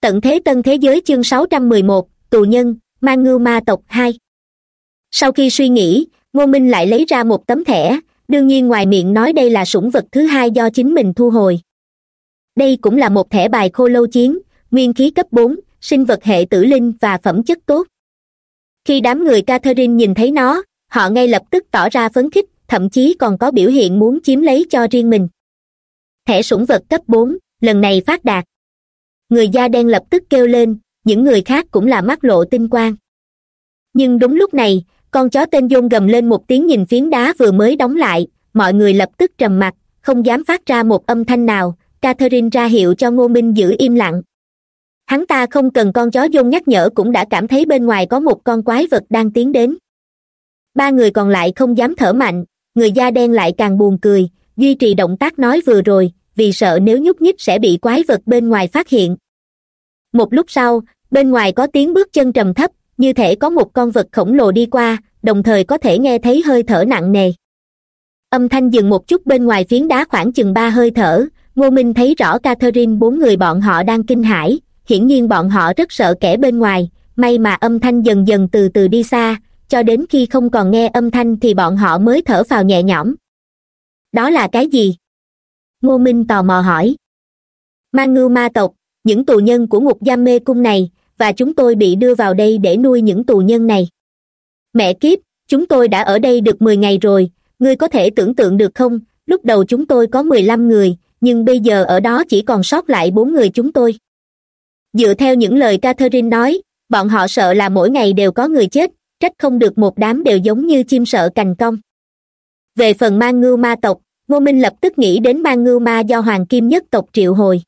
tận thế tân thế giới chương sáu trăm mười một, tù nhân mang ngưu ma tộc hai. Sau khi suy nghĩ, ngô minh lại lấy ra một tấm thẻ, đương nhiên ngoài miệng nói đây là sủng vật thứ hai do chính mình thu hồi. Đây cũng là một thẻ bài khô lâu chiến, nguyên khí cấp bốn, sinh vật hệ tử linh và phẩm chất tốt. Khi đám người catherine nhìn thấy nó, họ ngay lập tức tỏ ra phấn khích, thậm chí còn có biểu hiện muốn chiếm lấy cho riêng mình. Thẻ sủng vật cấp bốn, lần này phát đạt người da đen lập tức kêu lên, những người khác cũng là mắt lộ tinh quang. Nhưng đúng lúc này, con chó tên dôn gầm lên một tiếng nhìn phiến đá vừa mới đóng lại, mọi người lập tức trầm mặc không dám phát ra một âm thanh nào, catherine ra hiệu cho ngô minh giữ im lặng. Hắn ta không cần con chó dôn nhắc nhở cũng đã cảm thấy bên ngoài có một con quái vật đang tiến đến. Ba người còn lại không dám thở mạnh, người da đen lại càng buồn cười, duy trì động tác nói vừa rồi vì sợ nếu nhúc nhích sẽ bị quái vật bên ngoài phát hiện. Một lúc sau, bên ngoài có tiếng bước chân trầm thấp, như thể có một con vật khổng lồ đi qua, đồng thời có thể nghe thấy hơi thở nặng nề. Âm thanh dừng một chút bên ngoài phiến đá khoảng chừng ba hơi thở, ngô minh thấy rõ catherine bốn người bọn họ đang kinh hãi, hiển nhiên bọn họ rất sợ kẻ bên ngoài, may mà âm thanh dần dần từ từ đi xa, cho đến khi không còn nghe âm thanh thì bọn họ mới thở phào nhẹ nhõm. Đó là cái gì? Ngô minh tò mò hỏi. Mang ngưu ma tộc, những tù nhân của ngục giam mê cung này, và chúng tôi bị đưa vào đây để nuôi những tù nhân này. Mẹ kiếp, chúng tôi đã ở đây được mười ngày rồi, ngươi có thể tưởng tượng được không? Lúc đầu chúng tôi có mười lăm người, nhưng bây giờ ở đó chỉ còn sót lại bốn người chúng tôi. Dựa theo những lời catherine nói, bọn họ sợ là mỗi ngày đều có người chết, trách không được một đám đều giống như chim sợ cành cong. Về phần mang ngưu ma tộc ngô minh lập tức nghĩ đến mang ngưu ma do hoàng kim nhất tộc triệu hồi.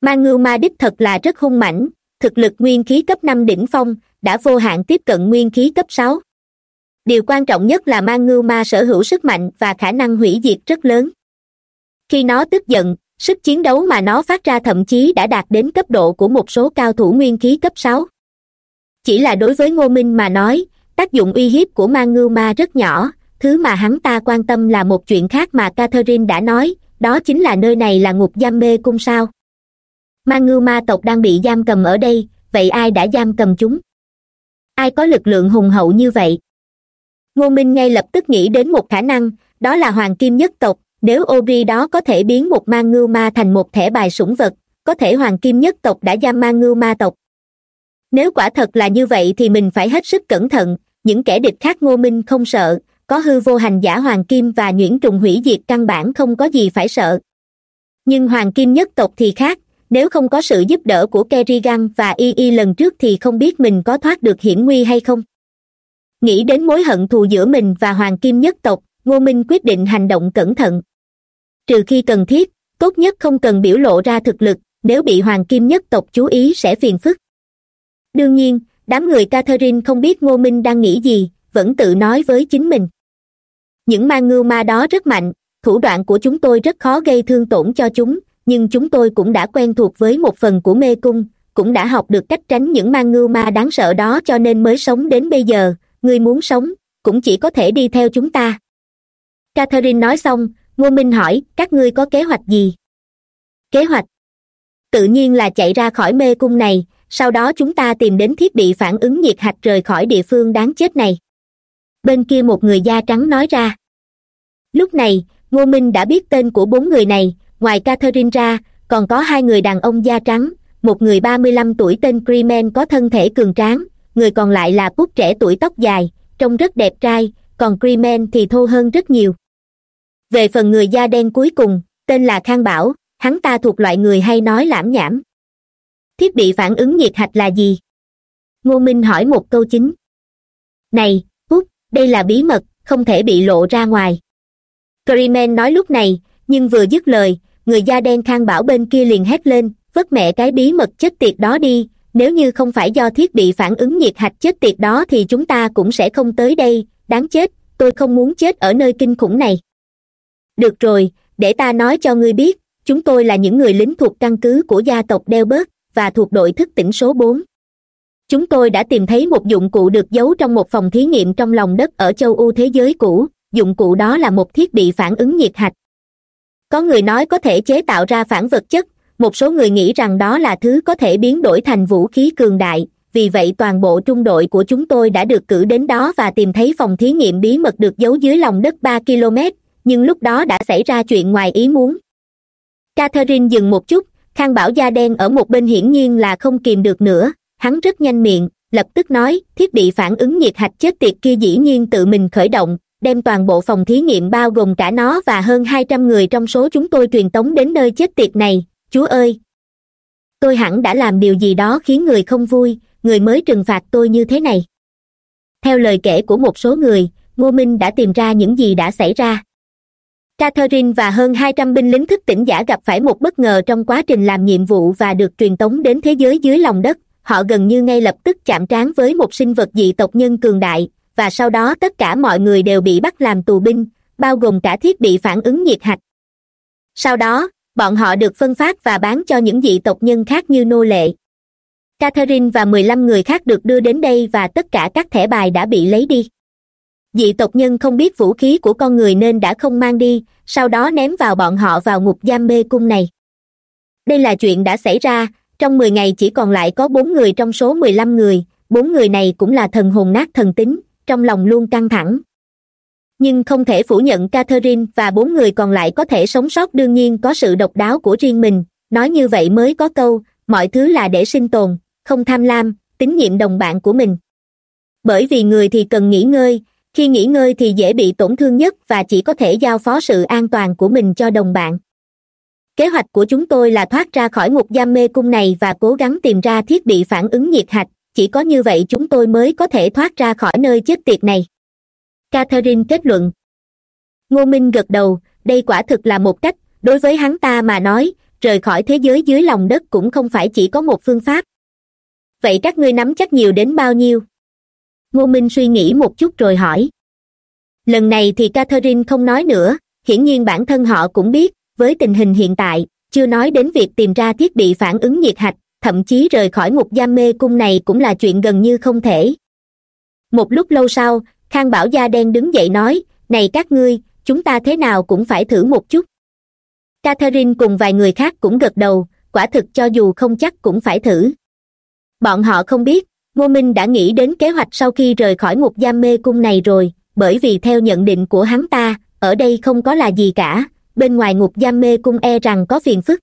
Mang ngưu ma đích thật là rất hung mãnh, thực lực nguyên khí cấp năm đỉnh phong, đã vô hạn tiếp cận nguyên khí cấp sáu. Điều quan trọng nhất là mang ngưu ma sở hữu sức mạnh và khả năng hủy diệt rất lớn. Khi nó tức giận, sức chiến đấu mà nó phát ra thậm chí đã đạt đến cấp độ của một số cao thủ nguyên khí cấp sáu. Chỉ là đối với ngô minh mà nói, tác dụng uy hiếp của mang ngưu ma rất nhỏ thứ mà hắn ta quan tâm là một chuyện khác mà catherine đã nói, đó chính là nơi này là ngục giam mê cung sao? Mang ngưu ma tộc đang bị giam cầm ở đây, vậy ai đã giam cầm chúng? Ai có lực lượng hùng hậu như vậy? Ngô minh ngay lập tức nghĩ đến một khả năng, đó là hoàng kim nhất tộc, nếu ori đó có thể biến một mang ngưu ma thành một thẻ bài sủng vật, có thể hoàng kim nhất tộc đã giam mang ngưu ma tộc. Nếu quả thật là như vậy thì mình phải hết sức cẩn thận, những kẻ địch khác ngô minh không sợ có hư vô hành giả hoàng kim và nhuyễn trùng hủy diệt căn bản không có gì phải sợ. Nhưng hoàng kim nhất tộc thì khác, nếu không có sự giúp đỡ của kerrigan và y y lần trước thì không biết mình có thoát được hiểm nguy hay không. Nghĩ đến mối hận thù giữa mình và hoàng kim nhất tộc, ngô minh quyết định hành động cẩn thận. Trừ khi cần thiết, tốt nhất không cần biểu lộ ra thực lực, nếu bị hoàng kim nhất tộc chú ý sẽ phiền phức. Đương nhiên, đám người catherine không biết ngô minh đang nghĩ gì vẫn tự nói với chính mình. Những mang ngưu ma đó rất mạnh, thủ đoạn của chúng tôi rất khó gây thương tổn cho chúng, nhưng chúng tôi cũng đã quen thuộc với một phần của mê cung, cũng đã học được cách tránh những mang ngưu ma đáng sợ đó cho nên mới sống đến bây giờ, ngươi muốn sống, cũng chỉ có thể đi theo chúng ta. Catherine nói xong, ngô minh hỏi, các ngươi có kế hoạch gì? Kế hoạch? Tự nhiên là chạy ra khỏi mê cung này, sau đó chúng ta tìm đến thiết bị phản ứng nhiệt hạch rời khỏi địa phương đáng chết này bên kia một người da trắng nói ra. Lúc này, ngô minh đã biết tên của bốn người này, ngoài catherine ra, còn có hai người đàn ông da trắng, một người ba mươi lăm tuổi tên freeman có thân thể cường tráng, người còn lại là cút trẻ tuổi tóc dài, trông rất đẹp trai, còn freeman thì thô hơn rất nhiều. Về phần người da đen cuối cùng, tên là khang bảo, hắn ta thuộc loại người hay nói lãm nhảm. Thiết bị phản ứng nhiệt hạch là gì? Ngô minh hỏi một câu chính. Này đây là bí mật, không thể bị lộ ra ngoài. Freeman nói lúc này, nhưng vừa dứt lời, người da đen khang bảo bên kia liền hét lên vất mẹ cái bí mật chết tiệt đó đi, nếu như không phải do thiết bị phản ứng nhiệt hạch chết tiệt đó thì chúng ta cũng sẽ không tới đây, đáng chết, tôi không muốn chết ở nơi kinh khủng này. Được rồi, để ta nói cho ngươi biết, chúng tôi là những người lính thuộc căn cứ của gia tộc đeo bớt và thuộc đội thức tỉnh số bốn chúng tôi đã tìm thấy một dụng cụ được giấu trong một phòng thí nghiệm trong lòng đất ở châu âu thế giới cũ. Dụng cụ đó là một thiết bị phản ứng nhiệt hạch. Có người nói có thể chế tạo ra phản vật chất. Một số người nghĩ rằng đó là thứ có thể biến đổi thành vũ khí cường đại. Vì vậy, toàn bộ trung đội của chúng tôi đã được cử đến đó và tìm thấy phòng thí nghiệm bí mật được giấu dưới lòng đất ba km. Nhưng lúc đó đã xảy ra chuyện ngoài ý muốn. Catherine dừng một chút. Khang bảo da đen ở một bên hiển nhiên là không kìm được nữa hắn rất nhanh miệng, lập tức nói, thiết bị phản ứng nhiệt hạch chết tiệt kia dĩ nhiên tự mình khởi động, đem toàn bộ phòng thí nghiệm bao gồm cả nó và hơn hai trăm người trong số chúng tôi truyền tống đến nơi chết tiệt này chúa ơi. Tôi hẳn đã làm điều gì đó khiến người không vui, người mới trừng phạt tôi như thế này. Theo lời kể của một số người, ngô minh đã tìm ra những gì đã xảy ra. Catherine và hơn hai trăm binh lính thức tỉnh giả gặp phải một bất ngờ trong quá trình làm nhiệm vụ và được truyền tống đến thế giới dưới lòng đất họ gần như ngay lập tức chạm trán với một sinh vật dị tộc nhân cường đại, và sau đó tất cả mọi người đều bị bắt làm tù binh, bao gồm cả thiết bị phản ứng nhiệt hạch. Sau đó, bọn họ được phân phát và bán cho những dị tộc nhân khác như nô lệ. Catherine và mười lăm người khác được đưa đến đây và tất cả các thẻ bài đã bị lấy đi. Dị tộc nhân không biết vũ khí của con người nên đã không mang đi, sau đó ném vào bọn họ vào ngục giam mê cung này. Đây là chuyện đã xảy ra trong mười ngày chỉ còn lại có bốn người trong số mười lăm người, bốn người này cũng là thần hồn nát thần tính, trong lòng luôn căng thẳng. Nhưng không thể phủ nhận catherine và bốn người còn lại có thể sống sót, đương nhiên có sự độc đáo của riêng mình. Nói như vậy mới có câu, mọi thứ là để sinh tồn, không tham lam, tín nhiệm đồng bạn của mình. Bởi vì người thì cần nghỉ ngơi, khi nghỉ ngơi thì dễ bị tổn thương nhất và chỉ có thể giao phó sự an toàn của mình cho đồng bạn kế hoạch của chúng tôi là thoát ra khỏi ngục giam mê cung này và cố gắng tìm ra thiết bị phản ứng nhiệt hạch. Chỉ có như vậy chúng tôi mới có thể thoát ra khỏi nơi chết tiệt này. Catherine kết luận. Ngô minh gật đầu, đây quả thực là một cách. Đối với hắn ta mà nói, rời khỏi thế giới dưới lòng đất cũng không phải chỉ có một phương pháp. Vậy các ngươi nắm chắc nhiều đến bao nhiêu? Ngô minh suy nghĩ một chút rồi hỏi. Lần này thì catherine không nói nữa, hiển nhiên bản thân họ cũng biết với tình hình hiện tại, chưa nói đến việc tìm ra thiết bị phản ứng nhiệt hạch, thậm chí rời khỏi ngục giam mê cung này cũng là chuyện gần như không thể. Một lúc lâu sau, khang bảo da đen đứng dậy nói, này các ngươi, chúng ta thế nào cũng phải thử một chút. Catherine cùng vài người khác cũng gật đầu, quả thực cho dù không chắc cũng phải thử. Bọn họ không biết, ngô minh đã nghĩ đến kế hoạch sau khi rời khỏi ngục giam mê cung này rồi, bởi vì theo nhận định của hắn ta, ở đây không có là gì cả bên ngoài ngục giam mê cung e rằng có phiền phức.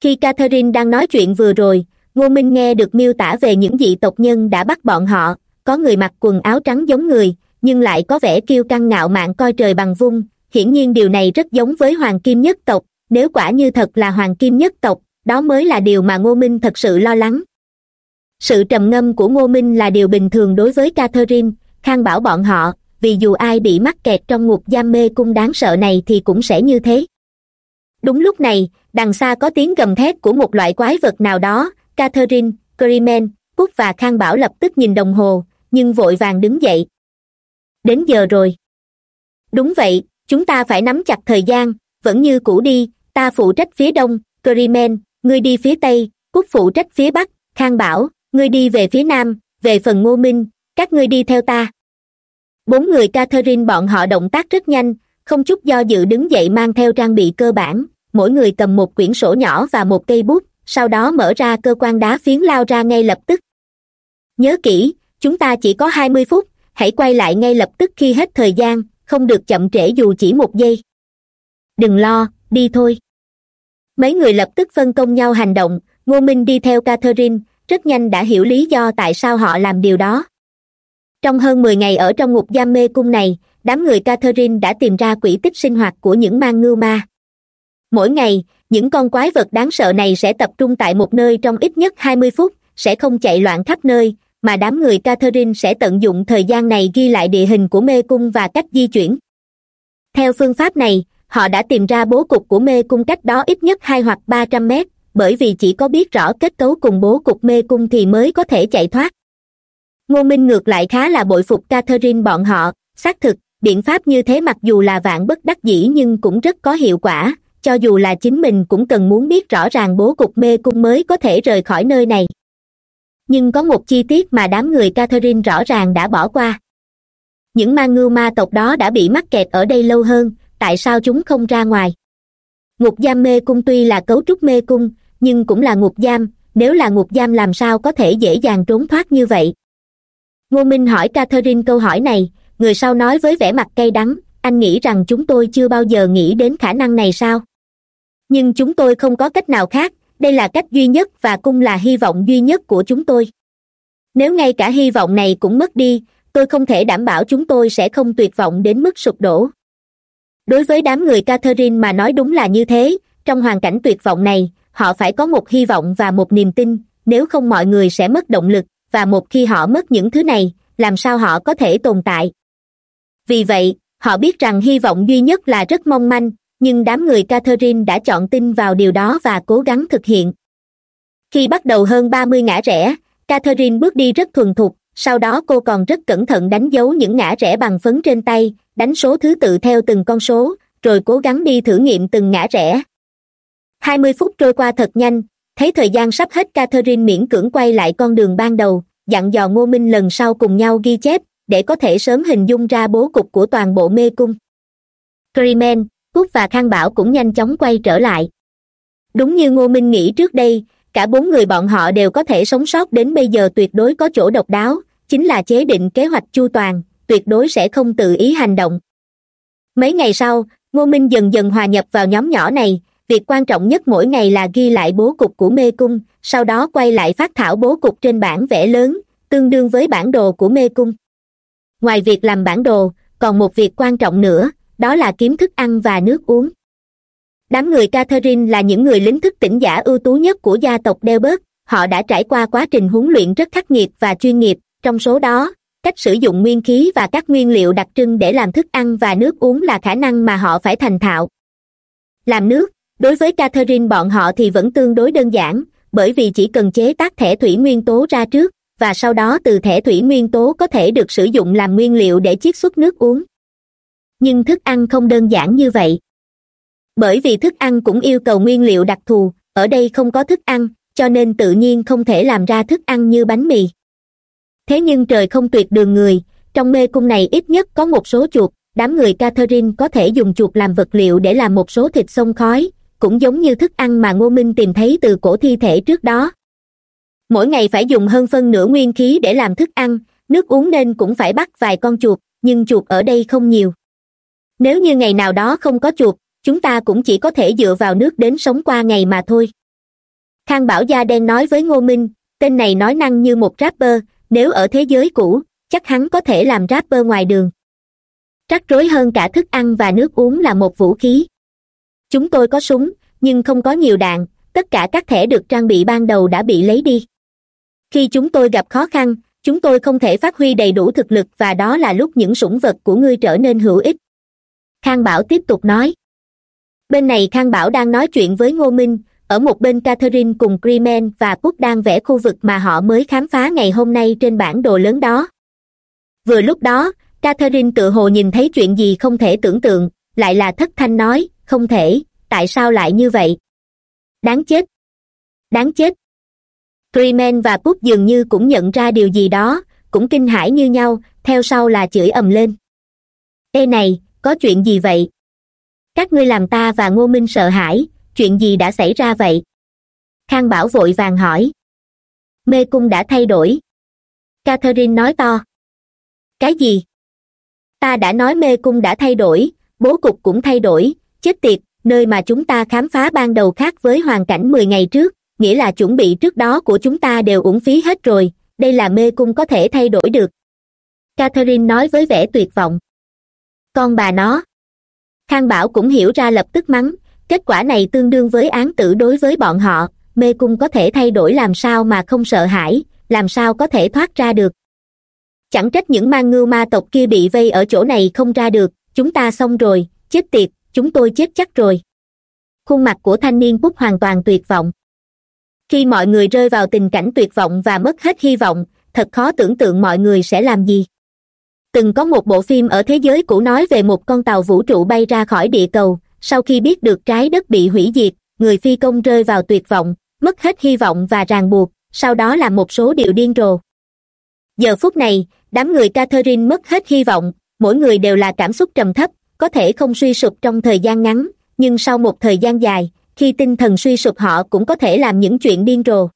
Khi catherine đang nói chuyện vừa rồi, ngô minh nghe được miêu tả về những dị tộc nhân đã bắt bọn họ, có người mặc quần áo trắng giống người, nhưng lại có vẻ kiêu căng ngạo mạn coi trời bằng vung. Hiển nhiên điều này rất giống với hoàng kim nhất tộc, nếu quả như thật là hoàng kim nhất tộc, đó mới là điều mà ngô minh thật sự lo lắng. Sự trầm ngâm của ngô minh là điều bình thường đối với catherine, khang bảo bọn họ vì dù ai bị mắc kẹt trong ngục giam mê cung đáng sợ này thì cũng sẽ như thế. Đúng lúc này đằng xa có tiếng gầm thét của một loại quái vật nào đó catherine Curimen, cúc và khang bảo lập tức nhìn đồng hồ nhưng vội vàng đứng dậy. Đến giờ rồi. Đúng vậy chúng ta phải nắm chặt thời gian vẫn như cũ đi ta phụ trách phía đông Curimen, ngươi đi phía tây cúc phụ trách phía bắc khang bảo ngươi đi về phía nam về phần ngô minh các ngươi đi theo ta bốn người catherine bọn họ động tác rất nhanh, không chút do dự đứng dậy mang theo trang bị cơ bản. Mỗi người cầm một quyển sổ nhỏ và một cây bút, sau đó mở ra cơ quan đá phiến lao ra ngay lập tức. Nhớ kỹ, chúng ta chỉ có hai mươi phút, hãy quay lại ngay lập tức khi hết thời gian, không được chậm trễ dù chỉ một giây. Đừng lo, đi thôi. Mấy người lập tức phân công nhau hành động, ngô minh đi theo catherine, rất nhanh đã hiểu lý do tại sao họ làm điều đó trong hơn mười ngày ở trong ngục giam mê cung này, đám người catherine đã tìm ra quỹ tích sinh hoạt của những mang ngưu ma. Mỗi ngày, những con quái vật đáng sợ này sẽ tập trung tại một nơi trong ít nhất hai mươi phút, sẽ không chạy loạn khắp nơi, mà đám người catherine sẽ tận dụng thời gian này ghi lại địa hình của mê cung và cách di chuyển. Theo phương pháp này, họ đã tìm ra bố cục của mê cung cách đó ít nhất hai hoặc ba trăm mét, bởi vì chỉ có biết rõ kết cấu cùng bố cục mê cung thì mới có thể chạy thoát ngô minh ngược lại khá là bội phục catherine bọn họ. Xác thực, biện pháp như thế mặc dù là vạn bất đắc dĩ nhưng cũng rất có hiệu quả. Cho dù là chính mình cũng cần muốn biết rõ ràng bố cục mê cung mới có thể rời khỏi nơi này. Nhưng có một chi tiết mà đám người catherine rõ ràng đã bỏ qua. Những ma ngưu ma tộc đó đã bị mắc kẹt ở đây lâu hơn, tại sao chúng không ra ngoài? Ngục giam mê cung tuy là cấu trúc mê cung, nhưng cũng là ngục giam, nếu là ngục giam làm sao có thể dễ dàng trốn thoát như vậy? Ngô minh hỏi catherine câu hỏi này, người sau nói với vẻ mặt cay đắng, anh nghĩ rằng chúng tôi chưa bao giờ nghĩ đến khả năng này sao? Nhưng chúng tôi không có cách nào khác, đây là cách duy nhất và cung là hy vọng duy nhất của chúng tôi. Nếu ngay cả hy vọng này cũng mất đi, tôi không thể đảm bảo chúng tôi sẽ không tuyệt vọng đến mức sụp đổ. Đối với đám người catherine mà nói đúng là như thế, trong hoàn cảnh tuyệt vọng này, họ phải có một hy vọng và một niềm tin, nếu không mọi người sẽ mất động lực và một khi họ mất những thứ này, làm sao họ có thể tồn tại? Vì vậy, họ biết rằng hy vọng duy nhất là rất mong manh, nhưng đám người catherine đã chọn tin vào điều đó và cố gắng thực hiện. Khi bắt đầu hơn ba mươi ngã rẽ, catherine bước đi rất thuần thục, sau đó cô còn rất cẩn thận đánh dấu những ngã rẽ bằng phấn trên tay, đánh số thứ tự theo từng con số, rồi cố gắng đi thử nghiệm từng ngã rẽ. Hai mươi phút trôi qua thật nhanh thấy thời gian sắp hết catherine miễn cưỡng quay lại con đường ban đầu dặn dò ngô minh lần sau cùng nhau ghi chép để có thể sớm hình dung ra bố cục của toàn bộ mê cung. Kremen, Cúc và Khang Bảo cũng nhanh chóng quay trở lại. Đúng như ngô minh nghĩ trước đây cả bốn người bọn họ đều có thể sống sót đến bây giờ tuyệt đối có chỗ độc đáo chính là chế định kế hoạch chu toàn tuyệt đối sẽ không tự ý hành động. Mấy ngày sau ngô minh dần dần hòa nhập vào nhóm nhỏ này việc quan trọng nhất mỗi ngày là ghi lại bố cục của mê cung, sau đó quay lại phát thảo bố cục trên bản vẽ lớn, tương đương với bản đồ của mê cung. Ngoài việc làm bản đồ, còn một việc quan trọng nữa, đó là kiếm thức ăn và nước uống. Đám người catherine là những người lính thức tỉnh giả ưu tú nhất của gia tộc delbert, họ đã trải qua quá trình huấn luyện rất khắc nghiệt và chuyên nghiệp, trong số đó, cách sử dụng nguyên khí và các nguyên liệu đặc trưng để làm thức ăn và nước uống là khả năng mà họ phải thành thạo. Làm nước đối với catherine, bọn họ thì vẫn tương đối đơn giản, bởi vì chỉ cần chế tác thẻ thủy nguyên tố ra trước, và sau đó từ thẻ thủy nguyên tố có thể được sử dụng làm nguyên liệu để chiết xuất nước uống. Nhưng thức ăn không đơn giản như vậy. Bởi vì thức ăn cũng yêu cầu nguyên liệu đặc thù, ở đây không có thức ăn, cho nên tự nhiên không thể làm ra thức ăn như bánh mì. Thế nhưng trời không tuyệt đường người, trong mê cung này ít nhất có một số chuột, đám người catherine có thể dùng chuột làm vật liệu để làm một số thịt sông khói cũng giống như thức ăn mà ngô minh tìm thấy từ cổ thi thể trước đó. Mỗi ngày phải dùng hơn phân nửa nguyên khí để làm thức ăn, nước uống nên cũng phải bắt vài con chuột, nhưng chuột ở đây không nhiều. Nếu như ngày nào đó không có chuột, chúng ta cũng chỉ có thể dựa vào nước đến sống qua ngày mà thôi. Khang bảo gia đen nói với ngô minh, tên này nói năng như một rapper, nếu ở thế giới cũ, chắc hắn có thể làm rapper ngoài đường. Rắc rối hơn cả thức ăn và nước uống là một vũ khí chúng tôi có súng, nhưng không có nhiều đạn, tất cả các thẻ được trang bị ban đầu đã bị lấy đi. Khi chúng tôi gặp khó khăn, chúng tôi không thể phát huy đầy đủ thực lực và đó là lúc những sủng vật của ngươi trở nên hữu ích. Khang bảo tiếp tục nói. Bên này khang bảo đang nói chuyện với ngô minh, ở một bên catherine cùng creeman và cúc đang vẽ khu vực mà họ mới khám phá ngày hôm nay trên bản đồ lớn đó. Vừa lúc đó, catherine tự hồ nhìn thấy chuyện gì không thể tưởng tượng, lại là thất thanh nói không thể, tại sao lại như vậy? Đáng chết. Đáng chết. Freeman và Cúc dường như cũng nhận ra điều gì đó, cũng kinh hãi như nhau, theo sau là chửi ầm lên. Ê này, có chuyện gì vậy? Các ngươi làm ta và ngô minh sợ hãi, chuyện gì đã xảy ra vậy? Khang bảo vội vàng hỏi. Mê cung đã thay đổi. Catherine nói to. Cái gì? Ta đã nói mê cung đã thay đổi, bố cục cũng thay đổi chết tiệt, nơi mà chúng ta khám phá ban đầu khác với hoàn cảnh mười ngày trước, nghĩa là chuẩn bị trước đó của chúng ta đều uổng phí hết rồi, đây là mê cung có thể thay đổi được. Catherine nói với vẻ tuyệt vọng. Con bà nó. Khang bảo cũng hiểu ra lập tức mắng, kết quả này tương đương với án tử đối với bọn họ, mê cung có thể thay đổi làm sao mà không sợ hãi, làm sao có thể thoát ra được. Chẳng trách những mang ngưu ma tộc kia bị vây ở chỗ này không ra được, chúng ta xong rồi, chết tiệt chúng tôi chết chắc rồi. Khuôn mặt của thanh niên bút hoàn toàn tuyệt vọng. Khi mọi người rơi vào tình cảnh tuyệt vọng và mất hết hy vọng, thật khó tưởng tượng mọi người sẽ làm gì. Từng có một bộ phim ở thế giới cũ nói về một con tàu vũ trụ bay ra khỏi địa cầu, sau khi biết được trái đất bị hủy diệt, người phi công rơi vào tuyệt vọng, mất hết hy vọng và ràng buộc, sau đó là một số điều điên rồ. Giờ phút này, đám người catherine mất hết hy vọng, mỗi người đều là cảm xúc trầm thấp có thể không suy sụp trong thời gian ngắn, nhưng sau một thời gian dài, khi tinh thần suy sụp họ cũng có thể làm những chuyện điên rồ.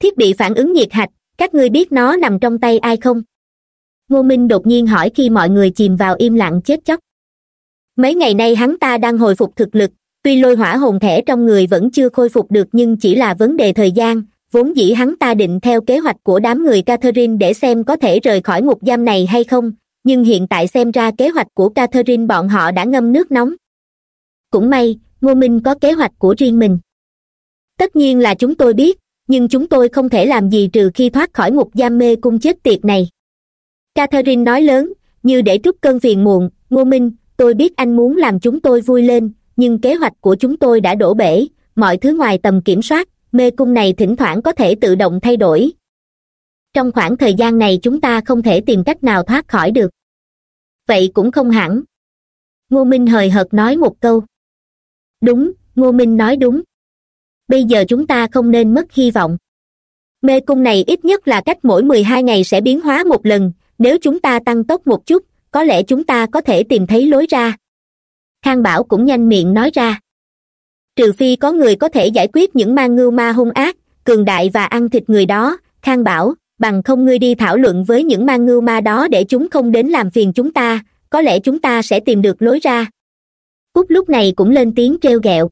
Thiết bị phản ứng nhiệt hạch, các ngươi biết nó nằm trong tay ai không? Ngô minh đột nhiên hỏi khi mọi người chìm vào im lặng chết chóc. Mấy ngày nay hắn ta đang hồi phục thực lực, tuy lôi hỏa hồn thể trong người vẫn chưa khôi phục được nhưng chỉ là vấn đề thời gian, vốn dĩ hắn ta định theo kế hoạch của đám người catherine để xem có thể rời khỏi ngục giam này hay không nhưng hiện tại xem ra kế hoạch của catherine bọn họ đã ngâm nước nóng. Cũng may, ngô minh có kế hoạch của riêng mình. Tất nhiên là chúng tôi biết, nhưng chúng tôi không thể làm gì trừ khi thoát khỏi ngục giam mê cung chết tiệt này. Catherine nói lớn, như để trút cơn phiền muộn, ngô minh, tôi biết anh muốn làm chúng tôi vui lên, nhưng kế hoạch của chúng tôi đã đổ bể, mọi thứ ngoài tầm kiểm soát, mê cung này thỉnh thoảng có thể tự động thay đổi trong khoảng thời gian này chúng ta không thể tìm cách nào thoát khỏi được. Vậy cũng không hẳn. Ngô minh hời hợt nói một câu. Đúng, ngô minh nói đúng. Bây giờ chúng ta không nên mất hy vọng. Mê cung này ít nhất là cách mỗi mười hai ngày sẽ biến hóa một lần. Nếu chúng ta tăng tốc một chút, có lẽ chúng ta có thể tìm thấy lối ra. Khang bảo cũng nhanh miệng nói ra. Trừ phi có người có thể giải quyết những mang ngưu ma hung ác, cường đại và ăn thịt người đó, khang bảo bằng không ngươi đi thảo luận với những mang ngưu ma đó để chúng không đến làm phiền chúng ta, có lẽ chúng ta sẽ tìm được lối ra. Cúc lúc này cũng lên tiếng trêu ghẹo.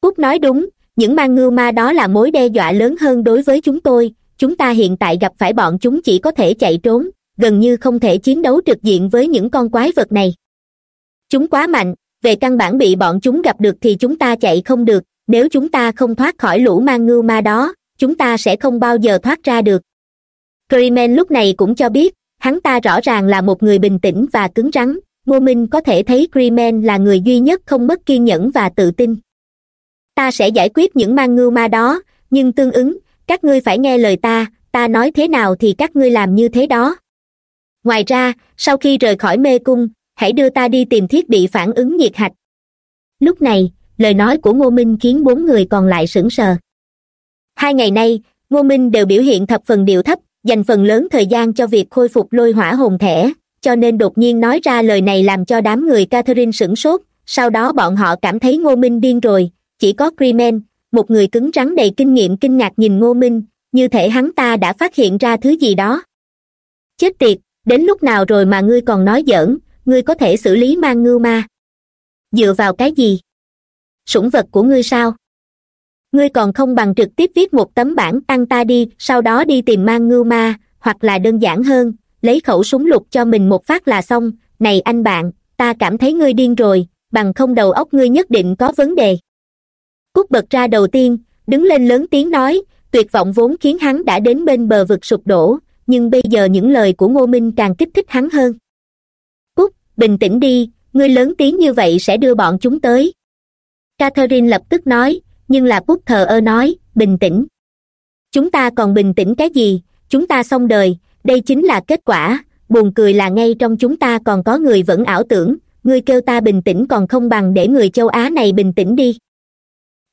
Cúc nói đúng, những mang ngưu ma đó là mối đe dọa lớn hơn đối với chúng tôi, chúng ta hiện tại gặp phải bọn chúng chỉ có thể chạy trốn, gần như không thể chiến đấu trực diện với những con quái vật này. Chúng quá mạnh, về căn bản bị bọn chúng gặp được thì chúng ta chạy không được, nếu chúng ta không thoát khỏi lũ mang ngưu ma đó, chúng ta sẽ không bao giờ thoát ra được. Freeman lúc này cũng cho biết, hắn ta rõ ràng là một người bình tĩnh và cứng rắn. Ngô minh có thể thấy Freeman là người duy nhất không mất kiên nhẫn và tự tin. Ta sẽ giải quyết những mang ngưu ma đó, nhưng tương ứng, các ngươi phải nghe lời ta ta nói thế nào thì các ngươi làm như thế đó. Ngoài ra, sau khi rời khỏi mê cung, hãy đưa ta đi tìm thiết bị phản ứng nhiệt hạch. Lúc này, lời nói của ngô minh khiến bốn người còn lại sững sờ. Hai ngày nay, ngô minh đều biểu hiện thập phần điệu thấp dành phần lớn thời gian cho việc khôi phục lôi hỏa hồn thẻ cho nên đột nhiên nói ra lời này làm cho đám người catherine sửng sốt, sau đó bọn họ cảm thấy ngô minh điên rồi, chỉ có creeman một người cứng rắn đầy kinh nghiệm kinh ngạc nhìn ngô minh, như thể hắn ta đã phát hiện ra thứ gì đó. Chết tiệt, đến lúc nào rồi mà ngươi còn nói giỡn, ngươi có thể xử lý mang ngưu ma? Dựa vào cái gì? Sủng vật của ngươi sao? Ngươi còn không bằng trực tiếp viết một tấm bản ăn ta đi, sau đó đi tìm mang ngưu ma, hoặc là đơn giản hơn, lấy khẩu súng lục cho mình một phát là xong. Này anh bạn, ta cảm thấy ngươi điên rồi, bằng không đầu óc ngươi nhất định có vấn đề. Cúc bật ra đầu tiên, đứng lên lớn tiếng nói, tuyệt vọng vốn khiến hắn đã đến bên bờ vực sụp đổ, nhưng bây giờ những lời của ngô minh càng kích thích hắn hơn. Cúc, bình tĩnh đi, ngươi lớn tiếng như vậy sẽ đưa bọn chúng tới. Catherine lập tức nói nhưng là cúc thờ ơ nói, bình tĩnh. Chúng ta còn bình tĩnh cái gì? Chúng ta xong đời, đây chính là kết quả. Buồn cười là ngay trong chúng ta còn có người vẫn ảo tưởng, ngươi kêu ta bình tĩnh còn không bằng để người châu á này bình tĩnh đi.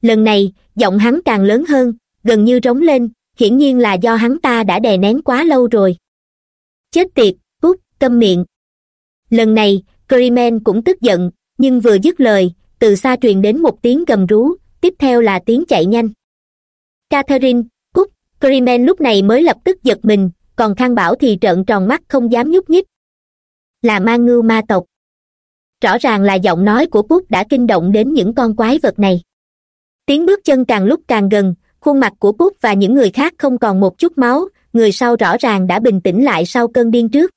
Lần này, giọng hắn càng lớn hơn, gần như rống lên, hiển nhiên là do hắn ta đã đè nén quá lâu rồi. Chết tiệt cút câm miệng. Lần này Creeman cũng tức giận, nhưng vừa dứt lời, từ xa truyền đến một tiếng gầm rú tiếp theo là tiếng chạy nhanh. Catherine cúc crimen lúc này mới lập tức giật mình, còn khang bảo thì trợn tròn mắt không dám nhúc nhích. Là ma ngưu ma tộc. Rõ ràng là giọng nói của cúc đã kinh động đến những con quái vật này. Tiếng bước chân càng lúc càng gần, khuôn mặt của cúc và những người khác không còn một chút máu, người sau rõ ràng đã bình tĩnh lại sau cơn điên trước.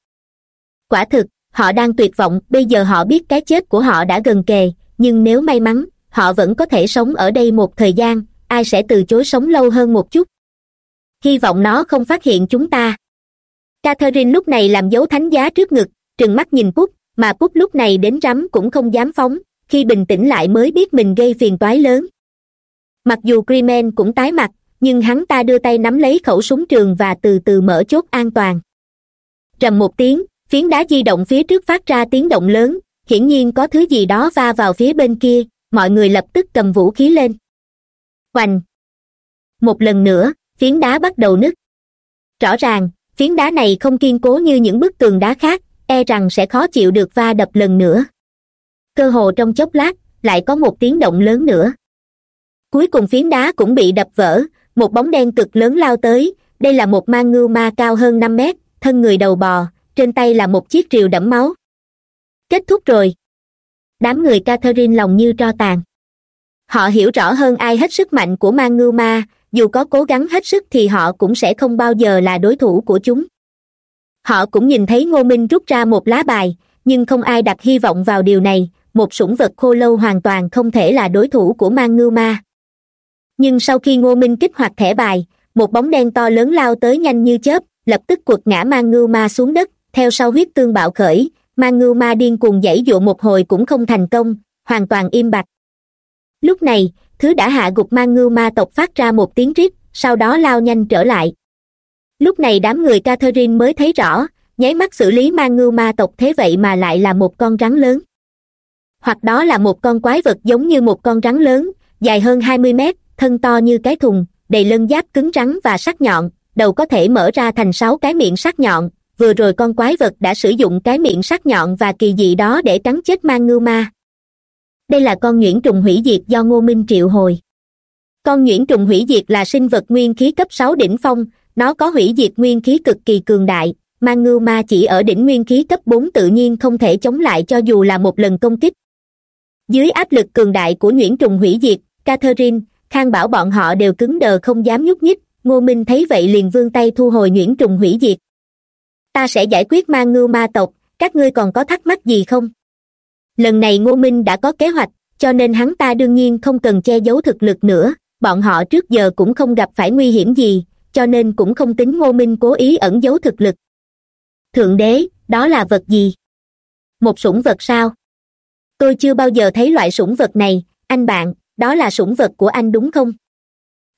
Quả thực, họ đang tuyệt vọng, bây giờ họ biết cái chết của họ đã gần kề, nhưng nếu may mắn họ vẫn có thể sống ở đây một thời gian, ai sẽ từ chối sống lâu hơn một chút? Hy vọng nó không phát hiện chúng ta. Catherine lúc này làm dấu thánh giá trước ngực, trừng mắt nhìn cúc mà cúc lúc này đến rắm cũng không dám phóng, khi bình tĩnh lại mới biết mình gây phiền toái lớn. Mặc dù Creeman cũng tái mặt, nhưng hắn ta đưa tay nắm lấy khẩu súng trường và từ từ mở chốt an toàn. Trầm một tiếng, phiến đá di động phía trước phát ra tiếng động lớn, hiển nhiên có thứ gì đó va vào phía bên kia mọi người lập tức cầm vũ khí lên. Hoành một lần nữa, phiến đá bắt đầu nứt. Rõ ràng, phiến đá này không kiên cố như những bức tường đá khác e rằng sẽ khó chịu được va đập lần nữa. Cơ hồ trong chốc lát, lại có một tiếng động lớn nữa. Cuối cùng phiến đá cũng bị đập vỡ, một bóng đen cực lớn lao tới. Đây là một mang ngưu ma cao hơn năm mét, thân người đầu bò, trên tay là một chiếc rìu đẫm máu. Kết thúc rồi đám người catherine lòng như tro tàn. Họ hiểu rõ hơn ai hết sức mạnh của mang ngưu ma, dù có cố gắng hết sức thì họ cũng sẽ không bao giờ là đối thủ của chúng. Họ cũng nhìn thấy ngô minh rút ra một lá bài, nhưng không ai đặt hy vọng vào điều này, một sủng vật khô lâu hoàn toàn không thể là đối thủ của mang ngưu ma. Nhưng sau khi ngô minh kích hoạt thẻ bài, một bóng đen to lớn lao tới nhanh như chớp, lập tức quật ngã mang ngưu ma xuống đất, theo sau huyết tương bạo khởi mang ngưu ma điên cuồng dãy dụa một hồi cũng không thành công, hoàn toàn im bặt. Lúc này, thứ đã hạ gục mang ngưu ma tộc phát ra một tiếng rít, sau đó lao nhanh trở lại. Lúc này đám người catherine mới thấy rõ, nháy mắt xử lý mang ngưu ma tộc thế vậy mà lại là một con rắn lớn. Hoặc đó là một con quái vật giống như một con rắn lớn, dài hơn hai mươi mét, thân to như cái thùng, đầy lân giáp cứng rắn và sắc nhọn, đầu có thể mở ra thành sáu cái miệng sắc nhọn vừa rồi con quái vật đã sử dụng cái miệng sắc nhọn và kỳ dị đó để cắn chết mang ngưu ma. Đây là con nhuyễn trùng hủy diệt do ngô minh triệu hồi. Con nhuyễn trùng hủy diệt là sinh vật nguyên khí cấp sáu đỉnh phong, nó có hủy diệt nguyên khí cực kỳ cường đại. Mang ngưu ma chỉ ở đỉnh nguyên khí cấp bốn tự nhiên không thể chống lại cho dù là một lần công kích. Dưới áp lực cường đại của nhuyễn trùng hủy diệt, catherine, khang bảo bọn họ đều cứng đờ không dám nhúc nhích. Ngô minh thấy vậy liền vươn tay thu hồi nhuyễn trùng hủy diệt ta sẽ giải quyết mang ngưu ma tộc, các ngươi còn có thắc mắc gì không? Lần này ngô minh đã có kế hoạch, cho nên hắn ta đương nhiên không cần che giấu thực lực nữa, bọn họ trước giờ cũng không gặp phải nguy hiểm gì, cho nên cũng không tính ngô minh cố ý ẩn giấu thực lực. Thượng đế, đó là vật gì? Một sủng vật sao? Tôi chưa bao giờ thấy loại sủng vật này, anh bạn, đó là sủng vật của anh đúng không?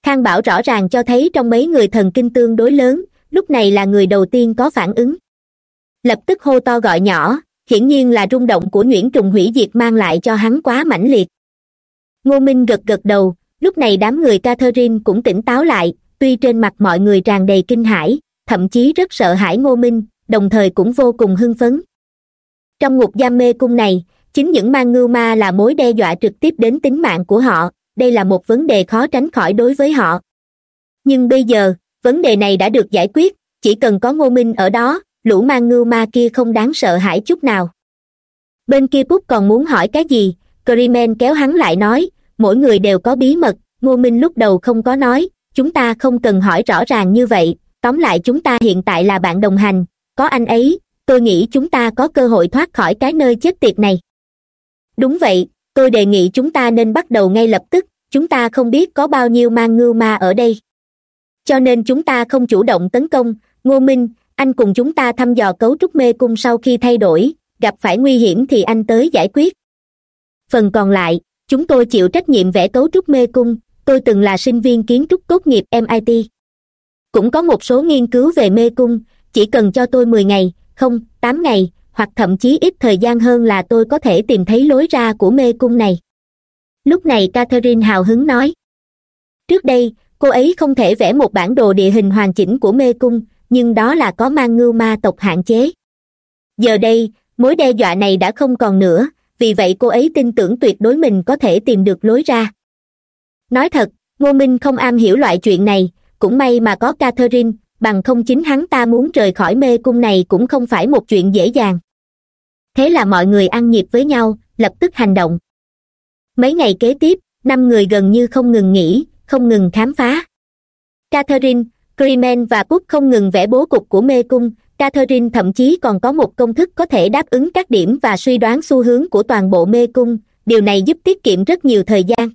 Khang bảo rõ ràng cho thấy trong mấy người thần kinh tương đối lớn lúc này là người đầu tiên có phản ứng. Lập tức hô to gọi nhỏ, hiển nhiên là rung động của nhuyễn trùng hủy diệt mang lại cho hắn quá mãnh liệt. Ngô minh gật gật đầu, lúc này đám người catherine cũng tỉnh táo lại, tuy trên mặt mọi người tràn đầy kinh hãi, thậm chí rất sợ hãi ngô minh, đồng thời cũng vô cùng hưng phấn. Trong ngục giam mê cung này, chính những mang ngưu ma là mối đe dọa trực tiếp đến tính mạng của họ, đây là một vấn đề khó tránh khỏi đối với họ. Nhưng bây giờ vấn đề này đã được giải quyết, chỉ cần có ngô minh ở đó, lũ mang ngưu ma kia không đáng sợ hãi chút nào. Bên kia bút còn muốn hỏi cái gì crimen kéo hắn lại nói, mỗi người đều có bí mật, ngô minh lúc đầu không có nói, chúng ta không cần hỏi rõ ràng như vậy, tóm lại chúng ta hiện tại là bạn đồng hành, có anh ấy, tôi nghĩ chúng ta có cơ hội thoát khỏi cái nơi chết tiệt này. Đúng vậy, tôi đề nghị chúng ta nên bắt đầu ngay lập tức, chúng ta không biết có bao nhiêu mang ngưu ma ở đây cho nên chúng ta không chủ động tấn công. Ngô minh, anh cùng chúng ta thăm dò cấu trúc mê cung sau khi thay đổi. Gặp phải nguy hiểm thì anh tới giải quyết. Phần còn lại, chúng tôi chịu trách nhiệm vẽ cấu trúc mê cung. Tôi từng là sinh viên kiến trúc tốt nghiệp mit cũng có một số nghiên cứu về mê cung. Chỉ cần cho tôi mười ngày, không, tám ngày, hoặc thậm chí ít thời gian hơn là tôi có thể tìm thấy lối ra của mê cung này. Lúc này catherine hào hứng nói. Trước đây cô ấy không thể vẽ một bản đồ địa hình hoàn chỉnh của mê cung, nhưng đó là có mang ngưu ma tộc hạn chế. Giờ đây, mối đe dọa này đã không còn nữa, vì vậy cô ấy tin tưởng tuyệt đối mình có thể tìm được lối ra. Nói thật, ngô minh không am hiểu loại chuyện này, cũng may mà có catherine, bằng không chính hắn ta muốn rời khỏi mê cung này cũng không phải một chuyện dễ dàng. Thế là mọi người ăn nhịp với nhau, lập tức hành động. Mấy ngày kế tiếp, năm người gần như không ngừng nghỉ không ngừng khám phá. Catherine Crimen và Book không ngừng vẽ bố cục của mê cung. Catherine thậm chí còn có một công thức có thể đáp ứng các điểm và suy đoán xu hướng của toàn bộ mê cung. Điều này giúp tiết kiệm rất nhiều thời gian.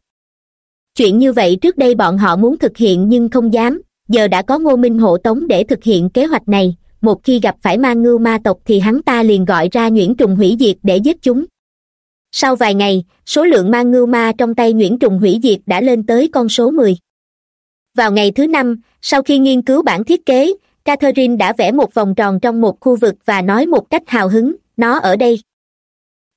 Chuyện như vậy trước đây bọn họ muốn thực hiện nhưng không dám. Giờ đã có ngô minh hộ tống để thực hiện kế hoạch này. Một khi gặp phải ma ngưu ma tộc thì hắn ta liền gọi ra nhuyễn trùng hủy diệt để giết chúng sau vài ngày, số lượng ma ngưu ma trong tay Nguyễn trùng hủy diệt đã lên tới con số mười. Vào ngày thứ năm, sau khi nghiên cứu bản thiết kế, catherine đã vẽ một vòng tròn trong một khu vực và nói một cách hào hứng, nó ở đây.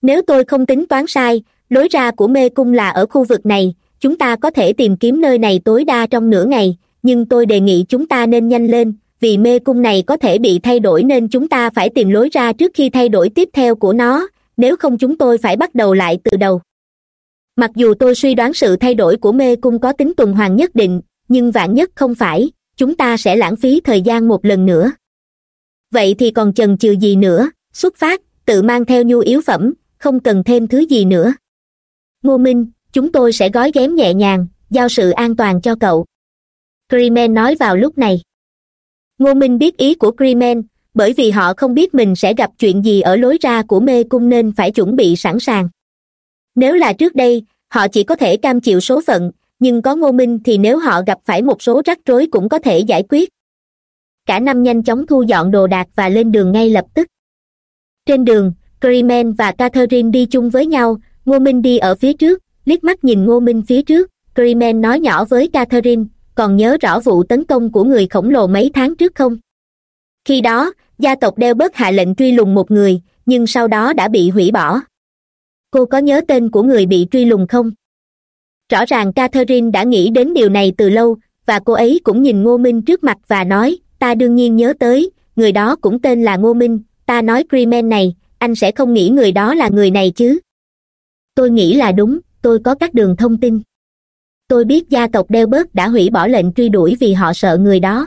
Nếu tôi không tính toán sai, lối ra của mê cung là ở khu vực này, chúng ta có thể tìm kiếm nơi này tối đa trong nửa ngày, nhưng tôi đề nghị chúng ta nên nhanh lên, vì mê cung này có thể bị thay đổi nên chúng ta phải tìm lối ra trước khi thay đổi tiếp theo của nó nếu không chúng tôi phải bắt đầu lại từ đầu. Mặc dù tôi suy đoán sự thay đổi của mê cung có tính tuần hoàn nhất định, nhưng vạn nhất không phải, chúng ta sẽ lãng phí thời gian một lần nữa. Vậy thì còn chần chừ gì nữa? Xuất phát, tự mang theo nhu yếu phẩm, không cần thêm thứ gì nữa. Ngô minh, chúng tôi sẽ gói ghém nhẹ nhàng, giao sự an toàn cho cậu. Creeman nói vào lúc này. Ngô minh biết ý của Creeman bởi vì họ không biết mình sẽ gặp chuyện gì ở lối ra của mê cung nên phải chuẩn bị sẵn sàng. Nếu là trước đây, họ chỉ có thể cam chịu số phận, nhưng có ngô minh thì nếu họ gặp phải một số rắc rối cũng có thể giải quyết. Cả năm nhanh chóng thu dọn đồ đạc và lên đường ngay lập tức. Trên đường Creeman và catherine đi chung với nhau, ngô minh đi ở phía trước, liếc mắt nhìn ngô minh phía trước. Creeman nói nhỏ với catherine, còn nhớ rõ vụ tấn công của người khổng lồ mấy tháng trước không? Khi đó, gia tộc đeo bớt hạ lệnh truy lùng một người, nhưng sau đó đã bị hủy bỏ. Cô có nhớ tên của người bị truy lùng không? Rõ ràng catherine đã nghĩ đến điều này từ lâu, và cô ấy cũng nhìn ngô minh trước mặt và nói, ta đương nhiên nhớ tới, người đó cũng tên là ngô minh, ta nói creeman này, anh sẽ không nghĩ người đó là người này chứ. Tôi nghĩ là đúng, tôi có các đường thông tin. Tôi biết gia tộc đeo bớt đã hủy bỏ lệnh truy đuổi vì họ sợ người đó.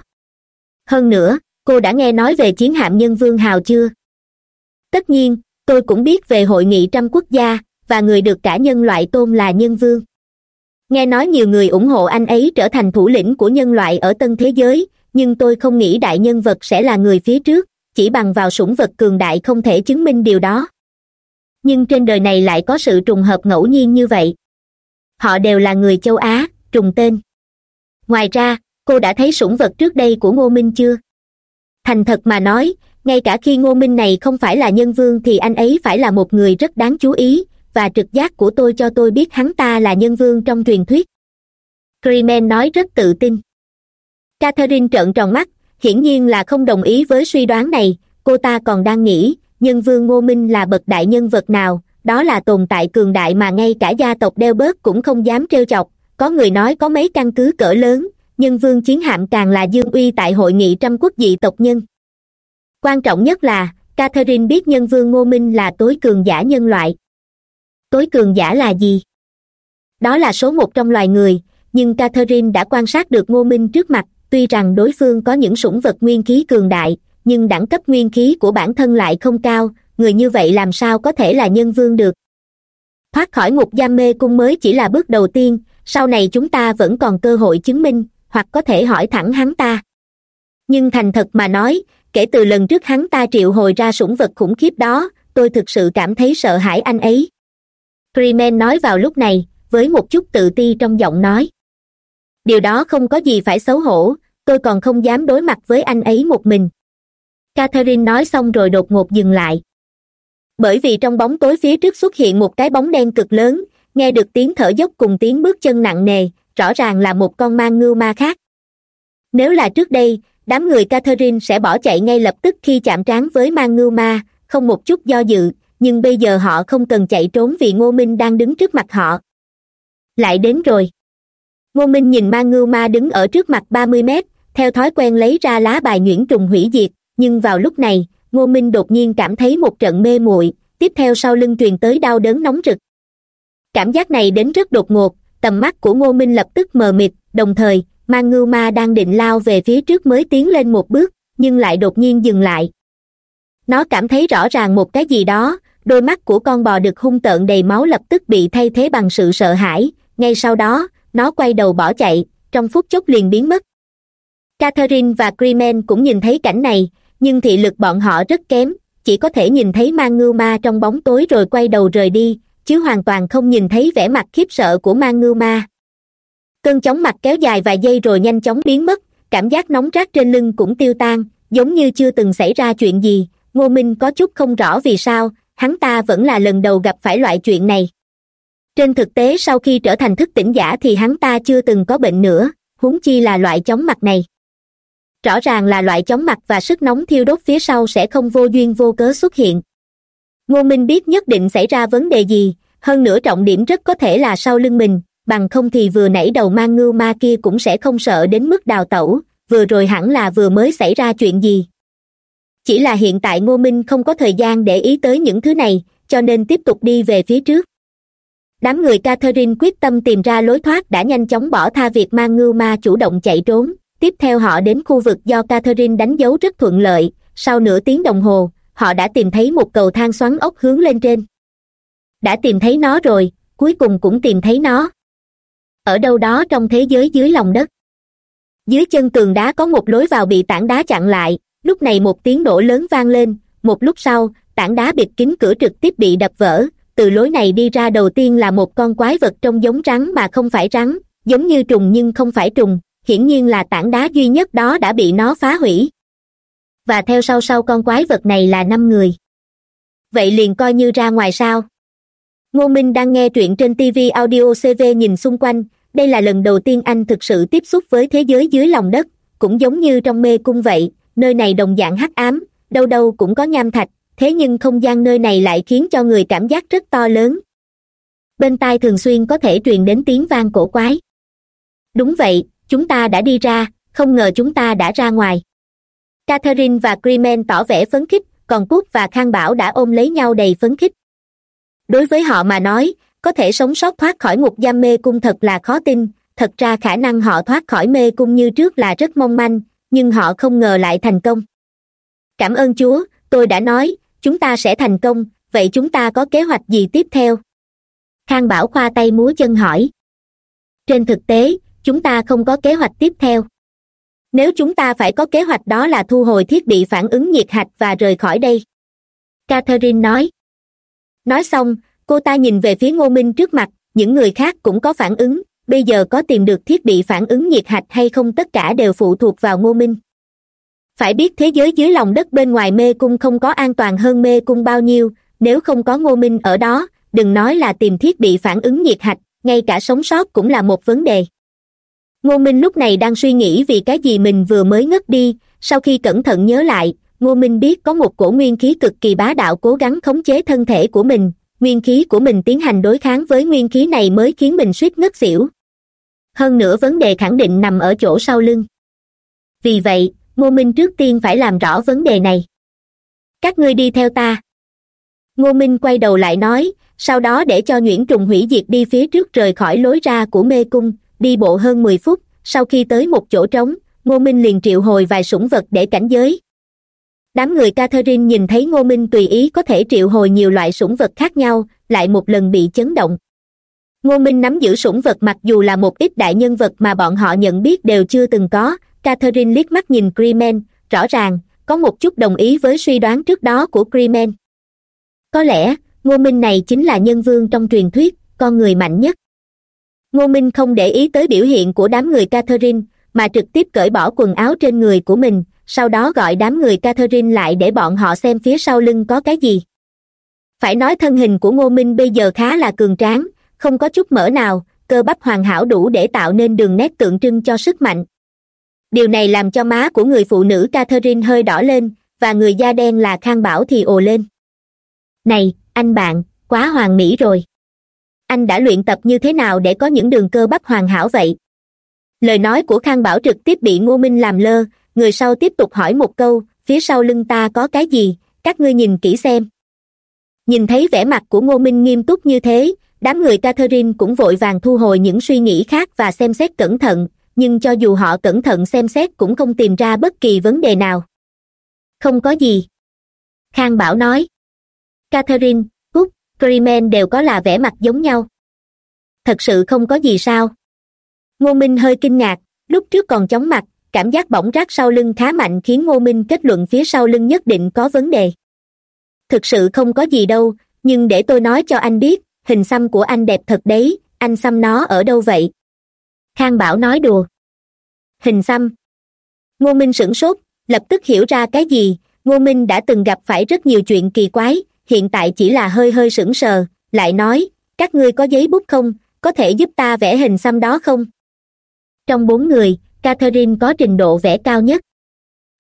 Hơn nữa cô đã nghe nói về chiến hạm nhân vương hào chưa? Tất nhiên, tôi cũng biết về hội nghị trăm quốc gia, và người được cả nhân loại tôn là nhân vương. Nghe nói nhiều người ủng hộ anh ấy trở thành thủ lĩnh của nhân loại ở tân thế giới, nhưng tôi không nghĩ đại nhân vật sẽ là người phía trước, chỉ bằng vào sủng vật cường đại không thể chứng minh điều đó. Nhưng trên đời này lại có sự trùng hợp ngẫu nhiên như vậy. Họ đều là người châu á, trùng tên. Ngoài ra, cô đã thấy sủng vật trước đây của ngô minh chưa? Thành thật mà nói, ngay cả khi ngô minh này không phải là nhân vương thì anh ấy phải là một người rất đáng chú ý, và trực giác của tôi cho tôi biết hắn ta là nhân vương trong truyền thuyết. Freeman nói rất tự tin. Catherine trợn tròn mắt, hiển nhiên là không đồng ý với suy đoán này, cô ta còn đang nghĩ, nhân vương ngô minh là bậc đại nhân vật nào, đó là tồn tại cường đại mà ngay cả gia tộc đeo bớt cũng không dám trêu chọc, có người nói có mấy căn cứ cỡ lớn nhân vương chiến hạm càng là dương uy tại hội nghị trăm quốc dị tộc nhân. Quan trọng nhất là, catherine biết nhân vương ngô minh là tối cường giả nhân loại. Tối cường giả là gì? Đó là số một trong loài người, nhưng catherine đã quan sát được ngô minh trước mặt. Tuy rằng đối phương có những sủng vật nguyên khí cường đại, nhưng đẳng cấp nguyên khí của bản thân lại không cao, người như vậy làm sao có thể là nhân vương được? Thoát khỏi ngục giam mê cung mới chỉ là bước đầu tiên, sau này chúng ta vẫn còn cơ hội chứng minh hoặc có thể hỏi thẳng hắn ta. Nhưng thành thật mà nói, kể từ lần trước hắn ta triệu hồi ra sủng vật khủng khiếp đó, tôi thực sự cảm thấy sợ hãi anh ấy. Freeman nói vào lúc này, với một chút tự ti trong giọng nói. Điều đó không có gì phải xấu hổ, tôi còn không dám đối mặt với anh ấy một mình. Catherine nói xong rồi đột ngột dừng lại. Bởi vì trong bóng tối phía trước xuất hiện một cái bóng đen cực lớn, nghe được tiếng thở dốc cùng tiếng bước chân nặng nề rõ ràng là một con mang ngưu ma khác. Nếu là trước đây, đám người catherine sẽ bỏ chạy ngay lập tức khi chạm trán với mang ngưu ma, không một chút do dự, nhưng bây giờ họ không cần chạy trốn vì ngô minh đang đứng trước mặt họ. Lại đến rồi. Ngô minh nhìn mang ngưu ma đứng ở trước mặt ba mươi mét, theo thói quen lấy ra lá bài nhuyễn trùng hủy diệt, nhưng vào lúc này, ngô minh đột nhiên cảm thấy một trận mê muội, tiếp theo sau lưng truyền tới đau đớn nóng rực. Cảm giác này đến rất đột ngột tầm mắt của ngô minh lập tức mờ mịt, đồng thời mang ngưu ma đang định lao về phía trước mới tiến lên một bước, nhưng lại đột nhiên dừng lại. Nó cảm thấy rõ ràng một cái gì đó, đôi mắt của con bò đực hung tợn đầy máu lập tức bị thay thế bằng sự sợ hãi, ngay sau đó, nó quay đầu bỏ chạy, trong phút chốc liền biến mất. Catherine và creeman cũng nhìn thấy cảnh này, nhưng thị lực bọn họ rất kém, chỉ có thể nhìn thấy mang ngưu ma trong bóng tối rồi quay đầu rời đi chứ hoàn toàn không nhìn thấy vẻ mặt khiếp sợ của mang ngưu ma. Cơn chóng mặt kéo dài vài giây rồi nhanh chóng biến mất, cảm giác nóng rát trên lưng cũng tiêu tan, giống như chưa từng xảy ra chuyện gì, ngô minh có chút không rõ vì sao, hắn ta vẫn là lần đầu gặp phải loại chuyện này. Trên thực tế sau khi trở thành thức tỉnh giả thì hắn ta chưa từng có bệnh nữa, huống chi là loại chóng mặt này. Rõ ràng là loại chóng mặt và sức nóng thiêu đốt phía sau sẽ không vô duyên vô cớ xuất hiện ngô minh biết nhất định xảy ra vấn đề gì, hơn nữa trọng điểm rất có thể là sau lưng mình, bằng không thì vừa nãy đầu mang ngưu ma kia cũng sẽ không sợ đến mức đào tẩu, vừa rồi hẳn là vừa mới xảy ra chuyện gì. Chỉ là hiện tại ngô minh không có thời gian để ý tới những thứ này, cho nên tiếp tục đi về phía trước. Đám người catherine quyết tâm tìm ra lối thoát đã nhanh chóng bỏ tha việc mang ngưu ma chủ động chạy trốn. Tiếp theo họ đến khu vực do catherine đánh dấu rất thuận lợi, sau nửa tiếng đồng hồ họ đã tìm thấy một cầu thang xoắn ốc hướng lên trên. Đã tìm thấy nó rồi, cuối cùng cũng tìm thấy nó. Ở đâu đó trong thế giới dưới lòng đất. Dưới chân tường đá có một lối vào bị tảng đá chặn lại. Lúc này một tiếng nổ lớn vang lên. Một lúc sau, tảng đá bịt kín cửa trực tiếp bị đập vỡ. Từ lối này đi ra đầu tiên là một con quái vật trông giống rắn mà không phải rắn, giống như trùng nhưng không phải trùng. Hiển nhiên là tảng đá duy nhất đó đã bị nó phá hủy và theo sau sau con quái vật này là năm người. Vậy liền coi như ra ngoài sao? Ngô minh đang nghe truyện trên tv audio cv nhìn xung quanh, đây là lần đầu tiên anh thực sự tiếp xúc với thế giới dưới lòng đất, cũng giống như trong mê cung vậy, nơi này đồng dạng hắc ám, đâu đâu cũng có nham thạch, thế nhưng không gian nơi này lại khiến cho người cảm giác rất to lớn. Bên tai thường xuyên có thể truyền đến tiếng vang cổ quái. Đúng vậy, chúng ta đã đi ra, không ngờ chúng ta đã ra ngoài catherine và crimen tỏ vẻ phấn khích, còn cút và khang bảo đã ôm lấy nhau đầy phấn khích. Đối với họ mà nói, có thể sống sót thoát khỏi ngục giam mê cung thật là khó tin, thật ra khả năng họ thoát khỏi mê cung như trước là rất mong manh, nhưng họ không ngờ lại thành công. Cảm ơn chúa, tôi đã nói, chúng ta sẽ thành công, vậy chúng ta có kế hoạch gì tiếp theo? Khang bảo khoa tay múa chân hỏi. Trên thực tế, chúng ta không có kế hoạch tiếp theo nếu chúng ta phải có kế hoạch đó là thu hồi thiết bị phản ứng nhiệt hạch và rời khỏi đây. Catherine nói. Nói xong, cô ta nhìn về phía ngô minh trước mặt, những người khác cũng có phản ứng, bây giờ có tìm được thiết bị phản ứng nhiệt hạch hay không tất cả đều phụ thuộc vào ngô minh. Phải biết thế giới dưới lòng đất bên ngoài mê cung không có an toàn hơn mê cung bao nhiêu, nếu không có ngô minh ở đó, đừng nói là tìm thiết bị phản ứng nhiệt hạch, ngay cả sống sót cũng là một vấn đề ngô minh lúc này đang suy nghĩ vì cái gì mình vừa mới ngất đi. Sau khi cẩn thận nhớ lại, ngô minh biết có một cổ nguyên khí cực kỳ bá đạo cố gắng khống chế thân thể của mình. Nguyên khí của mình tiến hành đối kháng với nguyên khí này mới khiến mình suýt ngất xỉu. Hơn nữa vấn đề khẳng định nằm ở chỗ sau lưng. Vì vậy, ngô minh trước tiên phải làm rõ vấn đề này. Các ngươi đi theo ta. Ngô minh quay đầu lại nói, sau đó để cho nhuyễn trùng hủy diệt đi phía trước rời khỏi lối ra của mê cung đi bộ hơn mười phút, sau khi tới một chỗ trống, ngô minh liền triệu hồi vài sủng vật để cảnh giới. Đám người catherine nhìn thấy ngô minh tùy ý có thể triệu hồi nhiều loại sủng vật khác nhau, lại một lần bị chấn động. Ngô minh nắm giữ sủng vật mặc dù là một ít đại nhân vật mà bọn họ nhận biết đều chưa từng có, catherine liếc mắt nhìn creeman rõ ràng, có một chút đồng ý với suy đoán trước đó của creeman có lẽ, ngô minh này chính là nhân vương trong truyền thuyết, con người mạnh nhất ngô minh không để ý tới biểu hiện của đám người catherine, mà trực tiếp cởi bỏ quần áo trên người của mình, sau đó gọi đám người catherine lại để bọn họ xem phía sau lưng có cái gì. Phải nói thân hình của ngô minh bây giờ khá là cường tráng, không có chút mỡ nào, cơ bắp hoàn hảo đủ để tạo nên đường nét tượng trưng cho sức mạnh. Điều này làm cho má của người phụ nữ catherine hơi đỏ lên, và người da đen là khang bảo thì ồ lên. Này, anh bạn, quá hoàn mỹ rồi anh đã luyện tập như thế nào để có những đường cơ bắp hoàn hảo vậy? Lời nói của khang bảo trực tiếp bị ngô minh làm lơ, người sau tiếp tục hỏi một câu, phía sau lưng ta có cái gì? Các ngươi nhìn kỹ xem. Nhìn thấy vẻ mặt của ngô minh nghiêm túc như thế, đám người catherine cũng vội vàng thu hồi những suy nghĩ khác và xem xét cẩn thận, nhưng cho dù họ cẩn thận xem xét cũng không tìm ra bất kỳ vấn đề nào. Không có gì. Khang bảo nói. Catherine freeman đều có là vẻ mặt giống nhau. Thật sự không có gì sao. Ngô minh hơi kinh ngạc, lúc trước còn chóng mặt, cảm giác bỏng rát sau lưng khá mạnh khiến ngô minh kết luận phía sau lưng nhất định có vấn đề. Thực sự không có gì đâu, nhưng để tôi nói cho anh biết, hình xăm của anh đẹp thật đấy, anh xăm nó ở đâu vậy? Khang bảo nói đùa. Hình xăm. Ngô minh sửng sốt, lập tức hiểu ra cái gì, ngô minh đã từng gặp phải rất nhiều chuyện kỳ quái hiện tại chỉ là hơi hơi sững sờ, lại nói, các ngươi có giấy bút không? Có thể giúp ta vẽ hình xăm đó không? Trong bốn người, catherine có trình độ vẽ cao nhất.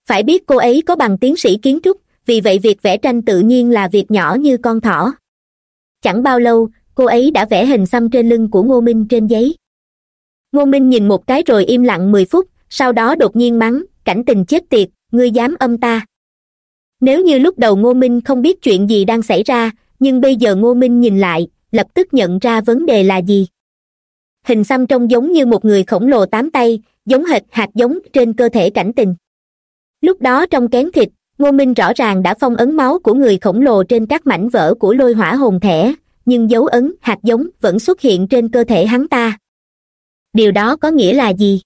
Phải biết cô ấy có bằng tiến sĩ kiến trúc, vì vậy việc vẽ tranh tự nhiên là việc nhỏ như con thỏ. Chẳng bao lâu, cô ấy đã vẽ hình xăm trên lưng của ngô minh trên giấy. Ngô minh nhìn một cái rồi im lặng mười phút, sau đó đột nhiên mắng, cảnh tình chết tiệt, ngươi dám âm ta nếu như lúc đầu ngô minh không biết chuyện gì đang xảy ra, nhưng bây giờ ngô minh nhìn lại, lập tức nhận ra vấn đề là gì. Hình xăm trông giống như một người khổng lồ tám tay, giống hệt hạt giống trên cơ thể cảnh tình. Lúc đó trong kén thịt, ngô minh rõ ràng đã phong ấn máu của người khổng lồ trên các mảnh vỡ của lôi hỏa hồn thẻ nhưng dấu ấn, hạt giống vẫn xuất hiện trên cơ thể hắn ta. Điều đó có nghĩa là gì?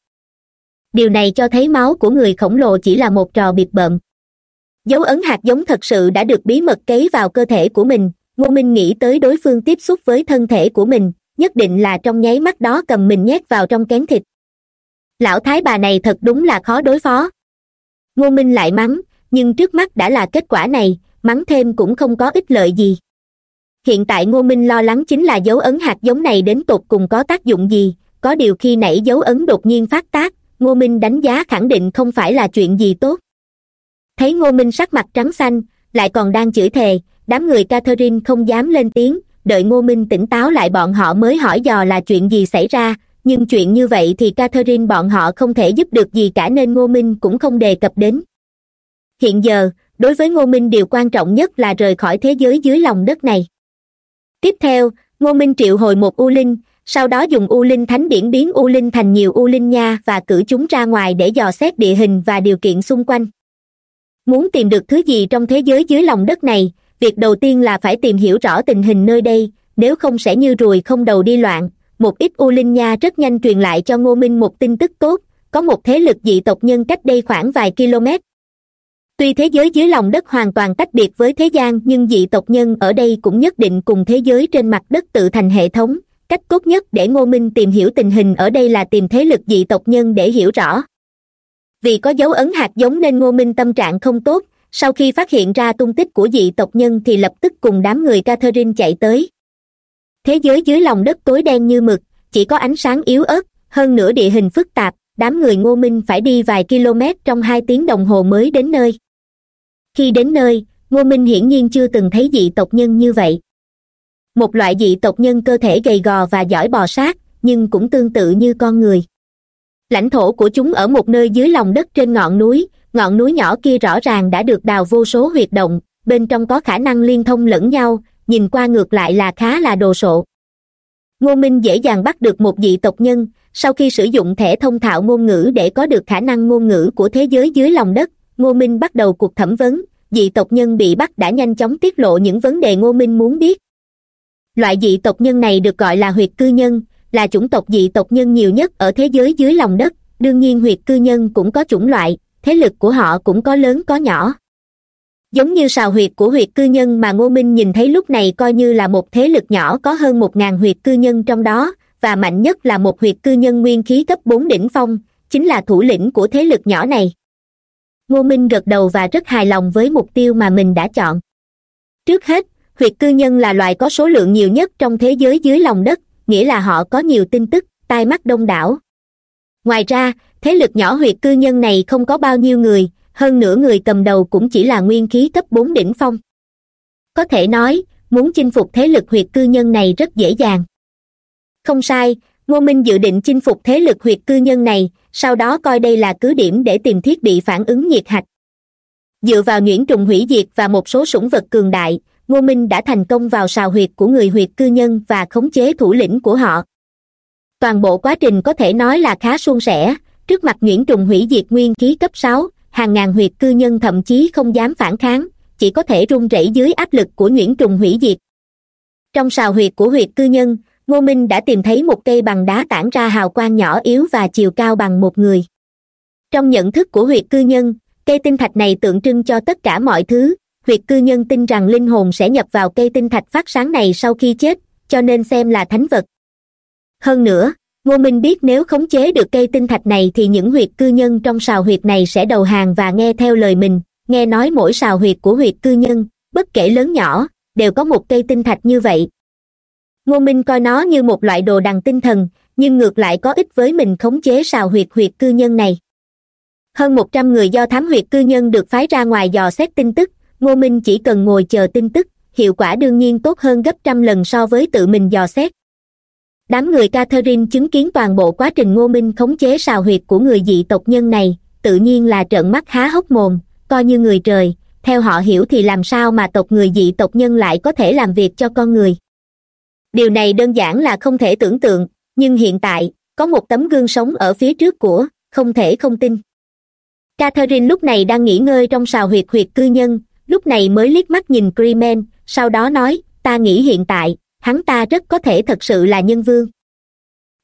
Điều này cho thấy máu của người khổng lồ chỉ là một trò biệt bợm dấu ấn hạt giống thật sự đã được bí mật cấy vào cơ thể của mình. Ngô minh nghĩ tới đối phương tiếp xúc với thân thể của mình, nhất định là trong nháy mắt đó cầm mình nhét vào trong kén thịt. Lão thái bà này thật đúng là khó đối phó. Ngô minh lại mắng, nhưng trước mắt đã là kết quả này, mắng thêm cũng không có ích lợi gì. Hiện tại ngô minh lo lắng chính là dấu ấn hạt giống này đến tột cùng có tác dụng gì, có điều khi nãy dấu ấn đột nhiên phát tác, ngô minh đánh giá khẳng định không phải là chuyện gì tốt thấy ngô minh sắc mặt trắng xanh, lại còn đang chửi thề, đám người catherine không dám lên tiếng, đợi ngô minh tỉnh táo lại bọn họ mới hỏi dò là chuyện gì xảy ra, nhưng chuyện như vậy thì catherine bọn họ không thể giúp được gì cả nên ngô minh cũng không đề cập đến. Hiện giờ, đối với ngô minh điều quan trọng nhất là rời khỏi thế giới dưới lòng đất này. Tiếp theo, ngô minh triệu hồi một u linh, sau đó dùng u linh thánh điển biến u linh thành nhiều u linh nha và cử chúng ra ngoài để dò xét địa hình và điều kiện xung quanh muốn tìm được thứ gì trong thế giới dưới lòng đất này, việc đầu tiên là phải tìm hiểu rõ tình hình nơi đây, nếu không sẽ như ruồi không đầu đi loạn. Một ít u linh nha rất nhanh truyền lại cho ngô minh một tin tức tốt, có một thế lực dị tộc nhân cách đây khoảng vài km. Tuy thế giới dưới lòng đất hoàn toàn tách biệt với thế gian, nhưng dị tộc nhân ở đây cũng nhất định cùng thế giới trên mặt đất tự thành hệ thống. Cách tốt nhất để ngô minh tìm hiểu tình hình ở đây là tìm thế lực dị tộc nhân để hiểu rõ vì có dấu ấn hạt giống nên ngô minh tâm trạng không tốt, sau khi phát hiện ra tung tích của dị tộc nhân thì lập tức cùng đám người catherine chạy tới. Thế giới dưới lòng đất tối đen như mực, chỉ có ánh sáng yếu ớt, hơn nữa địa hình phức tạp, đám người ngô minh phải đi vài km trong hai tiếng đồng hồ mới đến nơi. Khi đến nơi, ngô minh hiển nhiên chưa từng thấy dị tộc nhân như vậy. Một loại dị tộc nhân cơ thể gầy gò và giỏi bò sát, nhưng cũng tương tự như con người lãnh thổ của chúng ở một nơi dưới lòng đất trên ngọn núi ngọn núi nhỏ kia rõ ràng đã được đào vô số huyệt động, bên trong có khả năng liên thông lẫn nhau, nhìn qua ngược lại là khá là đồ sộ. Ngô minh dễ dàng bắt được một dị tộc nhân, sau khi sử dụng thẻ thông thạo ngôn ngữ để có được khả năng ngôn ngữ của thế giới dưới lòng đất, ngô minh bắt đầu cuộc thẩm vấn, dị tộc nhân bị bắt đã nhanh chóng tiết lộ những vấn đề ngô minh muốn biết. Loại dị tộc nhân này được gọi là huyệt cư nhân là chủng tộc dị tộc nhân nhiều nhất ở thế giới dưới lòng đất. Đương nhiên huyệt cư nhân cũng có chủng loại, thế lực của họ cũng có lớn có nhỏ. Giống như sào huyệt của huyệt cư nhân mà ngô minh nhìn thấy lúc này coi như là một thế lực nhỏ có hơn một ngàn huyệt cư nhân trong đó, và mạnh nhất là một huyệt cư nhân nguyên khí cấp bốn đỉnh phong, chính là thủ lĩnh của thế lực nhỏ này. Ngô minh gật đầu và rất hài lòng với mục tiêu mà mình đã chọn. Trước hết, huyệt cư nhân là loài có số lượng nhiều nhất trong thế giới dưới lòng đất nghĩa là họ có nhiều tin tức, tai mắt đông đảo. Ngoài ra, thế lực nhỏ huyệt cư nhân này không có bao nhiêu người, hơn nữa người cầm đầu cũng chỉ là nguyên khí cấp bốn đỉnh phong. Có thể nói, muốn chinh phục thế lực huyệt cư nhân này rất dễ dàng. Không sai, ngô minh dự định chinh phục thế lực huyệt cư nhân này, sau đó coi đây là cứ điểm để tìm thiết bị phản ứng nhiệt hạch. Dựa vào nhuyễn trùng hủy diệt và một số sủng vật cường đại ngô minh đã thành công vào sào huyệt của người huyệt cư nhân và khống chế thủ lĩnh của họ. Toàn bộ quá trình có thể nói là khá suôn sẻ. Trước mặt nhuyễn trùng hủy diệt nguyên khí cấp sáu, hàng ngàn huyệt cư nhân thậm chí không dám phản kháng, chỉ có thể run rẩy dưới áp lực của nhuyễn trùng hủy diệt. Trong sào huyệt của huyệt cư nhân, ngô minh đã tìm thấy một cây bằng đá tản ra hào quang nhỏ yếu và chiều cao bằng một người. Trong nhận thức của huyệt cư nhân, cây tinh thạch này tượng trưng cho tất cả mọi thứ huyệt cư nhân tin rằng linh hồn sẽ nhập vào cây tinh thạch phát sáng này sau khi chết, cho nên xem là thánh vật. Hơn nữa, ngô minh biết nếu khống chế được cây tinh thạch này thì những huyệt cư nhân trong sào huyệt này sẽ đầu hàng và nghe theo lời mình, nghe nói mỗi sào huyệt của huyệt cư nhân, bất kể lớn nhỏ, đều có một cây tinh thạch như vậy. Ngô minh coi nó như một loại đồ đằng tinh thần, nhưng ngược lại có ích với mình khống chế sào huyệt huyệt cư nhân này. Hơn một trăm người do thám huyệt cư nhân được phái ra ngoài dò xét tin tức ngô minh chỉ cần ngồi chờ tin tức, hiệu quả đương nhiên tốt hơn gấp trăm lần so với tự mình dò xét. Đám người catherine chứng kiến toàn bộ quá trình ngô minh khống chế sào huyệt của người dị tộc nhân này, tự nhiên là trợn mắt há hốc mồm, coi như người trời, theo họ hiểu thì làm sao mà tộc người dị tộc nhân lại có thể làm việc cho con người. Điều này đơn giản là không thể tưởng tượng, nhưng hiện tại, có một tấm gương sống ở phía trước của, không thể không tin. Catherine lúc này đang nghỉ ngơi trong sào huyệt huyệt cư nhân lúc này mới liếc mắt nhìn freeman sau đó nói, ta nghĩ hiện tại, hắn ta rất có thể thật sự là nhân vương.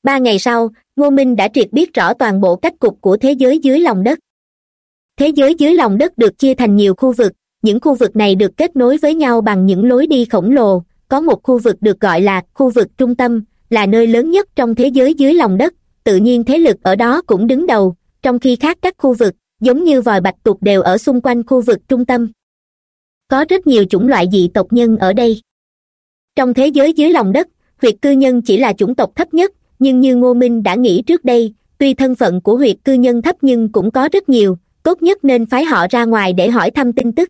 Ba ngày sau, ngô minh đã triệt biết rõ toàn bộ cách cục của thế giới dưới lòng đất. Thế giới dưới lòng đất được chia thành nhiều khu vực, những khu vực này được kết nối với nhau bằng những lối đi khổng lồ. Có một khu vực được gọi là khu vực trung tâm, là nơi lớn nhất trong thế giới dưới lòng đất. Tự nhiên thế lực ở đó cũng đứng đầu, trong khi khác các khu vực, giống như vòi bạch tuộc đều ở xung quanh khu vực trung tâm có rất nhiều chủng loại dị tộc nhân ở đây. Trong thế giới dưới lòng đất, huyệt cư nhân chỉ là chủng tộc thấp nhất, nhưng như ngô minh đã nghĩ trước đây, tuy thân phận của huyệt cư nhân thấp nhưng cũng có rất nhiều, tốt nhất nên phái họ ra ngoài để hỏi thăm tin tức.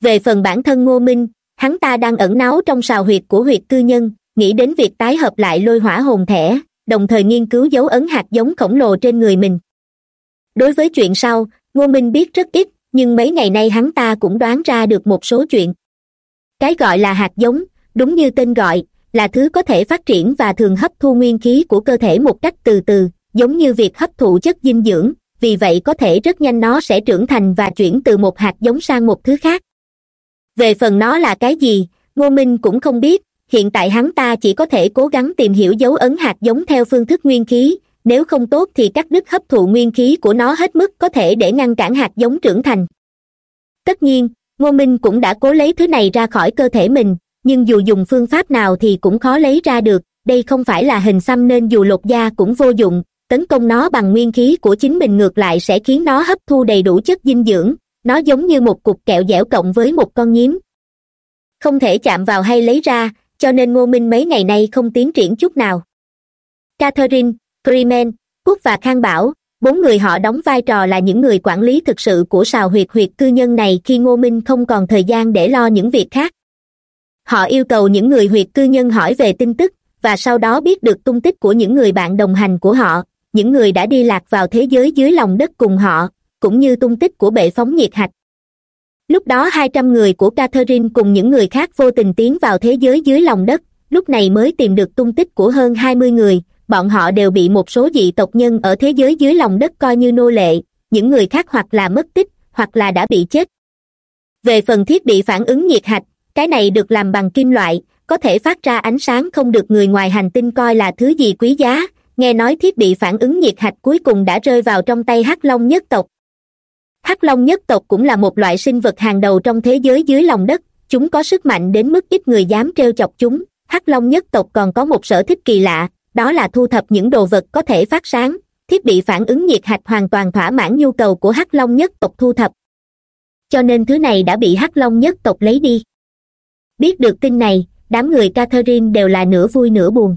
Về phần bản thân ngô minh, hắn ta đang ẩn náu trong sào huyệt của huyệt cư nhân, nghĩ đến việc tái hợp lại lôi hỏa hồn thẻ đồng thời nghiên cứu dấu ấn hạt giống khổng lồ trên người mình. Đối với chuyện sau, ngô minh biết rất ít nhưng mấy ngày nay hắn ta cũng đoán ra được một số chuyện. Cái gọi là hạt giống, đúng như tên gọi, là thứ có thể phát triển và thường hấp thu nguyên khí của cơ thể một cách từ từ, giống như việc hấp thụ chất dinh dưỡng, vì vậy có thể rất nhanh nó sẽ trưởng thành và chuyển từ một hạt giống sang một thứ khác. Về phần nó là cái gì, ngô minh cũng không biết, hiện tại hắn ta chỉ có thể cố gắng tìm hiểu dấu ấn hạt giống theo phương thức nguyên khí nếu không tốt thì cắt đứt hấp thụ nguyên khí của nó hết mức có thể để ngăn cản hạt giống trưởng thành. Tất nhiên, ngô minh cũng đã cố lấy thứ này ra khỏi cơ thể mình, nhưng dù dùng phương pháp nào thì cũng khó lấy ra được, đây không phải là hình xăm nên dù lột da cũng vô dụng, tấn công nó bằng nguyên khí của chính mình ngược lại sẽ khiến nó hấp thu đầy đủ chất dinh dưỡng, nó giống như một cục kẹo dẻo cộng với một con nhím. Không thể chạm vào hay lấy ra, cho nên ngô minh mấy ngày nay không tiến triển chút nào. Catherine freeman, cúc và khang bảo, bốn người họ đóng vai trò là những người quản lý thực sự của sào huyệt huyệt cư nhân này khi ngô minh không còn thời gian để lo những việc khác. Họ yêu cầu những người huyệt cư nhân hỏi về tin tức, và sau đó biết được tung tích của những người bạn đồng hành của họ, những người đã đi lạc vào thế giới dưới lòng đất cùng họ, cũng như tung tích của bệ phóng nhiệt hạch. Lúc đó hai trăm người của catherine cùng những người khác vô tình tiến vào thế giới dưới lòng đất, lúc này mới tìm được tung tích của hơn hai mươi người bọn họ đều bị một số dị tộc nhân ở thế giới dưới lòng đất coi như nô lệ, những người khác hoặc là mất tích, hoặc là đã bị chết. Về phần thiết bị phản ứng nhiệt hạch, cái này được làm bằng kim loại, có thể phát ra ánh sáng không được người ngoài hành tinh coi là thứ gì quý giá, nghe nói thiết bị phản ứng nhiệt hạch cuối cùng đã rơi vào trong tay hắc long nhất tộc. Hắc long nhất tộc cũng là một loại sinh vật hàng đầu trong thế giới dưới lòng đất, chúng có sức mạnh đến mức ít người dám trêu chọc chúng. Hắc long nhất tộc còn có một sở thích kỳ lạ đó là thu thập những đồ vật có thể phát sáng, thiết bị phản ứng nhiệt hạch hoàn toàn thỏa mãn nhu cầu của hắc long nhất tộc thu thập. Cho nên thứ này đã bị hắc long nhất tộc lấy đi. Biết được tin này, đám người catherine đều là nửa vui nửa buồn.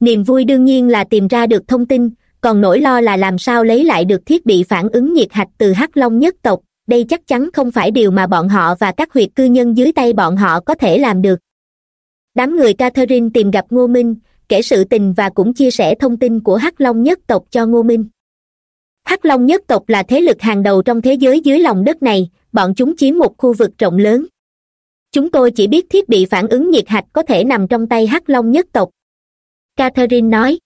Niềm vui đương nhiên là tìm ra được thông tin, còn nỗi lo là làm sao lấy lại được thiết bị phản ứng nhiệt hạch từ hắc long nhất tộc, đây chắc chắn không phải điều mà bọn họ và các huyệt cư nhân dưới tay bọn họ có thể làm được. Đám người catherine tìm gặp ngô minh kể sự tình và cũng chia sẻ thông tin của hắc long nhất tộc cho ngô minh. Hắc long nhất tộc là thế lực hàng đầu trong thế giới dưới lòng đất này, bọn chúng chiếm một khu vực rộng lớn. Chúng tôi chỉ biết thiết bị phản ứng nhiệt hạch có thể nằm trong tay hắc long nhất tộc. Catherine nói.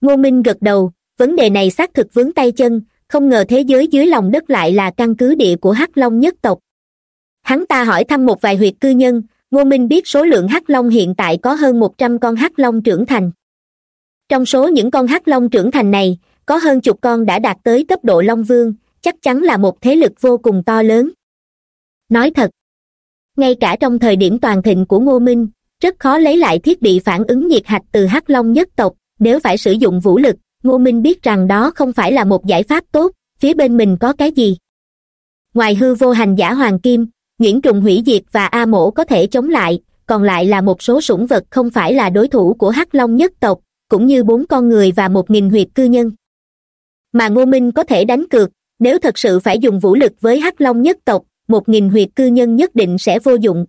Ngô minh gật đầu, vấn đề này xác thực vướng tay chân, không ngờ thế giới dưới lòng đất lại là căn cứ địa của hắc long nhất tộc. Hắn ta hỏi thăm một vài huyệt cư nhân ngô minh biết số lượng hắc long hiện tại có hơn một trăm con hắc long trưởng thành. Trong số những con hắc long trưởng thành này, có hơn chục con đã đạt tới cấp độ long vương, chắc chắn là một thế lực vô cùng to lớn. Nói thật, ngay cả trong thời điểm toàn thịnh của ngô minh, rất khó lấy lại thiết bị phản ứng nhiệt hạch từ hắc long nhất tộc. Nếu phải sử dụng vũ lực, ngô minh biết rằng đó không phải là một giải pháp tốt, phía bên mình có cái gì? Ngoài hư vô hành giả hoàng kim Nguyễn trùng hủy diệt và a mổ có thể chống lại, còn lại là một số sủng vật không phải là đối thủ của hắc long nhất tộc, cũng như bốn con người và một nghìn huyệt cư nhân. Mà ngô minh có thể đánh cược, nếu thật sự phải dùng vũ lực với hắc long nhất tộc, một nghìn huyệt cư nhân nhất định sẽ vô dụng.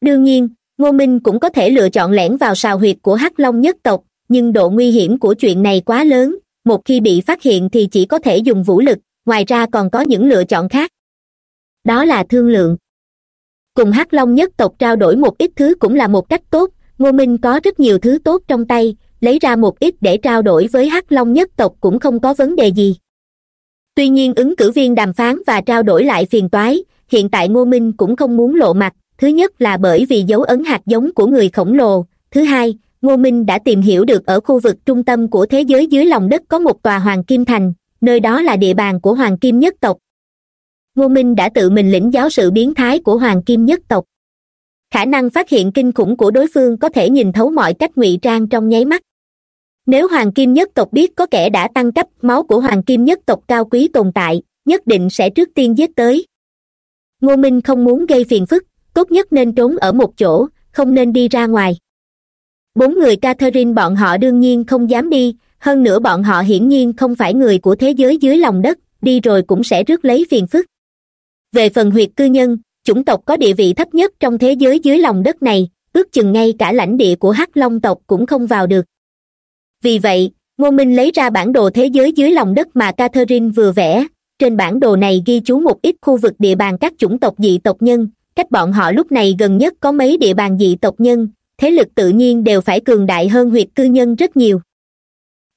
Đương nhiên, ngô minh cũng có thể lựa chọn lẻn vào sào huyệt của hắc long nhất tộc, nhưng độ nguy hiểm của chuyện này quá lớn, một khi bị phát hiện thì chỉ có thể dùng vũ lực, ngoài ra còn có những lựa chọn khác đó là thương lượng. Cùng hắc long nhất tộc trao đổi một ít thứ cũng là một cách tốt, ngô minh có rất nhiều thứ tốt trong tay, lấy ra một ít để trao đổi với hắc long nhất tộc cũng không có vấn đề gì. Tuy nhiên ứng cử viên đàm phán và trao đổi lại phiền toái, hiện tại ngô minh cũng không muốn lộ mặt, thứ nhất là bởi vì dấu ấn hạt giống của người khổng lồ, thứ hai, ngô minh đã tìm hiểu được ở khu vực trung tâm của thế giới dưới lòng đất có một tòa hoàng kim thành, nơi đó là địa bàn của hoàng kim nhất tộc ngô minh đã tự mình lĩnh giáo sự biến thái của hoàng kim nhất tộc. Khả năng phát hiện kinh khủng của đối phương có thể nhìn thấu mọi cách ngụy trang trong nháy mắt. Nếu hoàng kim nhất tộc biết có kẻ đã tăng cấp, máu của hoàng kim nhất tộc cao quý tồn tại, nhất định sẽ trước tiên giết tới. Ngô minh không muốn gây phiền phức, tốt nhất nên trốn ở một chỗ, không nên đi ra ngoài. Bốn người catherine bọn họ đương nhiên không dám đi, hơn nữa bọn họ hiển nhiên không phải người của thế giới dưới lòng đất, đi rồi cũng sẽ rước lấy phiền phức về phần huyệt cư nhân, chủng tộc có địa vị thấp nhất trong thế giới dưới lòng đất này, ước chừng ngay cả lãnh địa của hắc long tộc cũng không vào được. Vì vậy, ngô minh lấy ra bản đồ thế giới dưới lòng đất mà catherine vừa vẽ. Trên bản đồ này ghi chú một ít khu vực địa bàn các chủng tộc dị tộc nhân. Cách bọn họ lúc này gần nhất có mấy địa bàn dị tộc nhân. Thế lực tự nhiên đều phải cường đại hơn huyệt cư nhân rất nhiều.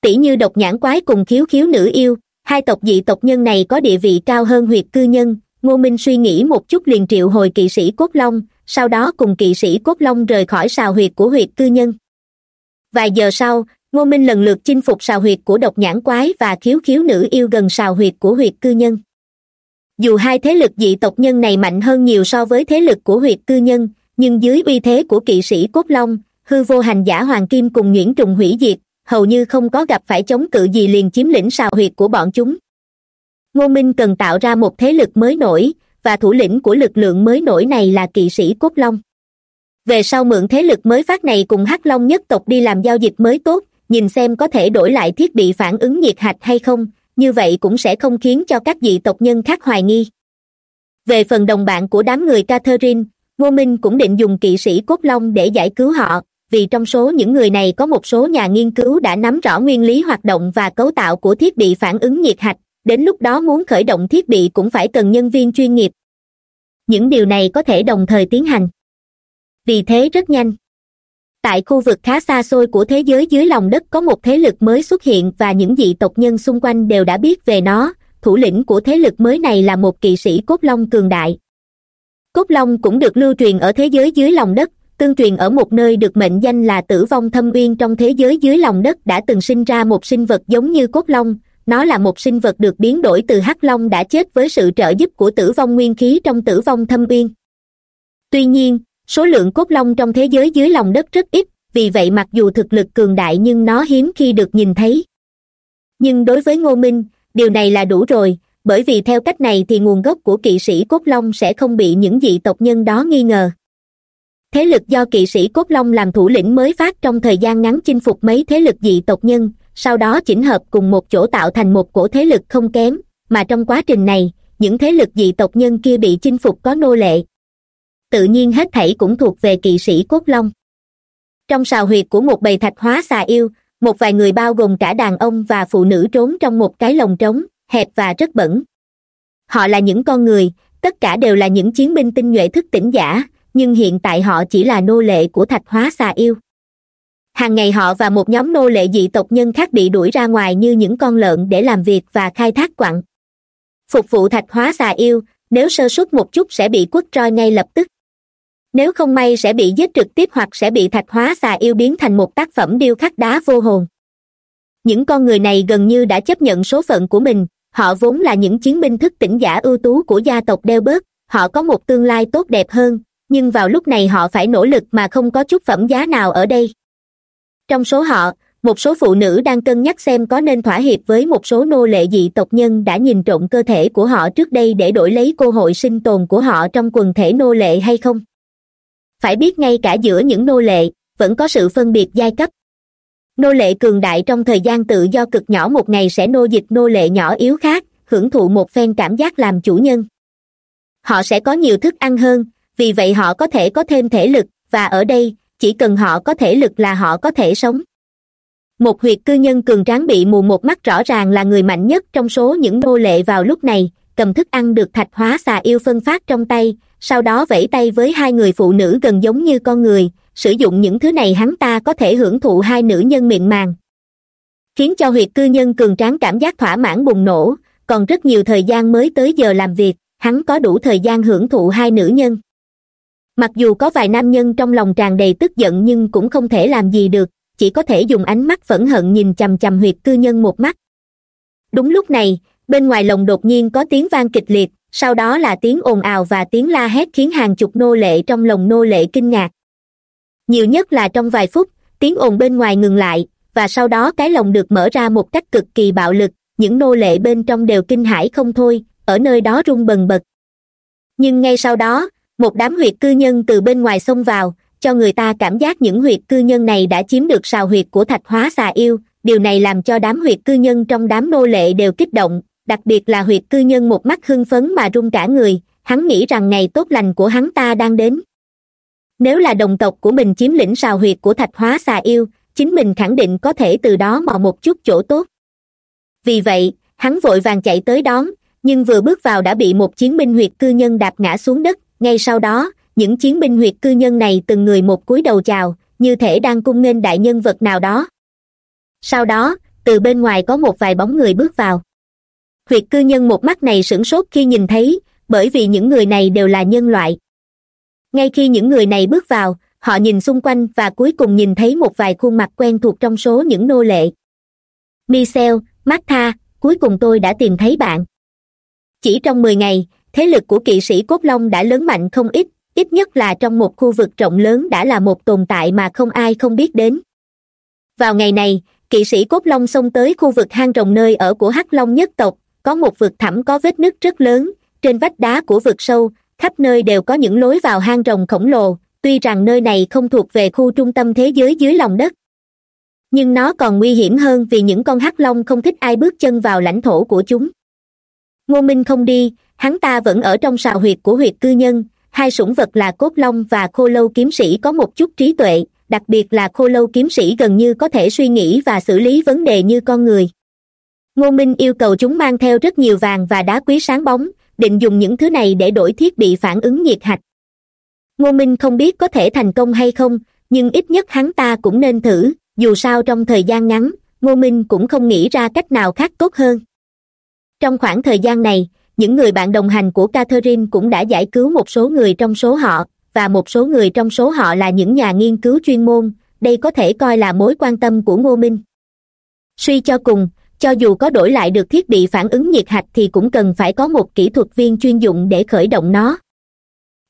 Tỷ như độc nhãn quái cùng khiếu khiếu nữ yêu, hai tộc dị tộc nhân này có địa vị cao hơn huyệt cư nhân ngô minh suy nghĩ một chút liền triệu hồi kỵ sĩ cốt long, sau đó cùng kỵ sĩ cốt long rời khỏi sào huyệt của huyệt cư nhân. Vài giờ sau, ngô minh lần lượt chinh phục sào huyệt của độc nhãn quái và khiếu khiếu nữ yêu gần sào huyệt của huyệt cư nhân. Dù hai thế lực dị tộc nhân này mạnh hơn nhiều so với thế lực của huyệt cư nhân, nhưng dưới uy thế của kỵ sĩ cốt long, hư vô hành giả hoàng kim cùng nhuyễn trùng hủy diệt, hầu như không có gặp phải chống cự gì liền chiếm lĩnh sào huyệt của bọn chúng ngô minh cần tạo ra một thế lực mới nổi, và thủ lĩnh của lực lượng mới nổi này là kỵ sĩ cốt long. Về sau mượn thế lực mới phát này cùng hắc long nhất tộc đi làm giao dịch mới tốt, nhìn xem có thể đổi lại thiết bị phản ứng nhiệt hạch hay không, như vậy cũng sẽ không khiến cho các dị tộc nhân khác hoài nghi. Về phần đồng bạn của đám người catherine, ngô minh cũng định dùng kỵ sĩ cốt long để giải cứu họ, vì trong số những người này có một số nhà nghiên cứu đã nắm rõ nguyên lý hoạt động và cấu tạo của thiết bị phản ứng nhiệt hạch đến lúc đó muốn khởi động thiết bị cũng phải cần nhân viên chuyên nghiệp. Những điều này có thể đồng thời tiến hành. Vì thế rất nhanh. Tại khu vực khá xa xôi của thế giới dưới lòng đất có một thế lực mới xuất hiện và những dị tộc nhân xung quanh đều đã biết về nó. Thủ lĩnh của thế lực mới này là một kỵ sĩ cốt long cường đại. Cốt long cũng được lưu truyền ở thế giới dưới lòng đất, tương truyền ở một nơi được mệnh danh là tử vong thâm uyên trong thế giới dưới lòng đất đã từng sinh ra một sinh vật giống như cốt long nó là một sinh vật được biến đổi từ hắc long đã chết với sự trợ giúp của tử vong nguyên khí trong tử vong thâm uyên. Tuy nhiên, số lượng cốt long trong thế giới dưới lòng đất rất ít, vì vậy mặc dù thực lực cường đại nhưng nó hiếm khi được nhìn thấy. Nhưng đối với ngô minh, điều này là đủ rồi, bởi vì theo cách này thì nguồn gốc của kỵ sĩ cốt long sẽ không bị những dị tộc nhân đó nghi ngờ. Thế lực do kỵ sĩ cốt long làm thủ lĩnh mới phát trong thời gian ngắn chinh phục mấy thế lực dị tộc nhân sau đó chỉnh hợp cùng một chỗ tạo thành một cổ thế lực không kém, mà trong quá trình này, những thế lực dị tộc nhân kia bị chinh phục có nô lệ. Tự nhiên hết thảy cũng thuộc về kỵ sĩ cốt long. Trong sào huyệt của một bầy thạch hóa xà yêu, một vài người bao gồm cả đàn ông và phụ nữ trốn trong một cái lồng trống, hẹp và rất bẩn. Họ là những con người, tất cả đều là những chiến binh tinh nhuệ thức tỉnh giả, nhưng hiện tại họ chỉ là nô lệ của thạch hóa xà yêu hàng ngày họ và một nhóm nô lệ dị tộc nhân khác bị đuổi ra ngoài như những con lợn để làm việc và khai thác quặng. Phục vụ thạch hóa xà yêu, nếu sơ suất một chút sẽ bị quất roi ngay lập tức. Nếu không may sẽ bị giết trực tiếp hoặc sẽ bị thạch hóa xà yêu biến thành một tác phẩm điêu khắc đá vô hồn. Những con người này gần như đã chấp nhận số phận của mình, họ vốn là những chiến binh thức tỉnh giả ưu tú của gia tộc đeo bớt họ có một tương lai tốt đẹp hơn, nhưng vào lúc này họ phải nỗ lực mà không có chút phẩm giá nào ở đây trong số họ, một số phụ nữ đang cân nhắc xem có nên thỏa hiệp với một số nô lệ dị tộc nhân đã nhìn trộm cơ thể của họ trước đây để đổi lấy cơ hội sinh tồn của họ trong quần thể nô lệ hay không? Phải biết ngay cả giữa những nô lệ, vẫn có sự phân biệt giai cấp. Nô lệ cường đại trong thời gian tự do cực nhỏ một ngày sẽ nô dịch nô lệ nhỏ yếu khác, hưởng thụ một phen cảm giác làm chủ nhân. Họ sẽ có nhiều thức ăn hơn, vì vậy họ có thể có thêm thể lực, và ở đây chỉ cần họ có thể lực là họ có thể sống. Một huyệt cư nhân cường tráng bị mù một mắt rõ ràng là người mạnh nhất trong số những nô lệ vào lúc này, cầm thức ăn được thạch hóa xà yêu phân phát trong tay, sau đó vẫy tay với hai người phụ nữ gần giống như con người, sử dụng những thứ này hắn ta có thể hưởng thụ hai nữ nhân miệng màng. Khiến cho huyệt cư nhân cường tráng cảm giác thỏa mãn bùng nổ, còn rất nhiều thời gian mới tới giờ làm việc, hắn có đủ thời gian hưởng thụ hai nữ nhân mặc dù có vài nam nhân trong lòng tràn đầy tức giận nhưng cũng không thể làm gì được, chỉ có thể dùng ánh mắt phẫn hận nhìn chằm chằm huyệt cư nhân một mắt. Đúng lúc này, bên ngoài lồng đột nhiên có tiếng vang kịch liệt, sau đó là tiếng ồn ào và tiếng la hét khiến hàng chục nô lệ trong lồng nô lệ kinh ngạc. Nhiều nhất là trong vài phút, tiếng ồn bên ngoài ngừng lại, và sau đó cái lồng được mở ra một cách cực kỳ bạo lực, những nô lệ bên trong đều kinh hãi không thôi, ở nơi đó rung bần bật. Nhưng ngay sau đó một đám huyệt cư nhân từ bên ngoài xông vào, cho người ta cảm giác những huyệt cư nhân này đã chiếm được sào huyệt của thạch hóa xà yêu. Điều này làm cho đám huyệt cư nhân trong đám nô lệ đều kích động, đặc biệt là huyệt cư nhân một mắt hưng phấn mà run cả người, hắn nghĩ rằng ngày tốt lành của hắn ta đang đến. Nếu là đồng tộc của mình chiếm lĩnh sào huyệt của thạch hóa xà yêu, chính mình khẳng định có thể từ đó mò một chút chỗ tốt. Vì vậy, hắn vội vàng chạy tới đón, nhưng vừa bước vào đã bị một chiến binh huyệt cư nhân đạp ngã xuống đất ngay sau đó, những chiến binh huyệt cư nhân này từng người một cúi đầu chào, như thể đang cung nghênh đại nhân vật nào đó. Sau đó, từ bên ngoài có một vài bóng người bước vào. Huyệt cư nhân một mắt này sửng sốt khi nhìn thấy, bởi vì những người này đều là nhân loại. Ngay khi những người này bước vào, họ nhìn xung quanh và cuối cùng nhìn thấy một vài khuôn mặt quen thuộc trong số những nô lệ. Michel, martha, cuối cùng tôi đã tìm thấy bạn. Chỉ trong mười ngày thế lực của kỵ sĩ cốt long đã lớn mạnh không ít ít nhất là trong một khu vực rộng lớn đã là một tồn tại mà không ai không biết đến. Vào ngày này, kỵ sĩ cốt long xông tới khu vực hang rồng nơi ở của hắc long nhất tộc, có một vực thẳm có vết nứt rất lớn, trên vách đá của vực sâu, khắp nơi đều có những lối vào hang rồng khổng lồ, tuy rằng nơi này không thuộc về khu trung tâm thế giới dưới lòng đất. Nhưng nó còn nguy hiểm hơn vì những con hắc long không thích ai bước chân vào lãnh thổ của chúng. Ngô minh không đi hắn ta vẫn ở trong sào huyệt của huyệt cư nhân. Hai sủng vật là cốt long và khô lâu kiếm sĩ có một chút trí tuệ, đặc biệt là khô lâu kiếm sĩ gần như có thể suy nghĩ và xử lý vấn đề như con người. Ngô minh yêu cầu chúng mang theo rất nhiều vàng và đá quý sáng bóng, định dùng những thứ này để đổi thiết bị phản ứng nhiệt hạch. Ngô minh không biết có thể thành công hay không, nhưng ít nhất hắn ta cũng nên thử, dù sao trong thời gian ngắn, ngô minh cũng không nghĩ ra cách nào khác tốt hơn. Trong khoảng thời gian này những người bạn đồng hành của catherine cũng đã giải cứu một số người trong số họ, và một số người trong số họ là những nhà nghiên cứu chuyên môn, đây có thể coi là mối quan tâm của ngô minh. Suy cho cùng, cho dù có đổi lại được thiết bị phản ứng nhiệt hạch thì cũng cần phải có một kỹ thuật viên chuyên dụng để khởi động nó.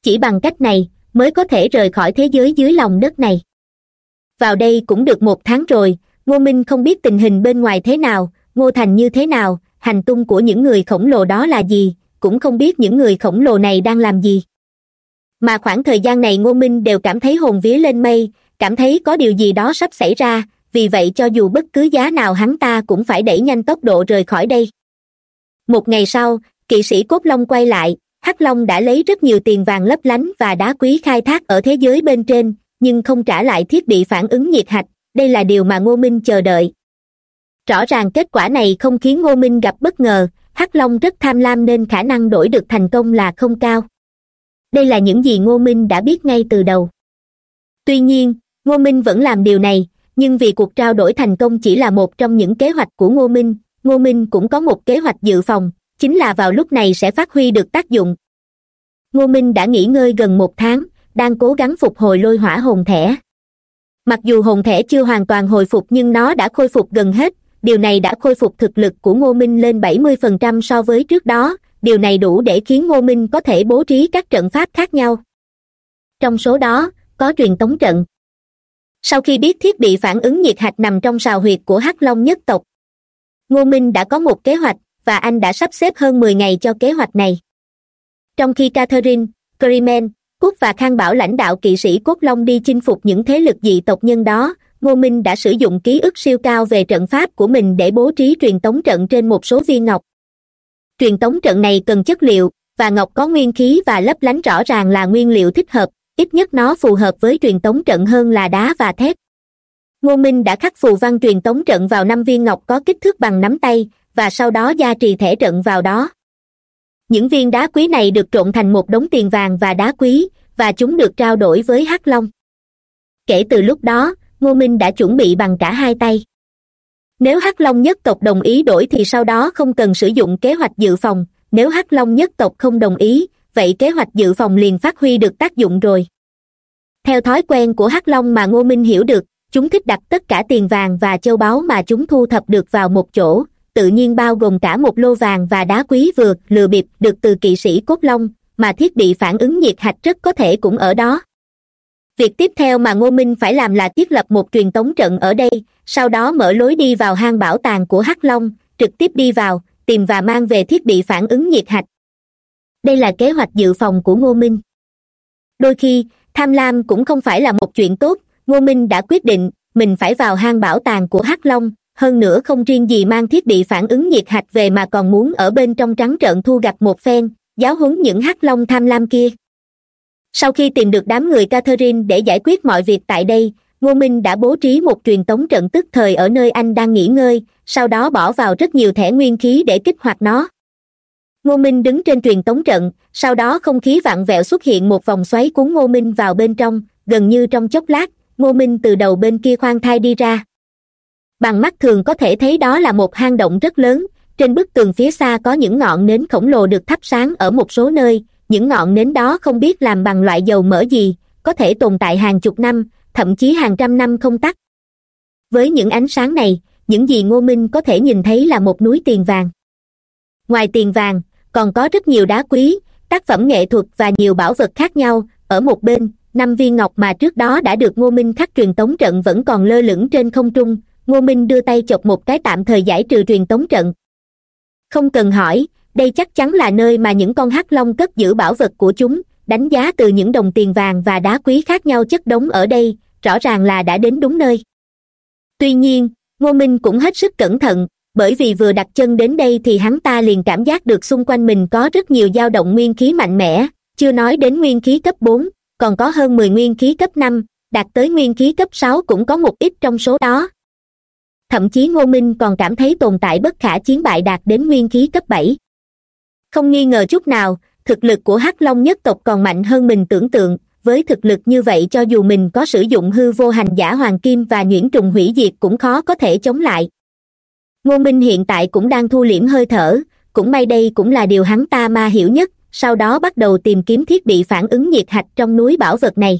Chỉ bằng cách này, mới có thể rời khỏi thế giới dưới lòng đất này. Vào đây cũng được một tháng rồi, ngô minh không biết tình hình bên ngoài thế nào, ngô thành như thế nào hành tung của những người khổng lồ đó là gì? Cũng không biết những người khổng lồ này đang làm gì. Mà khoảng thời gian này ngô minh đều cảm thấy hồn vía lên mây, cảm thấy có điều gì đó sắp xảy ra. Vì vậy cho dù bất cứ giá nào hắn ta cũng phải đẩy nhanh tốc độ rời khỏi đây. Một ngày sau, kỵ sĩ cốt long quay lại. Hắc long đã lấy rất nhiều tiền vàng lấp lánh và đá quý khai thác ở thế giới bên trên, nhưng không trả lại thiết bị phản ứng nhiệt hạch. Đây là điều mà ngô minh chờ đợi rõ ràng kết quả này không khiến ngô minh gặp bất ngờ, hắc long rất tham lam nên khả năng đổi được thành công là không cao. Đây là những gì ngô minh đã biết ngay từ đầu. Tuy nhiên, ngô minh vẫn làm điều này, nhưng vì cuộc trao đổi thành công chỉ là một trong những kế hoạch của ngô minh ngô minh cũng có một kế hoạch dự phòng, chính là vào lúc này sẽ phát huy được tác dụng. Ngô minh đã nghỉ ngơi gần một tháng, đang cố gắng phục hồi lôi hỏa hồn thẻ mặc dù hồn thẻ chưa hoàn toàn hồi phục nhưng nó đã khôi phục gần hết điều này đã khôi phục thực lực của ngô minh lên bảy mươi phần trăm so với trước đó. Điều này đủ để khiến ngô minh có thể bố trí các trận pháp khác nhau. Trong số đó có truyền tống trận. Sau khi biết thiết bị phản ứng nhiệt hạch nằm trong sào huyệt của hắc long nhất tộc ngô minh đã có một kế hoạch và anh đã sắp xếp hơn mười ngày cho kế hoạch này. Trong khi catherine Crimen, Cúc và Khang Bảo lãnh đạo kỵ sĩ Cốt Long đi chinh phục những thế lực dị tộc nhân đó, Ngô Minh đã sử dụng ký ức siêu cao về trận pháp của mình để bố trí truyền tống trận trên một số viên ngọc. Truyền tống trận này cần chất liệu, và ngọc có nguyên khí và lấp lánh rõ ràng là nguyên liệu thích hợp, ít nhất nó phù hợp với truyền tống trận hơn là đá và thép. Ngô Minh đã khắc phù văn truyền tống trận vào năm viên ngọc có kích thước bằng nắm tay, và sau đó gia trì thể trận vào đó những viên đá quý này được trộn thành một đống tiền vàng và đá quý và chúng được trao đổi với hắc long kể từ lúc đó ngô minh đã chuẩn bị bằng cả hai tay. Nếu hắc long nhất tộc đồng ý đổi thì sau đó không cần sử dụng kế hoạch dự phòng. Nếu hắc long nhất tộc không đồng ý, vậy kế hoạch dự phòng liền phát huy được tác dụng rồi. Theo thói quen của hắc long mà ngô minh hiểu được, chúng thích đặt tất cả tiền vàng và châu báu mà chúng thu thập được vào một chỗ, tự nhiên bao gồm cả một lô vàng và đá quý vừa, lừa bịp, được từ kỵ sĩ cốt long, mà thiết bị phản ứng nhiệt hạch rất có thể cũng ở đó việc tiếp theo mà ngô minh phải làm là thiết lập một truyền tống trận ở đây, sau đó mở lối đi vào hang bảo tàng của hắc long, trực tiếp đi vào, tìm và mang về thiết bị phản ứng nhiệt hạch. Đây là kế hoạch dự phòng của ngô minh. Đôi khi, tham lam cũng không phải là một chuyện tốt, ngô minh đã quyết định, mình phải vào hang bảo tàng của hắc long, hơn nữa không riêng gì mang thiết bị phản ứng nhiệt hạch về mà còn muốn ở bên trong trắng trợn thu gặp một phen, giáo huấn những hắc long tham lam kia sau khi tìm được đám người catherine để giải quyết mọi việc tại đây, ngô minh đã bố trí một truyền tống trận tức thời ở nơi anh đang nghỉ ngơi, sau đó bỏ vào rất nhiều thẻ nguyên khí để kích hoạt nó. Ngô minh đứng trên truyền tống trận, sau đó không khí vặn vẹo xuất hiện một vòng xoáy cuốn ngô minh vào bên trong, gần như trong chốc lát, ngô minh từ đầu bên kia khoan thai đi ra. Bằng mắt thường có thể thấy đó là một hang động rất lớn, trên bức tường phía xa có những ngọn nến khổng lồ được thắp sáng ở một số nơi những ngọn nến đó không biết làm bằng loại dầu mỡ gì, có thể tồn tại hàng chục năm, thậm chí hàng trăm năm không tắt. Với những ánh sáng này, những gì ngô minh có thể nhìn thấy là một núi tiền vàng. Ngoài tiền vàng, còn có rất nhiều đá quý, tác phẩm nghệ thuật và nhiều bảo vật khác nhau. Ở một bên, năm viên ngọc mà trước đó đã được ngô minh khắc truyền tống trận vẫn còn lơ lửng trên không trung. Ngô minh đưa tay chọc một cái tạm thời giải trừ truyền tống trận. Không cần hỏi đây chắc chắn là nơi mà những con hắc long cất giữ bảo vật của chúng, đánh giá từ những đồng tiền vàng và đá quý khác nhau chất đống ở đây, rõ ràng là đã đến đúng nơi. Tuy nhiên, ngô minh cũng hết sức cẩn thận, bởi vì vừa đặt chân đến đây thì hắn ta liền cảm giác được xung quanh mình có rất nhiều dao động nguyên khí mạnh mẽ, chưa nói đến nguyên khí cấp bốn, còn có hơn mười nguyên khí cấp năm, đạt tới nguyên khí cấp sáu cũng có một ít trong số đó. Thậm chí ngô minh còn cảm thấy tồn tại bất khả chiến bại đạt đến nguyên khí cấp bảy không nghi ngờ chút nào, thực lực của hắc long nhất tộc còn mạnh hơn mình tưởng tượng. Với thực lực như vậy cho dù mình có sử dụng hư vô hành giả hoàng kim và nhuyễn trùng hủy diệt cũng khó có thể chống lại. Ngô minh hiện tại cũng đang thu liễm hơi thở, cũng may đây cũng là điều hắn ta ma hiểu nhất, sau đó bắt đầu tìm kiếm thiết bị phản ứng nhiệt hạch trong núi bảo vật này.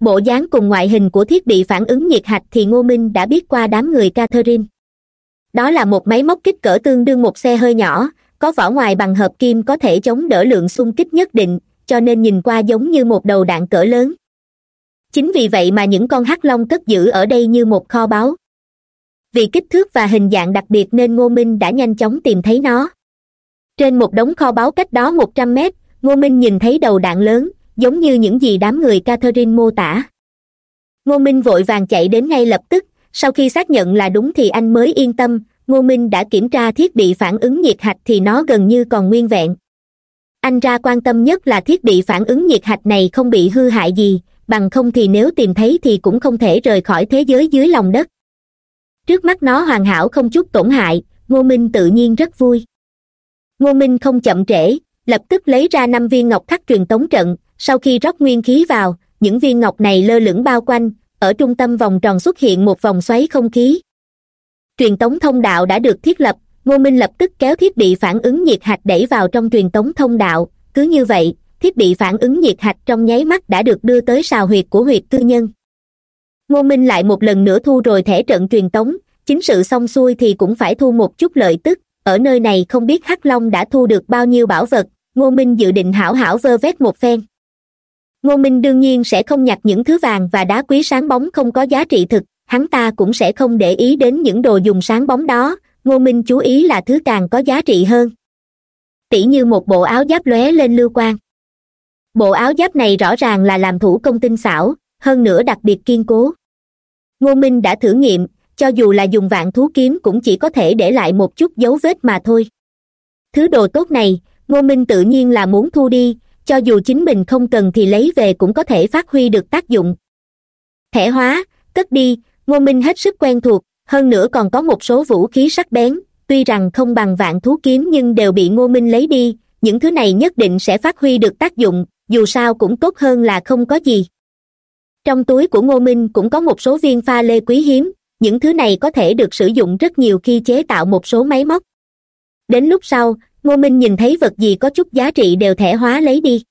Bộ dáng cùng ngoại hình của thiết bị phản ứng nhiệt hạch thì ngô minh đã biết qua đám người catherine. Đó là một máy móc kích cỡ tương đương một xe hơi nhỏ có vỏ ngoài bằng hợp kim có thể chống đỡ lượng xung kích nhất định, cho nên nhìn qua giống như một đầu đạn cỡ lớn. Chính vì vậy mà những con hắc long cất giữ ở đây như một kho báu. Vì kích thước và hình dạng đặc biệt nên ngô minh đã nhanh chóng tìm thấy nó. Trên một đống kho báu cách đó một trăm mét, ngô minh nhìn thấy đầu đạn lớn, giống như những gì đám người catherine mô tả. Ngô minh vội vàng chạy đến ngay lập tức, sau khi xác nhận là đúng thì anh mới yên tâm ngô minh đã kiểm tra thiết bị phản ứng nhiệt hạch thì nó gần như còn nguyên vẹn. Anh ra quan tâm nhất là thiết bị phản ứng nhiệt hạch này không bị hư hại gì, bằng không thì nếu tìm thấy thì cũng không thể rời khỏi thế giới dưới lòng đất. Trước mắt nó hoàn hảo không chút tổn hại, ngô minh tự nhiên rất vui. Ngô minh không chậm trễ, lập tức lấy ra năm viên ngọc khắc truyền tống trận, sau khi rót nguyên khí vào, những viên ngọc này lơ lửng bao quanh, ở trung tâm vòng tròn xuất hiện một vòng xoáy không khí truyền tống thông đạo đã được thiết lập, ngô minh lập tức kéo thiết bị phản ứng nhiệt hạch đẩy vào trong truyền tống thông đạo. Cứ như vậy, thiết bị phản ứng nhiệt hạch trong nháy mắt đã được đưa tới sào huyệt của huyệt tư nhân. Ngô minh lại một lần nữa thu rồi thẻ trận truyền tống, chính sự xong xuôi thì cũng phải thu một chút lợi tức. Ở nơi này không biết hắc long đã thu được bao nhiêu bảo vật, ngô minh dự định hảo hảo vơ vét một phen. Ngô minh đương nhiên sẽ không nhặt những thứ vàng và đá quý sáng bóng không có giá trị thực hắn ta cũng sẽ không để ý đến những đồ dùng sáng bóng đó, ngô minh chú ý là thứ càng có giá trị hơn. Tỉ như một bộ áo giáp lóe lên lưu quang. Bộ áo giáp này rõ ràng là làm thủ công tinh xảo, hơn nữa đặc biệt kiên cố. Ngô minh đã thử nghiệm, cho dù là dùng vạn thú kiếm cũng chỉ có thể để lại một chút dấu vết mà thôi. Thứ đồ tốt này, ngô minh tự nhiên là muốn thu đi, cho dù chính mình không cần thì lấy về cũng có thể phát huy được tác dụng. Thẻ hóa, cất đi ngô minh hết sức quen thuộc, hơn nữa còn có một số vũ khí sắc bén, tuy rằng không bằng vạn thú kiếm nhưng đều bị ngô minh lấy đi, những thứ này nhất định sẽ phát huy được tác dụng, dù sao cũng tốt hơn là không có gì. Trong túi của ngô minh cũng có một số viên pha lê quý hiếm, những thứ này có thể được sử dụng rất nhiều khi chế tạo một số máy móc. Đến lúc sau, ngô minh nhìn thấy vật gì có chút giá trị đều thẻ hóa lấy đi.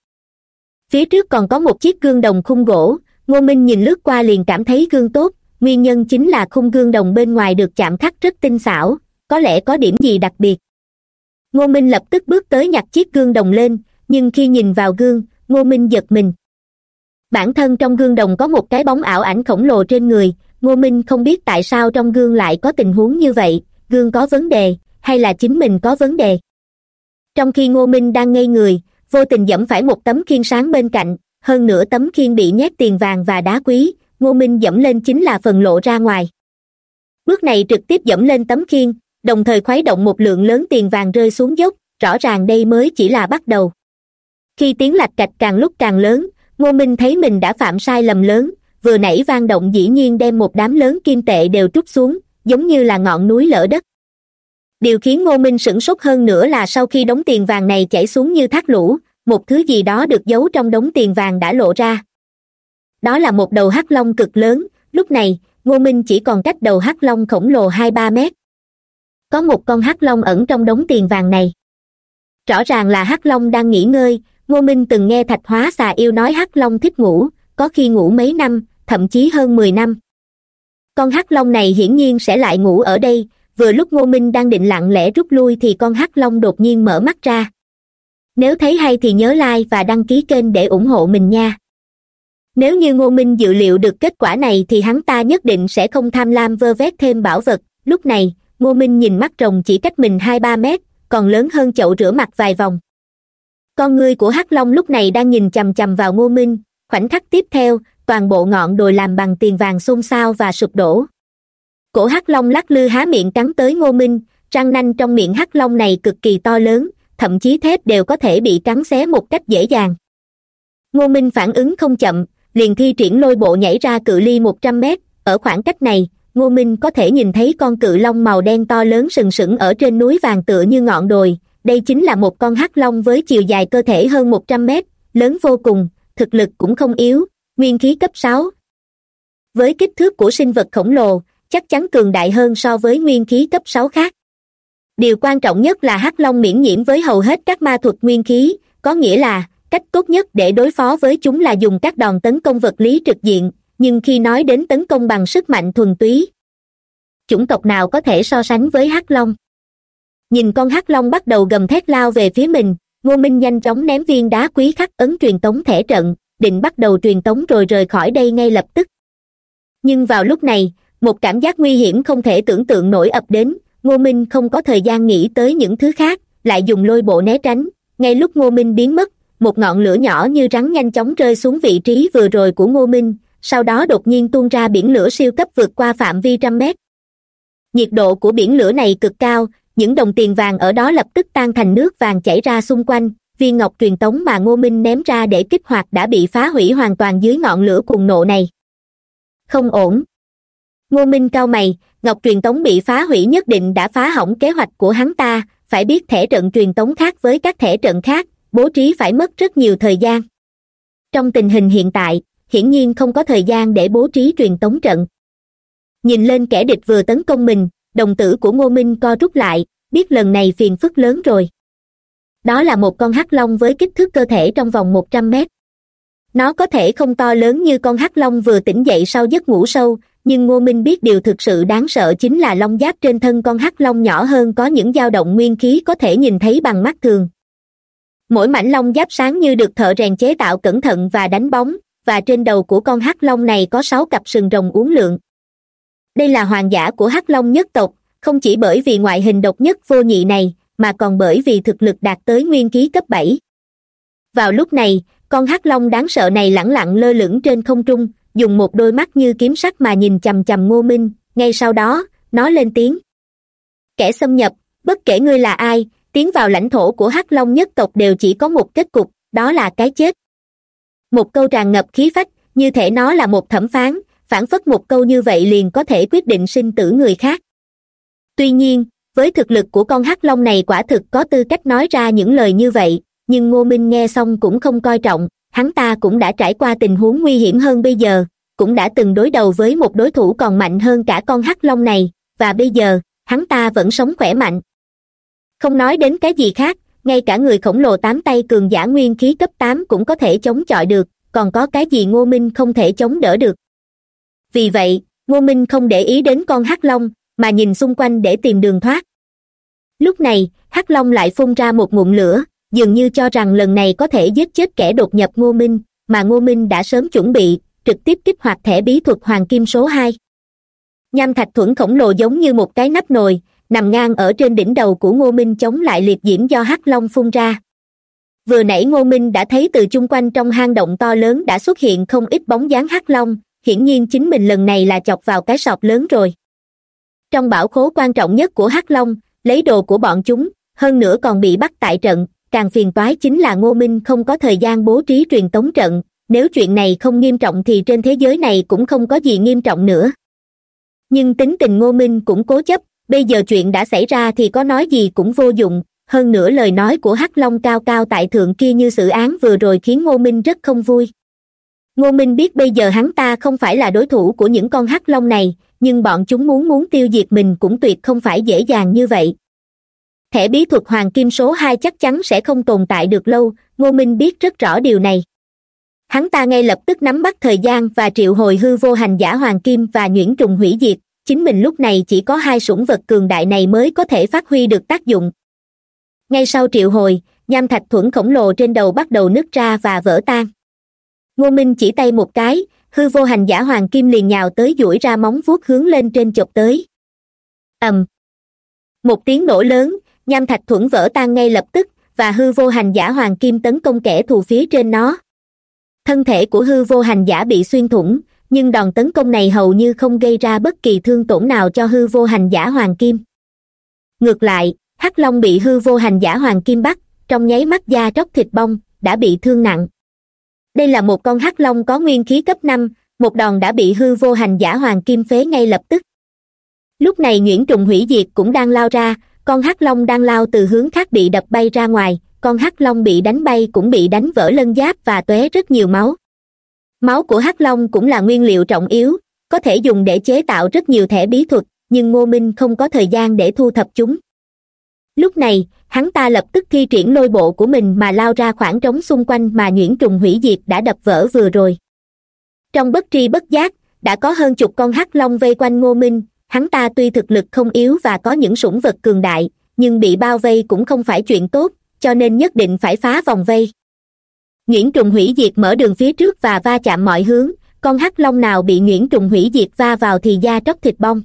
Phía trước còn có một chiếc gương đồng khung gỗ, ngô minh nhìn lướt qua liền cảm thấy gương tốt nguyên nhân chính là khung gương đồng bên ngoài được chạm khắc rất tinh xảo, có lẽ có điểm gì đặc biệt. Ngô minh lập tức bước tới nhặt chiếc gương đồng lên, nhưng khi nhìn vào gương, ngô minh giật mình. Bản thân trong gương đồng có một cái bóng ảo ảnh khổng lồ trên người, ngô minh không biết tại sao trong gương lại có tình huống như vậy, gương có vấn đề, hay là chính mình có vấn đề. Trong khi ngô minh đang ngây người, vô tình dẫm phải một tấm khiên sáng bên cạnh, hơn nữa tấm khiên bị nhét tiền vàng và đá quý ngô minh dẫm lên chính là phần lộ ra ngoài. Bước này trực tiếp dẫm lên tấm khiên, đồng thời khuấy động một lượng lớn tiền vàng rơi xuống dốc, rõ ràng đây mới chỉ là bắt đầu. Khi tiếng lạch cạch càng lúc càng lớn, ngô minh thấy mình đã phạm sai lầm lớn, vừa nãy vang động dĩ nhiên đem một đám lớn kim tệ đều trút xuống, giống như là ngọn núi lở đất. Điều khiến ngô minh sửng sốt hơn nữa là sau khi đống tiền vàng này chảy xuống như thác lũ, một thứ gì đó được giấu trong đống tiền vàng đã lộ ra đó là một đầu hắc long cực lớn. Lúc này, ngô minh chỉ còn cách đầu hắc long khổng lồ hai ba mét. Có một con hắc long ẩn trong đống tiền vàng này. Rõ ràng là hắc long đang nghỉ ngơi. Ngô minh từng nghe thạch hóa xà yêu nói hắc long thích ngủ, có khi ngủ mấy năm, thậm chí hơn mười năm. Con hắc long này hiển nhiên sẽ lại ngủ ở đây. Vừa lúc ngô minh đang định lặng lẽ rút lui thì con hắc long đột nhiên mở mắt ra. Nếu thấy hay thì nhớ like và đăng ký kênh để ủng hộ mình nha nếu như ngô minh dự liệu được kết quả này thì hắn ta nhất định sẽ không tham lam vơ vét thêm bảo vật. Lúc này, ngô minh nhìn mắt rồng chỉ cách mình hai ba mét, còn lớn hơn chậu rửa mặt vài vòng. Con ngươi của hắc long lúc này đang nhìn chằm chằm vào ngô minh, khoảnh khắc tiếp theo, toàn bộ ngọn đồi làm bằng tiền vàng xôn xao và sụp đổ. Cổ hắc long lắc lư há miệng cắn tới ngô minh, răng nanh trong miệng hắc long này cực kỳ to lớn, thậm chí thép đều có thể bị cắn xé một cách dễ dàng. Ngô minh phản ứng không chậm liền thi triển lôi bộ nhảy ra cự ly một trăm mét. Ở khoảng cách này, ngô minh có thể nhìn thấy con cự long màu đen to lớn sừng sững ở trên núi vàng tựa như ngọn đồi. Đây chính là một con hắc long với chiều dài cơ thể hơn một trăm mét, lớn vô cùng, thực lực cũng không yếu, nguyên khí cấp sáu. Với kích thước của sinh vật khổng lồ, chắc chắn cường đại hơn so với nguyên khí cấp sáu khác. Điều quan trọng nhất là hắc long miễn nhiễm với hầu hết các ma thuật nguyên khí, có nghĩa là cách tốt nhất để đối phó với chúng là dùng các đòn tấn công vật lý trực diện, nhưng khi nói đến tấn công bằng sức mạnh thuần túy, chủng tộc nào có thể so sánh với hắc long? Nhìn con hắc long bắt đầu gầm thét lao về phía mình, ngô minh nhanh chóng ném viên đá quý khắc ấn truyền tống thể trận, định bắt đầu truyền tống rồi rời khỏi đây ngay lập tức. Nhưng vào lúc này, một cảm giác nguy hiểm không thể tưởng tượng nổi ập đến, ngô minh không có thời gian nghĩ tới những thứ khác, lại dùng lôi bộ né tránh, ngay lúc ngô minh biến mất một ngọn lửa nhỏ như rắn nhanh chóng rơi xuống vị trí vừa rồi của ngô minh, sau đó đột nhiên tuôn ra biển lửa siêu cấp vượt qua phạm vi trăm mét. Nhiệt độ của biển lửa này cực cao, những đồng tiền vàng ở đó lập tức tan thành nước vàng chảy ra xung quanh, viên ngọc truyền tống mà ngô minh ném ra để kích hoạt đã bị phá hủy hoàn toàn dưới ngọn lửa cuồng nộ này. Không ổn. Ngô minh cao mày, ngọc truyền tống bị phá hủy nhất định đã phá hỏng kế hoạch của hắn ta, phải biết thẻ trận truyền tống khác với các thẻ trận khác bố trí phải mất rất nhiều thời gian. Trong tình hình hiện tại, hiển nhiên không có thời gian để bố trí truyền tống trận. Nhìn lên kẻ địch vừa tấn công mình, đồng tử của ngô minh co rút lại, biết lần này phiền phức lớn rồi. Đó là một con hắc long với kích thước cơ thể trong vòng một trăm mét. Nó có thể không to lớn như con hắc long vừa tỉnh dậy sau giấc ngủ sâu, nhưng ngô minh biết điều thực sự đáng sợ chính là long giáp trên thân con hắc long nhỏ hơn có những dao động nguyên khí có thể nhìn thấy bằng mắt thường mỗi mảnh long giáp sáng như được thợ rèn chế tạo cẩn thận và đánh bóng, và trên đầu của con hắc long này có sáu cặp sừng rồng uốn lượn. Đây là hoàng giả của hắc long nhất tộc, không chỉ bởi vì ngoại hình độc nhất vô nhị này, mà còn bởi vì thực lực đạt tới nguyên khí cấp bảy. Vào lúc này, con hắc long đáng sợ này lẳng lặng lơ lửng trên không trung, dùng một đôi mắt như kiếm sắt mà nhìn chằm chằm ngô minh, ngay sau đó, nó lên tiếng. Kẻ xâm nhập, bất kể ngươi là ai tiến vào lãnh thổ của hắc long nhất tộc đều chỉ có một kết cục, đó là cái chết. Một câu tràn ngập khí phách, như thể nó là một thẩm phán, phản phất một câu như vậy liền có thể quyết định sinh tử người khác. Tuy nhiên, với thực lực của con hắc long này quả thực có tư cách nói ra những lời như vậy, nhưng ngô minh nghe xong cũng không coi trọng, hắn ta cũng đã trải qua tình huống nguy hiểm hơn bây giờ, cũng đã từng đối đầu với một đối thủ còn mạnh hơn cả con hắc long này, và bây giờ, hắn ta vẫn sống khỏe mạnh không nói đến cái gì khác, ngay cả người khổng lồ tám tay cường giả nguyên khí cấp tám cũng có thể chống chọi được, còn có cái gì ngô minh không thể chống đỡ được? Vì vậy, ngô minh không để ý đến con hắc long, mà nhìn xung quanh để tìm đường thoát. Lúc này, hắc long lại phun ra một ngụm lửa, dường như cho rằng lần này có thể giết chết kẻ đột nhập ngô minh, mà ngô minh đã sớm chuẩn bị, trực tiếp kích hoạt thẻ bí thuật hoàng kim số hai. Nham thạch thuẫn khổng lồ giống như một cái nắp nồi nằm ngang ở trên đỉnh đầu của ngô minh chống lại liệt diễm do hắc long phun ra. Vừa nãy ngô minh đã thấy từ chung quanh trong hang động to lớn đã xuất hiện không ít bóng dáng hắc long, hiển nhiên chính mình lần này là chọc vào cái sọt lớn rồi. Trong bảo khố quan trọng nhất của hắc long, lấy đồ của bọn chúng, hơn nữa còn bị bắt tại trận, càng phiền toái chính là ngô minh không có thời gian bố trí truyền tống trận, nếu chuyện này không nghiêm trọng thì trên thế giới này cũng không có gì nghiêm trọng nữa. Nhưng tính tình ngô minh cũng cố chấp bây giờ chuyện đã xảy ra thì có nói gì cũng vô dụng. Hơn nữa lời nói của hắc long cao cao tại thượng kia như xử án vừa rồi khiến ngô minh rất không vui. Ngô minh biết bây giờ hắn ta không phải là đối thủ của những con hắc long này, nhưng bọn chúng muốn muốn tiêu diệt mình cũng tuyệt không phải dễ dàng như vậy. Thẻ bí thuật hoàng kim số hai chắc chắn sẽ không tồn tại được lâu, ngô minh biết rất rõ điều này. Hắn ta ngay lập tức nắm bắt thời gian và triệu hồi hư vô hành giả hoàng kim và nhuyễn trùng hủy diệt chính mình lúc này chỉ có hai sủng vật cường đại này mới có thể phát huy được tác dụng. Ngay sau triệu hồi, nham thạch thuẫn khổng lồ trên đầu bắt đầu nứt ra và vỡ tan. Ngô minh chỉ tay một cái, hư vô hành giả hoàng kim liền nhào tới duỗi ra móng vuốt hướng lên trên chộp tới. Ầm. Một tiếng nổ lớn, nham thạch thuẫn vỡ tan ngay lập tức, và hư vô hành giả hoàng kim tấn công kẻ thù phía trên nó. Thân thể của hư vô hành giả bị xuyên thủng nhưng đòn tấn công này hầu như không gây ra bất kỳ thương tổn nào cho hư vô hành giả hoàng kim. Ngược lại, hắc long bị hư vô hành giả hoàng kim bắt, trong nháy mắt da tróc thịt bong, đã bị thương nặng. Đây là một con hắc long có nguyên khí cấp năm, một đòn đã bị hư vô hành giả hoàng kim phế ngay lập tức. Lúc này nguyễn trùng hủy diệt cũng đang lao ra, con hắc long đang lao từ hướng khác bị đập bay ra ngoài, con hắc long bị đánh bay cũng bị đánh vỡ lân giáp và tóe rất nhiều máu máu của hắc long cũng là nguyên liệu trọng yếu, có thể dùng để chế tạo rất nhiều thẻ bí thuật, nhưng ngô minh không có thời gian để thu thập chúng. Lúc này, hắn ta lập tức thi triển lôi bộ của mình mà lao ra khoảng trống xung quanh mà nhuyễn trùng hủy diệt đã đập vỡ vừa rồi. Trong bất tri bất giác, đã có hơn chục con hắc long vây quanh ngô minh, hắn ta tuy thực lực không yếu và có những sủng vật cường đại, nhưng bị bao vây cũng không phải chuyện tốt, cho nên nhất định phải phá vòng vây. Nguyễn trùng hủy diệt mở đường phía trước và va chạm mọi hướng, con hắc long nào bị Nguyễn trùng hủy diệt va vào thì da tróc thịt bong.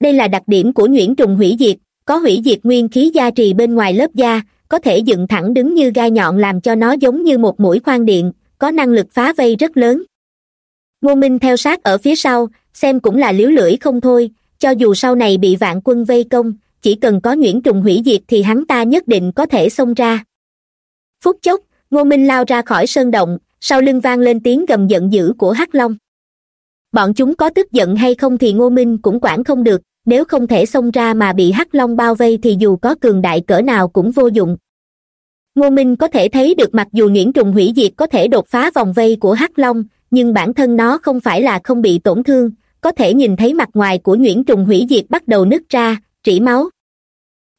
Đây là đặc điểm của Nguyễn trùng hủy diệt có hủy diệt nguyên khí gia trì bên ngoài lớp da, có thể dựng thẳng đứng như gai nhọn làm cho nó giống như một mũi khoan điện, có năng lực phá vây rất lớn. Ngô minh theo sát ở phía sau, xem cũng là liếu lưỡi không thôi, cho dù sau này bị vạn quân vây công, chỉ cần có nhuyễn trùng hủy diệt thì hắn ta nhất định có thể xông ra. Phút chốc ngô minh lao ra khỏi sơn động, sau lưng vang lên tiếng gầm giận dữ của hắc long. Bọn chúng có tức giận hay không thì ngô minh cũng quản không được, nếu không thể xông ra mà bị hắc long bao vây thì dù có cường đại cỡ nào cũng vô dụng. Ngô minh có thể thấy được mặc dù nhuyễn trùng hủy diệt có thể đột phá vòng vây của hắc long, nhưng bản thân nó không phải là không bị tổn thương, có thể nhìn thấy mặt ngoài của nhuyễn trùng hủy diệt bắt đầu nứt ra, trĩ máu.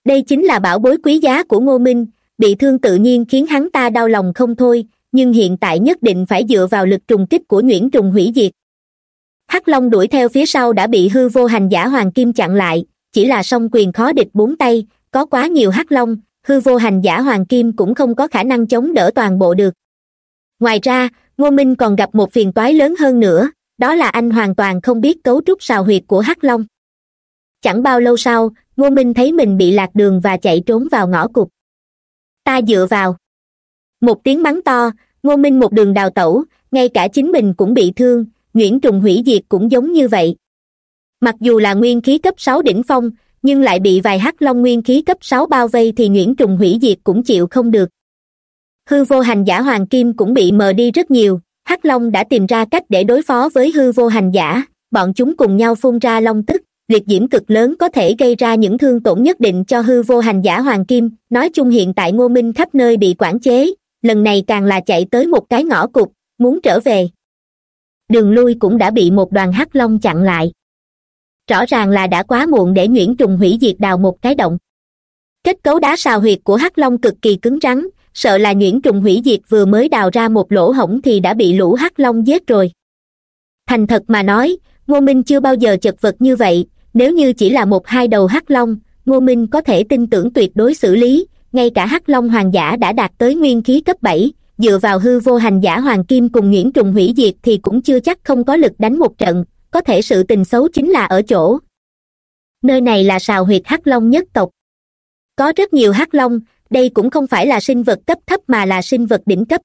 Đây chính là bảo bối quý giá của ngô minh bị thương tự nhiên khiến hắn ta đau lòng không thôi, nhưng hiện tại nhất định phải dựa vào lực trùng kích của nhuyễn trùng hủy diệt. Hắc long đuổi theo phía sau đã bị hư vô hành giả hoàng kim chặn lại, chỉ là song quyền khó địch bốn tay, có quá nhiều hắc long, hư vô hành giả hoàng kim cũng không có khả năng chống đỡ toàn bộ được. Ngoài ra, ngô minh còn gặp một phiền toái lớn hơn nữa, đó là anh hoàn toàn không biết cấu trúc sào huyệt của hắc long. Chẳng bao lâu sau, ngô minh thấy mình bị lạc đường và chạy trốn vào ngõ cụt ta dựa vào. Một tiếng mắng to, ngô minh một đường đào tẩu, ngay cả chính mình cũng bị thương, Nguyễn trùng hủy diệt cũng giống như vậy. Mặc dù là nguyên khí cấp sáu đỉnh phong, nhưng lại bị vài hắc long nguyên khí cấp sáu bao vây thì Nguyễn trùng hủy diệt cũng chịu không được. Hư vô hành giả hoàng kim cũng bị mờ đi rất nhiều, hắc long đã tìm ra cách để đối phó với hư vô hành giả, bọn chúng cùng nhau phun ra long tức liệt diễm cực lớn có thể gây ra những thương tổn nhất định cho hư vô hành giả hoàng kim. Nói chung hiện tại ngô minh khắp nơi bị quản chế. Lần này càng là chạy tới một cái ngõ cụt, muốn trở về. Đường lui cũng đã bị một đoàn hắc long chặn lại. Rõ ràng là đã quá muộn để nhuyễn trùng hủy diệt đào một cái động. Kết cấu đá sào huyệt của hắc long cực kỳ cứng rắn, sợ là nhuyễn trùng hủy diệt vừa mới đào ra một lỗ hổng thì đã bị lũ hắc long giết rồi. Thành thật mà nói, ngô minh chưa bao giờ chật vật như vậy nếu như chỉ là một hai đầu hắc long, ngô minh có thể tin tưởng tuyệt đối xử lý, ngay cả hắc long hoàng giả đã đạt tới nguyên khí cấp bảy, dựa vào hư vô hành giả hoàng kim cùng nguyễn trùng hủy diệt thì cũng chưa chắc không có lực đánh một trận, có thể sự tình xấu chính là ở chỗ. Nơi này là sào huyệt hắc long nhất tộc. Có rất nhiều hắc long, đây cũng không phải là sinh vật cấp thấp mà là sinh vật đỉnh cấp.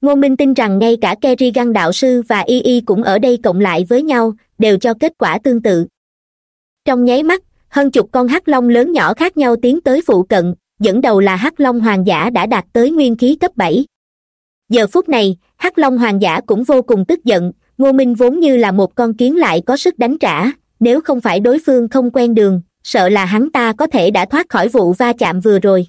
Ngô minh tin rằng ngay cả kerrigan đạo sư và y y cũng ở đây cộng lại với nhau, đều cho kết quả tương tự trong nháy mắt, hơn chục con hắc long lớn nhỏ khác nhau tiến tới phụ cận, dẫn đầu là hắc long hoàng giả đã đạt tới nguyên khí cấp bảy. Giờ phút này, hắc long hoàng giả cũng vô cùng tức giận, ngô minh vốn như là một con kiến lại có sức đánh trả, nếu không phải đối phương không quen đường, sợ là hắn ta có thể đã thoát khỏi vụ va chạm vừa rồi.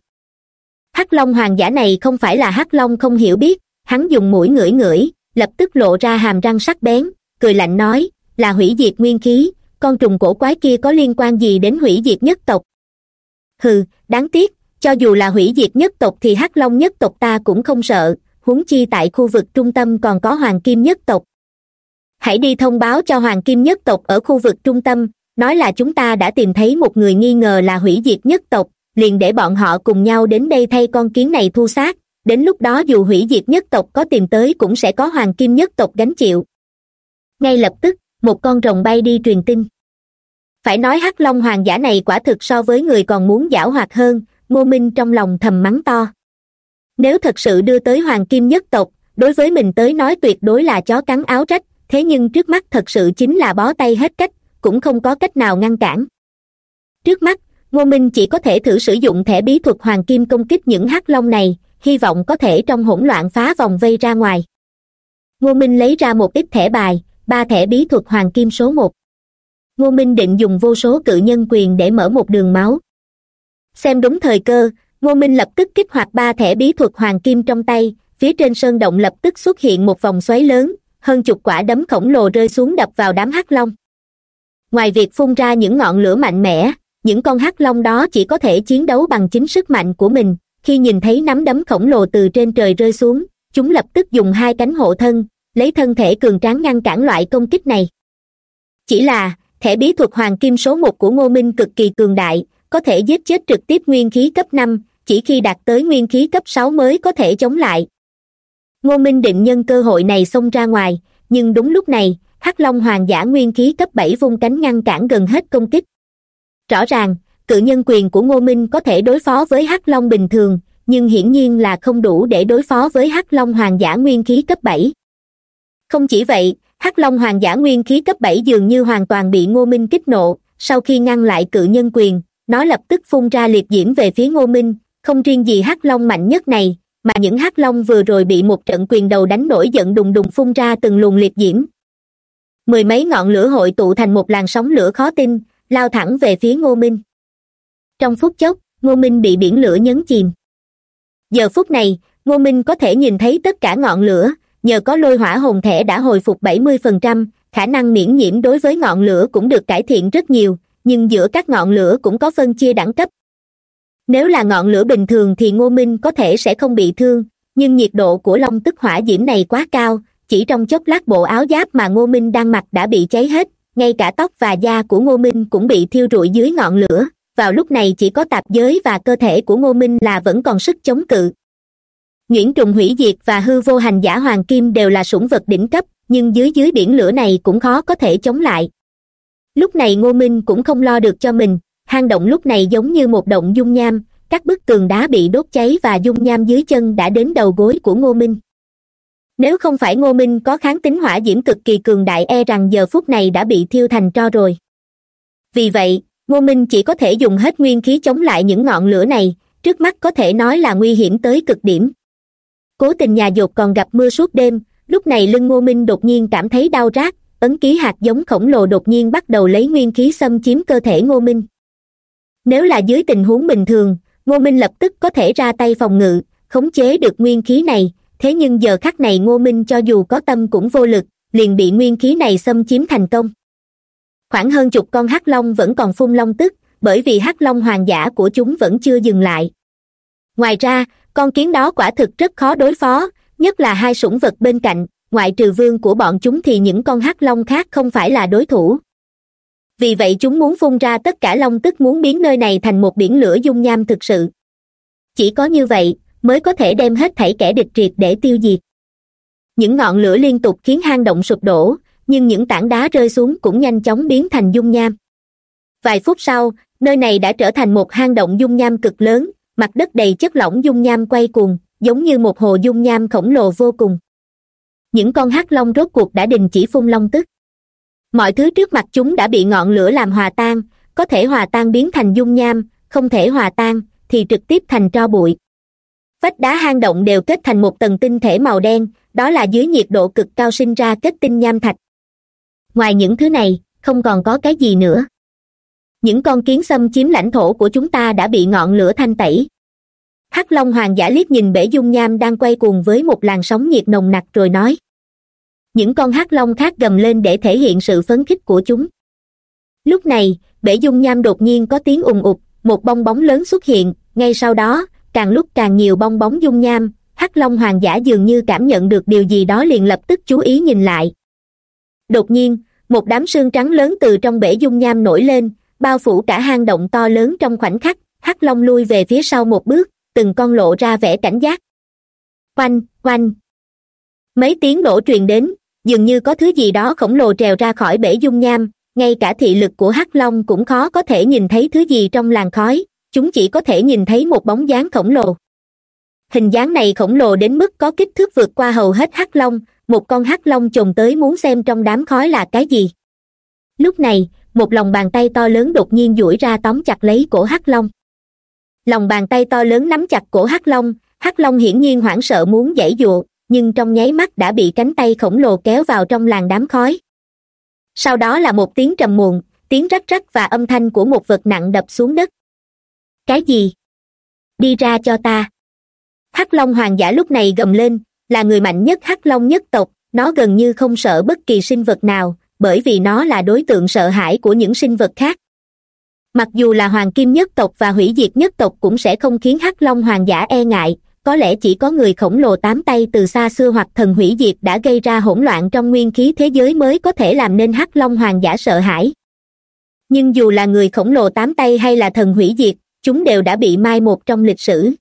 Hắc long hoàng giả này không phải là hắc long không hiểu biết, hắn dùng mũi ngửi ngửi, lập tức lộ ra hàm răng sắc bén, cười lạnh nói, là hủy diệt nguyên khí con trùng cổ quái kia có liên quan gì đến hủy diệt nhất tộc? Hừ, đáng tiếc, cho dù là hủy diệt nhất tộc thì hắc long nhất tộc ta cũng không sợ, huống chi tại khu vực trung tâm còn có hoàng kim nhất tộc. Hãy đi thông báo cho hoàng kim nhất tộc ở khu vực trung tâm, nói là chúng ta đã tìm thấy một người nghi ngờ là hủy diệt nhất tộc, liền để bọn họ cùng nhau đến đây thay con kiến này thu xác, đến lúc đó dù hủy diệt nhất tộc có tìm tới cũng sẽ có hoàng kim nhất tộc gánh chịu. Ngay lập tức một con rồng bay đi truyền tin. Phải nói hắc long hoàng giả này quả thực so với người còn muốn giảo hoạt hơn, ngô minh trong lòng thầm mắng to. Nếu thật sự đưa tới hoàng kim nhất tộc, đối với mình tới nói tuyệt đối là chó cắn áo rách, thế nhưng trước mắt thật sự chính là bó tay hết cách, cũng không có cách nào ngăn cản. Trước mắt, ngô minh chỉ có thể thử sử dụng thẻ bí thuật hoàng kim công kích những hắc long này, hy vọng có thể trong hỗn loạn phá vòng vây ra ngoài. Ngô minh lấy ra một ít thẻ bài ba thẻ bí thuật hoàng kim số một. Ngô minh định dùng vô số cự nhân quyền để mở một đường máu. Xem đúng thời cơ, ngô minh lập tức kích hoạt ba thẻ bí thuật hoàng kim trong tay, phía trên sơn động lập tức xuất hiện một vòng xoáy lớn, hơn chục quả đấm khổng lồ rơi xuống đập vào đám hắc long. Ngoài việc phun ra những ngọn lửa mạnh mẽ, những con hắc long đó chỉ có thể chiến đấu bằng chính sức mạnh của mình, khi nhìn thấy nắm đấm khổng lồ từ trên trời rơi xuống, chúng lập tức dùng hai cánh hộ thân lấy thân thể cường tráng ngăn cản loại công kích này. Chỉ là, thẻ bí thuật hoàng kim số một của ngô minh cực kỳ cường đại, có thể giết chết trực tiếp nguyên khí cấp năm, chỉ khi đạt tới nguyên khí cấp sáu mới có thể chống lại. Ngô minh định nhân cơ hội này xông ra ngoài, nhưng đúng lúc này, hắc long hoàng giả nguyên khí cấp bảy vung cánh ngăn cản gần hết công kích. Rõ ràng, cự nhân quyền của ngô minh có thể đối phó với hắc long bình thường, nhưng hiển nhiên là không đủ để đối phó với hắc long hoàng giả nguyên khí cấp bảy không chỉ vậy, hắc long hoàng giả nguyên khí cấp bảy dường như hoàn toàn bị ngô minh kích nộ, sau khi ngăn lại cự nhân quyền, nó lập tức phun ra liệt diễm về phía ngô minh. Không riêng gì hắc long mạnh nhất này, mà những hắc long vừa rồi bị một trận quyền đầu đánh nổi giận đùng đùng phun ra từng luồng liệt diễm. Mười mấy ngọn lửa hội tụ thành một làn sóng lửa khó tin, lao thẳng về phía ngô minh. Trong phút chốc, ngô minh bị biển lửa nhấn chìm. Giờ phút này, ngô minh có thể nhìn thấy tất cả ngọn lửa nhờ có lôi hỏa hồn thể đã hồi phục bảy mươi phần trăm, khả năng miễn nhiễm đối với ngọn lửa cũng được cải thiện rất nhiều, nhưng giữa các ngọn lửa cũng có phân chia đẳng cấp. Nếu là ngọn lửa bình thường thì ngô minh có thể sẽ không bị thương, nhưng nhiệt độ của long tức hỏa diễm này quá cao, chỉ trong chốc lát bộ áo giáp mà ngô minh đang mặc đã bị cháy hết, ngay cả tóc và da của ngô minh cũng bị thiêu rụi dưới ngọn lửa. Vào lúc này chỉ có tạp giới và cơ thể của ngô minh là vẫn còn sức chống cự. Nguyễn trùng hủy diệt và hư vô hành giả hoàng kim đều là sủng vật đỉnh cấp, nhưng dưới dưới biển lửa này cũng khó có thể chống lại. Lúc này ngô minh cũng không lo được cho mình, hang động lúc này giống như một động dung nham, các bức tường đá bị đốt cháy và dung nham dưới chân đã đến đầu gối của ngô minh. Nếu không phải ngô minh có kháng tính hỏa diễm cực kỳ cường đại e rằng giờ phút này đã bị thiêu thành tro rồi. Vì vậy, ngô minh chỉ có thể dùng hết nguyên khí chống lại những ngọn lửa này, trước mắt có thể nói là nguy hiểm tới cực điểm cố tình nhà dột còn gặp mưa suốt đêm, lúc này lưng ngô minh đột nhiên cảm thấy đau rát, ấn ký hạt giống khổng lồ đột nhiên bắt đầu lấy nguyên khí xâm chiếm cơ thể ngô minh. Nếu là dưới tình huống bình thường, ngô minh lập tức có thể ra tay phòng ngự, khống chế được nguyên khí này, thế nhưng giờ khắc này ngô minh cho dù có tâm cũng vô lực, liền bị nguyên khí này xâm chiếm thành công. Khoảng hơn chục con hắc long vẫn còn phun long tức, bởi vì hắc long hoàng giả của chúng vẫn chưa dừng lại. Ngoài ra con kiến đó quả thực rất khó đối phó, nhất là hai sủng vật bên cạnh, ngoại trừ vương của bọn chúng thì những con hắc long khác không phải là đối thủ. Vì vậy chúng muốn phun ra tất cả long tức muốn biến nơi này thành một biển lửa dung nham thực sự. Chỉ có như vậy, mới có thể đem hết thảy kẻ địch triệt để tiêu diệt. Những ngọn lửa liên tục khiến hang động sụp đổ, nhưng những tảng đá rơi xuống cũng nhanh chóng biến thành dung nham. Vài phút sau, nơi này đã trở thành một hang động dung nham cực lớn mặt đất đầy chất lỏng dung nham quay cuồng, giống như một hồ dung nham khổng lồ vô cùng. Những con hắc long rốt cuộc đã đình chỉ phun long tức. Mọi thứ trước mặt chúng đã bị ngọn lửa làm hòa tan, có thể hòa tan biến thành dung nham, không thể hòa tan, thì trực tiếp thành tro bụi. Vách đá hang động đều kết thành một tầng tinh thể màu đen, đó là dưới nhiệt độ cực cao sinh ra kết tinh nham thạch. Ngoài những thứ này, không còn có cái gì nữa những con kiến xâm chiếm lãnh thổ của chúng ta đã bị ngọn lửa thanh tẩy. Hắc long hoàng giả liếc nhìn bể dung nham đang quay cuồng với một làn sóng nhiệt nồng nặc rồi nói. Những con hắc long khác gầm lên để thể hiện sự phấn khích của chúng. Lúc này, bể dung nham đột nhiên có tiếng ùng ụt một bong bóng lớn xuất hiện, ngay sau đó, càng lúc càng nhiều bong bóng dung nham, hắc long hoàng giả dường như cảm nhận được điều gì đó liền lập tức chú ý nhìn lại. Đột nhiên, một đám xương trắng lớn từ trong bể dung nham nổi lên bao phủ cả hang động to lớn trong khoảnh khắc, hắc long lui về phía sau một bước, từng con lộ ra vẻ cảnh giác. Oanh oanh. Mấy tiếng nổ truyền đến, dường như có thứ gì đó khổng lồ trèo ra khỏi bể dung nham, ngay cả thị lực của hắc long cũng khó có thể nhìn thấy thứ gì trong làn khói, chúng chỉ có thể nhìn thấy một bóng dáng khổng lồ. Hình dáng này khổng lồ đến mức có kích thước vượt qua hầu hết hắc long, một con hắc long chồm tới muốn xem trong đám khói là cái gì. Lúc này một lòng bàn tay to lớn đột nhiên duỗi ra tóm chặt lấy cổ hắc long. Lòng bàn tay to lớn nắm chặt cổ hắc long hắc long hiển nhiên hoảng sợ muốn giãy dụa nhưng trong nháy mắt đã bị cánh tay khổng lồ kéo vào trong làn đám khói. Sau đó là một tiếng trầm muộn, tiếng rắc rắc và âm thanh của một vật nặng đập xuống đất. Cái gì? Đi ra cho ta. Hắc long hoàng giả lúc này gầm lên, là người mạnh nhất hắc long nhất tộc, nó gần như không sợ bất kỳ sinh vật nào bởi vì nó là đối tượng sợ hãi của những sinh vật khác. Mặc dù là hoàng kim nhất tộc và hủy diệt nhất tộc cũng sẽ không khiến hắc long hoàng giả e ngại, có lẽ chỉ có người khổng lồ tám tay từ xa xưa hoặc thần hủy diệt đã gây ra hỗn loạn trong nguyên khí thế giới mới có thể làm nên hắc long hoàng giả sợ hãi. Nhưng dù là người khổng lồ tám tay hay là thần hủy diệt, chúng đều đã bị mai một trong lịch sử.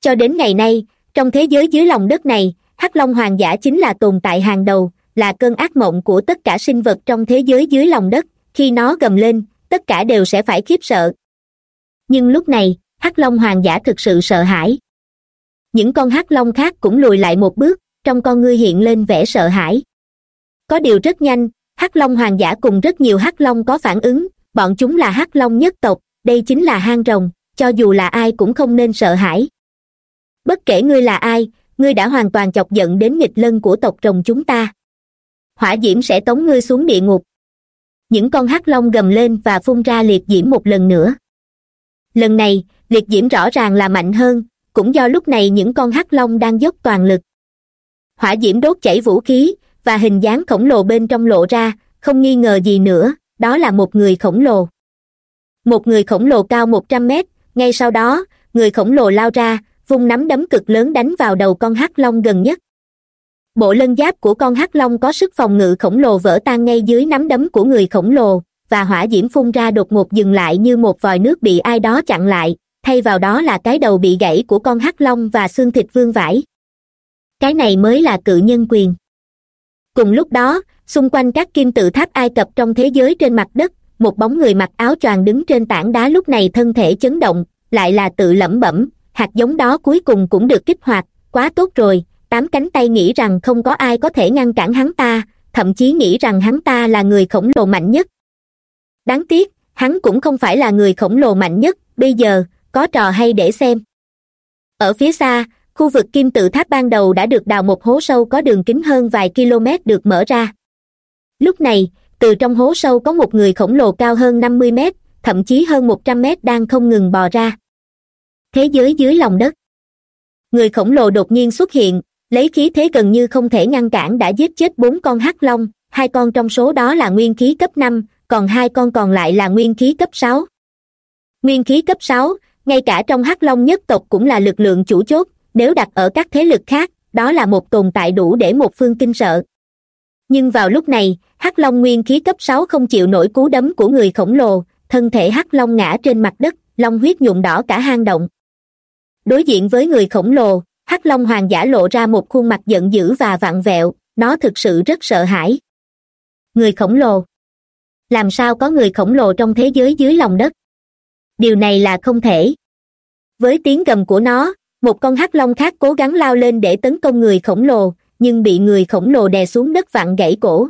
Cho đến ngày nay, trong thế giới dưới lòng đất này, hắc long hoàng giả chính là tồn tại hàng đầu là cơn ác mộng của tất cả sinh vật trong thế giới dưới lòng đất. Khi nó gầm lên, tất cả đều sẽ phải khiếp sợ. Nhưng lúc này, hắc long hoàng giả thực sự sợ hãi. Những con hắc long khác cũng lùi lại một bước, trong con ngươi hiện lên vẻ sợ hãi. Có điều rất nhanh, hắc long hoàng giả cùng rất nhiều hắc long có phản ứng. Bọn chúng là hắc long nhất tộc, đây chính là hang rồng, cho dù là ai cũng không nên sợ hãi. Bất kể ngươi là ai, ngươi đã hoàn toàn chọc giận đến nghịch lân của tộc rồng chúng ta hỏa diễm sẽ tống ngươi xuống địa ngục. Những con hắc long gầm lên và phun ra liệt diễm một lần nữa. Lần này, liệt diễm rõ ràng là mạnh hơn, cũng do lúc này những con hắc long đang dốc toàn lực. Hỏa diễm đốt chảy vũ khí, và hình dáng khổng lồ bên trong lộ ra, không nghi ngờ gì nữa, đó là một người khổng lồ. Một người khổng lồ cao một trăm mét, ngay sau đó, người khổng lồ lao ra, vung nắm đấm cực lớn đánh vào đầu con hắc long gần nhất bộ lân giáp của con hắc long có sức phòng ngự khổng lồ vỡ tan ngay dưới nắm đấm của người khổng lồ, và hỏa diễm phun ra đột ngột dừng lại như một vòi nước bị ai đó chặn lại, thay vào đó là cái đầu bị gãy của con hắc long và xương thịt vương vãi. Cái này mới là cự nhân quyền. Cùng lúc đó, xung quanh các kim tự tháp ai cập trong thế giới trên mặt đất, một bóng người mặc áo choàng đứng trên tảng đá lúc này thân thể chấn động, lại là tự lẩm bẩm, hạt giống đó cuối cùng cũng được kích hoạt, quá tốt rồi tám cánh tay nghĩ rằng không có ai có thể ngăn cản hắn ta, thậm chí nghĩ rằng hắn ta là người khổng lồ mạnh nhất. Đáng tiếc, hắn cũng không phải là người khổng lồ mạnh nhất, bây giờ, có trò hay để xem. Ở phía xa, khu vực kim tự tháp ban đầu đã được đào một hố sâu có đường kính hơn vài km được mở ra. Lúc này, từ trong hố sâu có một người khổng lồ cao hơn năm mươi mét, thậm chí hơn một trăm mét đang không ngừng bò ra. Thế giới dưới lòng đất. Người khổng lồ đột nhiên xuất hiện lấy khí thế gần như không thể ngăn cản đã giết chết bốn con hắc long, hai con trong số đó là nguyên khí cấp năm, còn hai con còn lại là nguyên khí cấp sáu. Nguyên khí cấp sáu, ngay cả trong hắc long nhất tộc cũng là lực lượng chủ chốt, nếu đặt ở các thế lực khác, đó là một tồn tại đủ để một phương kinh sợ. Nhưng vào lúc này, hắc long nguyên khí cấp sáu không chịu nổi cú đấm của người khổng lồ, thân thể hắc long ngã trên mặt đất, long huyết nhuộm đỏ cả hang động. Đối diện với người khổng lồ hắc long hoàng giả lộ ra một khuôn mặt giận dữ và vặn vẹo, nó thực sự rất sợ hãi. Người khổng lồ. Làm sao có người khổng lồ trong thế giới dưới lòng đất? Điều này là không thể. Với tiếng gầm của nó, một con hắc long khác cố gắng lao lên để tấn công người khổng lồ, nhưng bị người khổng lồ đè xuống đất vặn gãy cổ.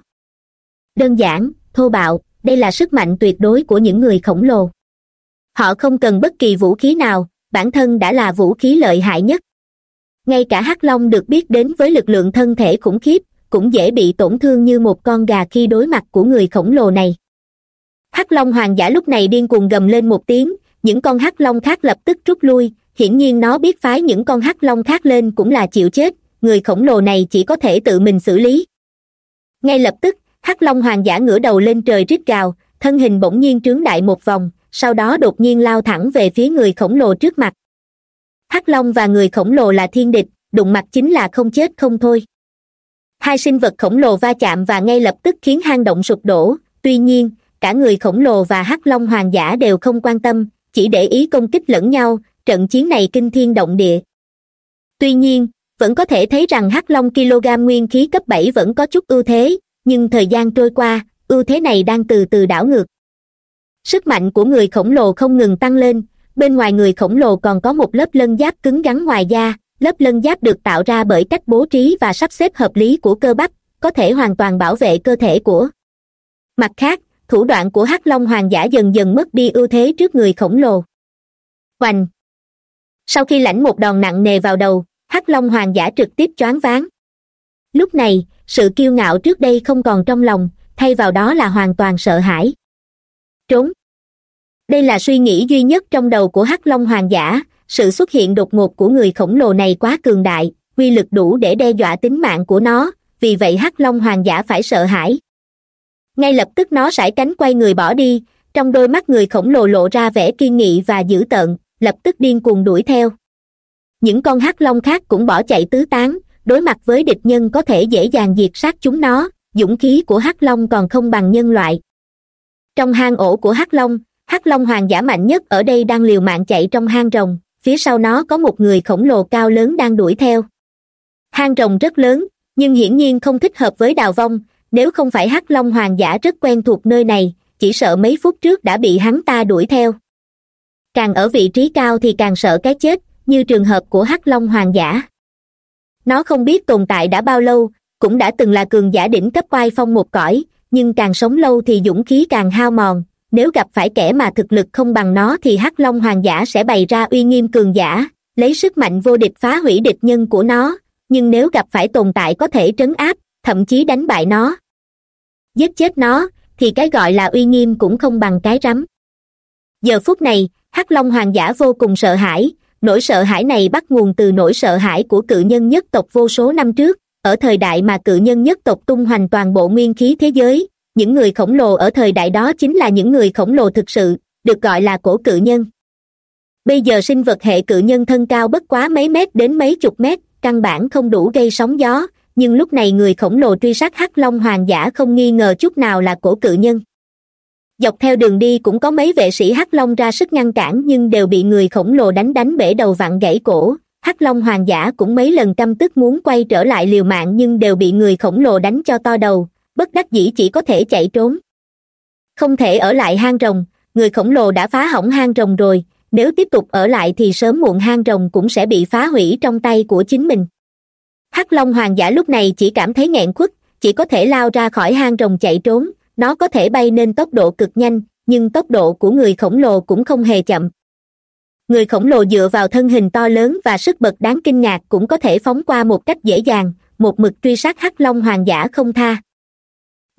Đơn giản, thô bạo, đây là sức mạnh tuyệt đối của những người khổng lồ. Họ không cần bất kỳ vũ khí nào, bản thân đã là vũ khí lợi hại nhất ngay cả hắc long được biết đến với lực lượng thân thể khủng khiếp, cũng dễ bị tổn thương như một con gà khi đối mặt của người khổng lồ này. Hắc long hoàng giả lúc này điên cuồng gầm lên một tiếng, những con hắc long khác lập tức rút lui, hiển nhiên nó biết phái những con hắc long khác lên cũng là chịu chết, người khổng lồ này chỉ có thể tự mình xử lý. Ngay lập tức, hắc long hoàng giả ngửa đầu lên trời rít gào, thân hình bỗng nhiên trướng đại một vòng, sau đó đột nhiên lao thẳng về phía người khổng lồ trước mặt hắc long và người khổng lồ là thiên địch, đụng mặt chính là không chết không thôi. Hai sinh vật khổng lồ va chạm và ngay lập tức khiến hang động sụp đổ, tuy nhiên, cả người khổng lồ và hắc long hoàng giả đều không quan tâm, chỉ để ý công kích lẫn nhau, trận chiến này kinh thiên động địa. Tuy nhiên, vẫn có thể thấy rằng hắc long kg nguyên khí cấp bảy vẫn có chút ưu thế, nhưng thời gian trôi qua, ưu thế này đang từ từ đảo ngược. Sức mạnh của người khổng lồ không ngừng tăng lên bên ngoài người khổng lồ còn có một lớp lân giáp cứng rắn ngoài da. Lớp lân giáp được tạo ra bởi cách bố trí và sắp xếp hợp lý của cơ bắp, có thể hoàn toàn bảo vệ cơ thể của. Mặt khác, thủ đoạn của hắc long hoàng giả dần dần mất đi ưu thế trước người khổng lồ. Hoành sau khi lãnh một đòn nặng nề vào đầu, hắc long hoàng giả trực tiếp choáng váng. Lúc này, sự kiêu ngạo trước đây không còn trong lòng, thay vào đó là hoàn toàn sợ hãi. Trốn! Đây là suy nghĩ duy nhất trong đầu của hắc long hoàng giả. Sự xuất hiện đột ngột của người khổng lồ này quá cường đại uy lực đủ để đe dọa tính mạng của nó, vì vậy hắc long hoàng giả phải sợ hãi. Ngay lập tức nó sải cánh quay người bỏ đi, trong đôi mắt người khổng lồ lộ ra vẻ kiên nghị và dữ tợn, lập tức điên cuồng đuổi theo. Những con hắc long khác cũng bỏ chạy tứ tán, đối mặt với địch nhân có thể dễ dàng diệt sát chúng nó, dũng khí của hắc long còn không bằng nhân loại. Trong hang ổ của hắc long hắc long hoàng giả mạnh nhất ở đây đang liều mạng chạy trong hang rồng, phía sau nó có một người khổng lồ cao lớn đang đuổi theo. Hang rồng rất lớn, nhưng hiển nhiên không thích hợp với đào vong, nếu không phải hắc long hoàng giả rất quen thuộc nơi này, chỉ sợ mấy phút trước đã bị hắn ta đuổi theo. Càng ở vị trí cao thì càng sợ cái chết, như trường hợp của hắc long hoàng giả. Nó không biết tồn tại đã bao lâu, cũng đã từng là cường giả đỉnh cấp oai phong một cõi, nhưng càng sống lâu thì dũng khí càng hao mòn nếu gặp phải kẻ mà thực lực không bằng nó thì hắc long hoàng giả sẽ bày ra uy nghiêm cường giả, lấy sức mạnh vô địch phá hủy địch nhân của nó, nhưng nếu gặp phải tồn tại có thể trấn áp, thậm chí đánh bại nó. Giết chết nó, thì cái gọi là uy nghiêm cũng không bằng cái rắm. Giờ phút này, hắc long hoàng giả vô cùng sợ hãi, nỗi sợ hãi này bắt nguồn từ nỗi sợ hãi của cự nhân nhất tộc vô số năm trước, ở thời đại mà cự nhân nhất tộc tung hoành toàn bộ nguyên khí thế giới những người khổng lồ ở thời đại đó chính là những người khổng lồ thực sự, được gọi là cổ cự nhân. Bây giờ sinh vật hệ cự nhân thân cao bất quá mấy mét đến mấy chục mét, căn bản không đủ gây sóng gió, nhưng lúc này người khổng lồ truy sát hắc long hoàng giả không nghi ngờ chút nào là cổ cự nhân. Dọc theo đường đi cũng có mấy vệ sĩ hắc long ra sức ngăn cản nhưng đều bị người khổng lồ đánh đánh bể đầu vặn gãy cổ. Hắc long hoàng giả cũng mấy lần căm tức muốn quay trở lại liều mạng nhưng đều bị người khổng lồ đánh cho to đầu bất đắc dĩ chỉ có thể chạy trốn. Không thể ở lại hang rồng, người khổng lồ đã phá hỏng hang rồng rồi, nếu tiếp tục ở lại thì sớm muộn hang rồng cũng sẽ bị phá hủy trong tay của chính mình. Hắc long hoàng giả lúc này chỉ cảm thấy nghẹn khuất, chỉ có thể lao ra khỏi hang rồng chạy trốn, nó có thể bay nên tốc độ cực nhanh, nhưng tốc độ của người khổng lồ cũng không hề chậm. Người khổng lồ dựa vào thân hình to lớn và sức bật đáng kinh ngạc cũng có thể phóng qua một cách dễ dàng, một mực truy sát hắc long hoàng giả không tha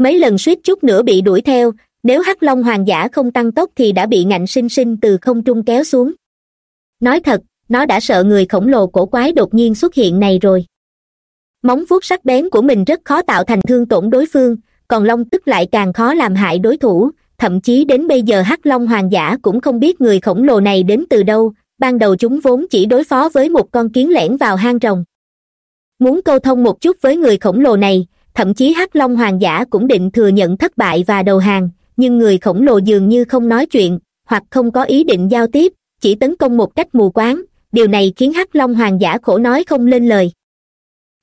mấy lần suýt chút nữa bị đuổi theo, nếu hắc long hoàng giả không tăng tốc thì đã bị ngạnh sinh sinh từ không trung kéo xuống. Nói thật, nó đã sợ người khổng lồ cổ quái đột nhiên xuất hiện này rồi. Móng vuốt sắc bén của mình rất khó tạo thành thương tổn đối phương, còn long tức lại càng khó làm hại đối thủ, thậm chí đến bây giờ hắc long hoàng giả cũng không biết người khổng lồ này đến từ đâu, ban đầu chúng vốn chỉ đối phó với một con kiến lẻn vào hang rồng. Muốn câu thông một chút với người khổng lồ này thậm chí hắc long hoàng giả cũng định thừa nhận thất bại và đầu hàng, nhưng người khổng lồ dường như không nói chuyện, hoặc không có ý định giao tiếp, chỉ tấn công một cách mù quáng, điều này khiến hắc long hoàng giả khổ nói không lên lời.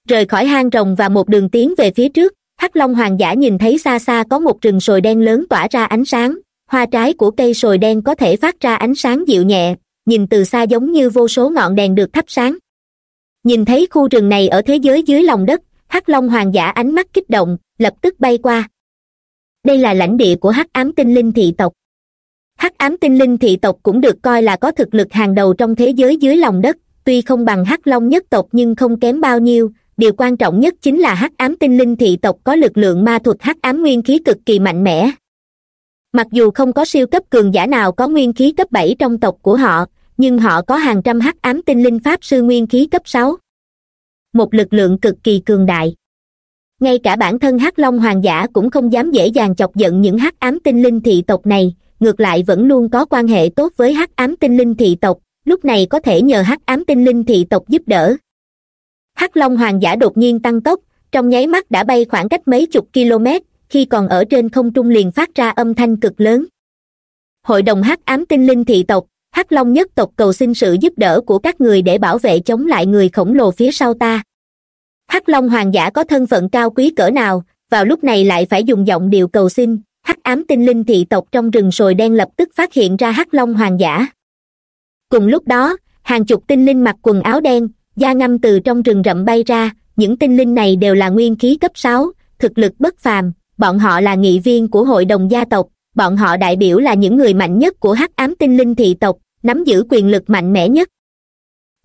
Rời khỏi hang rồng và một đường tiến về phía trước, hắc long hoàng giả nhìn thấy xa xa có một rừng sồi đen lớn tỏa ra ánh sáng, hoa trái của cây sồi đen có thể phát ra ánh sáng dịu nhẹ, nhìn từ xa giống như vô số ngọn đèn được thắp sáng. Nhìn thấy khu rừng này ở thế giới dưới lòng đất hắc long hoàng giả ánh mắt kích động, lập tức bay qua. Đây là lãnh địa của hắc ám tinh linh thị tộc. Hắc ám tinh linh thị tộc cũng được coi là có thực lực hàng đầu trong thế giới dưới lòng đất, tuy không bằng hắc long nhất tộc nhưng không kém bao nhiêu. Điều quan trọng nhất chính là hắc ám tinh linh thị tộc có lực lượng ma thuật hắc ám nguyên khí cực kỳ mạnh mẽ. Mặc dù không có siêu cấp cường giả nào có nguyên khí cấp bảy trong tộc của họ, nhưng họ có hàng trăm hắc ám tinh linh pháp sư nguyên khí cấp sáu một lực lượng cực kỳ cường đại. Ngay cả bản thân hắc long hoàng giả cũng không dám dễ dàng chọc giận những hắc ám tinh linh thị tộc này, ngược lại vẫn luôn có quan hệ tốt với hắc ám tinh linh thị tộc, lúc này có thể nhờ hắc ám tinh linh thị tộc giúp đỡ. Hắc long hoàng giả đột nhiên tăng tốc, trong nháy mắt đã bay khoảng cách mấy chục km, khi còn ở trên không trung liền phát ra âm thanh cực lớn. Hội đồng hắc ám tinh linh thị tộc, hắc long nhất tộc cầu xin sự giúp đỡ của các người để bảo vệ chống lại người khổng lồ phía sau ta hắc long hoàng giả có thân phận cao quý cỡ nào, vào lúc này lại phải dùng giọng điệu cầu xin, hắc ám tinh linh thị tộc trong rừng sồi đen lập tức phát hiện ra hắc long hoàng giả. Cùng lúc đó, hàng chục tinh linh mặc quần áo đen, da ngâm từ trong rừng rậm bay ra, những tinh linh này đều là nguyên khí cấp sáu, thực lực bất phàm, bọn họ là nghị viên của hội đồng gia tộc, bọn họ đại biểu là những người mạnh nhất của hắc ám tinh linh thị tộc, nắm giữ quyền lực mạnh mẽ nhất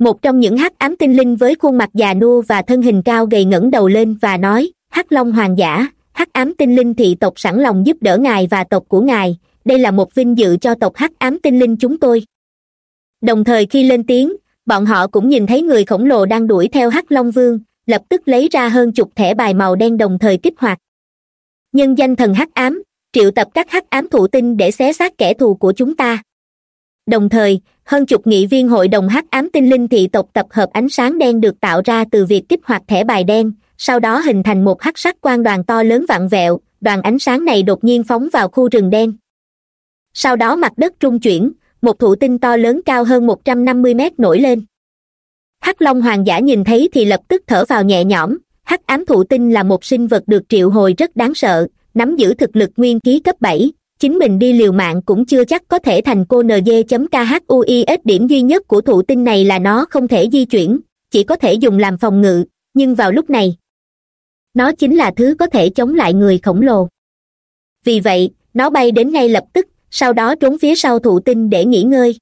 một trong những hắc ám tinh linh với khuôn mặt già nua và thân hình cao gầy ngẩng đầu lên và nói, hắc long hoàng giả, hắc ám tinh linh thị tộc sẵn lòng giúp đỡ ngài và tộc của ngài. Đây là một vinh dự cho tộc hắc ám tinh linh chúng tôi. Đồng thời khi lên tiếng, bọn họ cũng nhìn thấy người khổng lồ đang đuổi theo hắc long vương, lập tức lấy ra hơn chục thẻ bài màu đen đồng thời kích hoạt. Nhân danh thần hắc ám, triệu tập các hắc ám thụ tinh để xé xác kẻ thù của chúng ta đồng thời, hơn chục nghị viên hội đồng hắc ám tinh linh thị tộc tập hợp ánh sáng đen được tạo ra từ việc kích hoạt thẻ bài đen, sau đó hình thành một hắc sắc quan đoàn to lớn vặn vẹo, đoàn ánh sáng này đột nhiên phóng vào khu rừng đen. Sau đó mặt đất trung chuyển, một thụ tinh to lớn cao hơn một trăm năm mươi mét nổi lên. Hắc long hoàng giả nhìn thấy thì lập tức thở vào nhẹ nhõm, hắc ám thụ tinh là một sinh vật được triệu hồi rất đáng sợ, nắm giữ thực lực nguyên khí cấp bảy chính mình đi liều mạng cũng chưa chắc có thể thành cô nd khuis điểm duy nhất của thụ tinh này là nó không thể di chuyển, chỉ có thể dùng làm phòng ngự. Nhưng vào lúc này, nó chính là thứ có thể chống lại người khổng lồ. Vì vậy, nó bay đến ngay lập tức, sau đó trốn phía sau thụ tinh để nghỉ ngơi.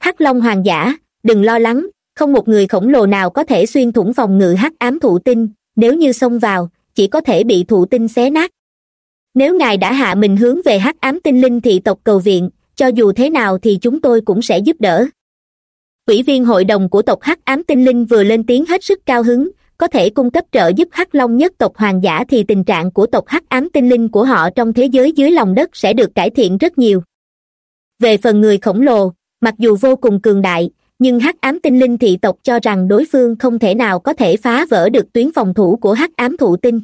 Hắc long hoàng giả, đừng lo lắng, không một người khổng lồ nào có thể xuyên thủng phòng ngự hắc ám thụ tinh. Nếu như xông vào, chỉ có thể bị thụ tinh xé nát nếu ngài đã hạ mình hướng về hắc ám tinh linh thị tộc cầu viện, cho dù thế nào thì chúng tôi cũng sẽ giúp đỡ. Ủy viên hội đồng của tộc hắc ám tinh linh vừa lên tiếng hết sức cao hứng, có thể cung cấp trợ giúp hắc long nhất tộc hoàng giả thì tình trạng của tộc hắc ám tinh linh của họ trong thế giới dưới lòng đất sẽ được cải thiện rất nhiều. Về phần người khổng lồ, mặc dù vô cùng cường đại, nhưng hắc ám tinh linh thị tộc cho rằng đối phương không thể nào có thể phá vỡ được tuyến phòng thủ của hắc ám thụ tinh.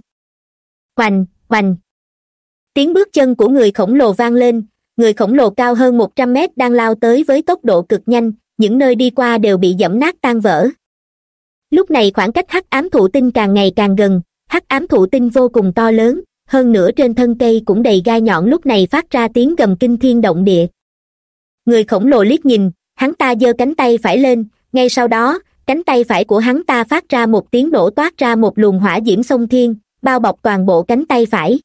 Hoành hoành tiếng bước chân của người khổng lồ vang lên. Người khổng lồ cao hơn một trăm mét đang lao tới với tốc độ cực nhanh, những nơi đi qua đều bị dẫm nát tan vỡ. Lúc này khoảng cách hắc ám thụ tinh càng ngày càng gần, hắc ám thụ tinh vô cùng to lớn, hơn nữa trên thân cây cũng đầy gai nhọn lúc này phát ra tiếng gầm kinh thiên động địa. Người khổng lồ liếc nhìn, hắn ta giơ cánh tay phải lên, ngay sau đó, cánh tay phải của hắn ta phát ra một tiếng nổ toát ra một luồng hỏa diễm sông thiên, bao bọc toàn bộ cánh tay phải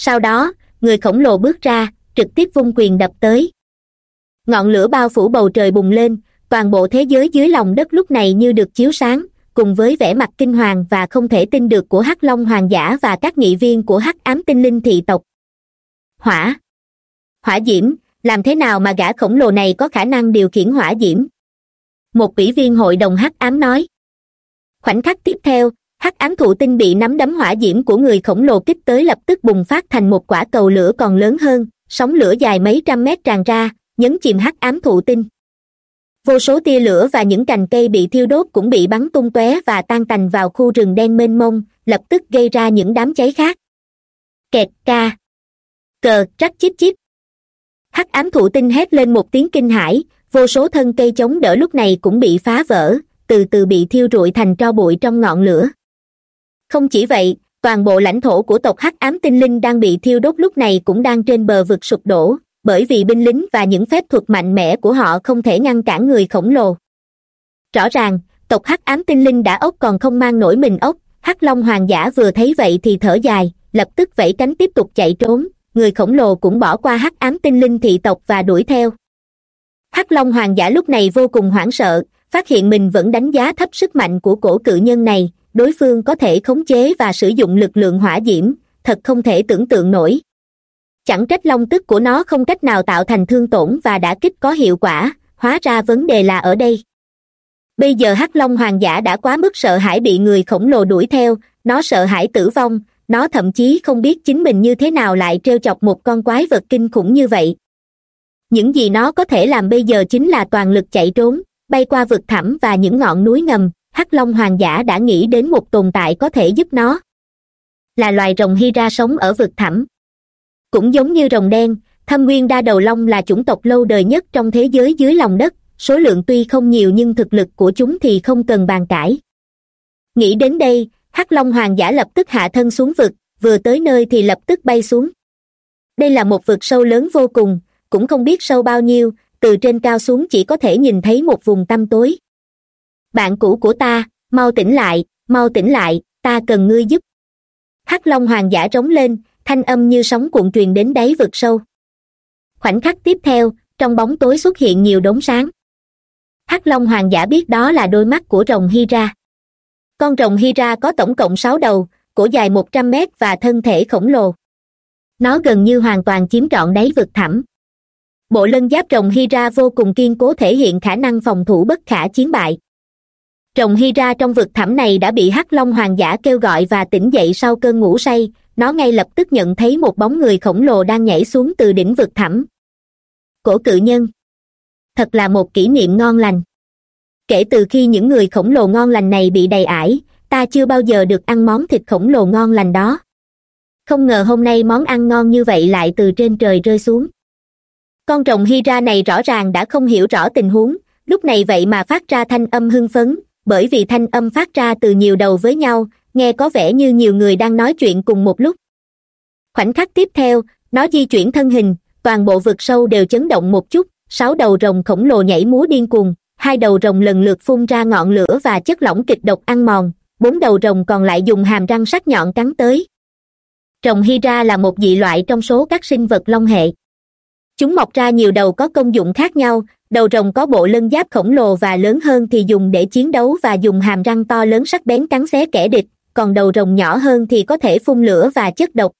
sau đó, người khổng lồ bước ra, trực tiếp vung quyền đập tới. Ngọn lửa bao phủ bầu trời bùng lên, toàn bộ thế giới dưới lòng đất lúc này như được chiếu sáng, cùng với vẻ mặt kinh hoàng và không thể tin được của hắc long hoàng giả và các nghị viên của hắc ám tinh linh thị tộc. Hỏa. Hỏa diễm, làm thế nào mà gã khổng lồ này có khả năng điều khiển hỏa diễm? Một ủy viên hội đồng hắc ám nói. Khoảnh khắc tiếp theo hắc ám thụ tinh bị nắm đấm hỏa diễm của người khổng lồ kích tới lập tức bùng phát thành một quả cầu lửa còn lớn hơn, sóng lửa dài mấy trăm mét tràn ra, nhấn chìm hắc ám thụ tinh. Vô số tia lửa và những cành cây bị thiêu đốt cũng bị bắn tung tóe và tan tành vào khu rừng đen mênh mông, lập tức gây ra những đám cháy khác. Kẹt ca. Cờ rắc chip chip hắc ám thụ tinh hét lên một tiếng kinh hãi, vô số thân cây chống đỡ lúc này cũng bị phá vỡ, từ từ bị thiêu rụi thành tro bụi trong ngọn lửa không chỉ vậy, toàn bộ lãnh thổ của tộc hắc ám tinh linh đang bị thiêu đốt lúc này cũng đang trên bờ vực sụp đổ, bởi vì binh lính và những phép thuật mạnh mẽ của họ không thể ngăn cản người khổng lồ. Rõ ràng, tộc hắc ám tinh linh đã ốc còn không mang nổi mình ốc, hắc long hoàng giả vừa thấy vậy thì thở dài, lập tức vẫy cánh tiếp tục chạy trốn, người khổng lồ cũng bỏ qua hắc ám tinh linh thị tộc và đuổi theo. Hắc long hoàng giả lúc này vô cùng hoảng sợ, phát hiện mình vẫn đánh giá thấp sức mạnh của cổ cự nhân này đối phương có thể khống chế và sử dụng lực lượng hỏa diễm, thật không thể tưởng tượng nổi. Chẳng trách long tức của nó không cách nào tạo thành thương tổn và đã kích có hiệu quả, hóa ra vấn đề là ở đây. Bây giờ hắc long hoàng giả đã quá mức sợ hãi bị người khổng lồ đuổi theo, nó sợ hãi tử vong, nó thậm chí không biết chính mình như thế nào lại trêu chọc một con quái vật kinh khủng như vậy. Những gì nó có thể làm bây giờ chính là toàn lực chạy trốn, bay qua vực thẳm và những ngọn núi ngầm hắc long hoàng giả đã nghĩ đến một tồn tại có thể giúp nó. Là loài rồng hy ra sống ở vực thẳm. Cũng giống như rồng đen, thâm nguyên đa đầu long là chủng tộc lâu đời nhất trong thế giới dưới lòng đất. Số lượng tuy không nhiều nhưng thực lực của chúng thì không cần bàn cãi. Nghĩ đến đây, hắc long hoàng giả lập tức hạ thân xuống vực, vừa tới nơi thì lập tức bay xuống. Đây là một vực sâu lớn vô cùng, cũng không biết sâu bao nhiêu, từ trên cao xuống chỉ có thể nhìn thấy một vùng tăm tối bạn cũ của ta, mau tỉnh lại, mau tỉnh lại, ta cần ngươi giúp. Hắc long hoàng giả trống lên, thanh âm như sóng cuộn truyền đến đáy vực sâu. Khoảnh khắc tiếp theo, trong bóng tối xuất hiện nhiều đống sáng. Hắc long hoàng giả biết đó là đôi mắt của rồng hydra. Con rồng hydra có tổng cộng sáu đầu, cổ dài một trăm mét và thân thể khổng lồ. Nó gần như hoàn toàn chiếm trọn đáy vực thẳm. Bộ lân giáp rồng hydra vô cùng kiên cố thể hiện khả năng phòng thủ bất khả chiến bại rồng hydra trong vực thẳm này đã bị hắc long hoàng giả kêu gọi và tỉnh dậy sau cơn ngủ say. Nó ngay lập tức nhận thấy một bóng người khổng lồ đang nhảy xuống từ đỉnh vực thẳm. Cổ cự nhân. Thật là một kỷ niệm ngon lành. Kể từ khi những người khổng lồ ngon lành này bị đầy ải, ta chưa bao giờ được ăn món thịt khổng lồ ngon lành đó. Không ngờ hôm nay món ăn ngon như vậy lại từ trên trời rơi xuống. Con rồng hydra này rõ ràng đã không hiểu rõ tình huống, lúc này vậy mà phát ra thanh âm hưng phấn bởi vì thanh âm phát ra từ nhiều đầu với nhau, nghe có vẻ như nhiều người đang nói chuyện cùng một lúc. Khoảnh khắc tiếp theo, nó di chuyển thân hình, toàn bộ vực sâu đều chấn động một chút, sáu đầu rồng khổng lồ nhảy múa điên cuồng, hai đầu rồng lần lượt phun ra ngọn lửa và chất lỏng kịch độc ăn mòn, bốn đầu rồng còn lại dùng hàm răng sắc nhọn cắn tới. Rồng hydra là một dị loại trong số các sinh vật long hệ chúng mọc ra nhiều đầu có công dụng khác nhau, đầu rồng có bộ lân giáp khổng lồ và lớn hơn thì dùng để chiến đấu và dùng hàm răng to lớn sắc bén cắn xé kẻ địch, còn đầu rồng nhỏ hơn thì có thể phun lửa và chất độc.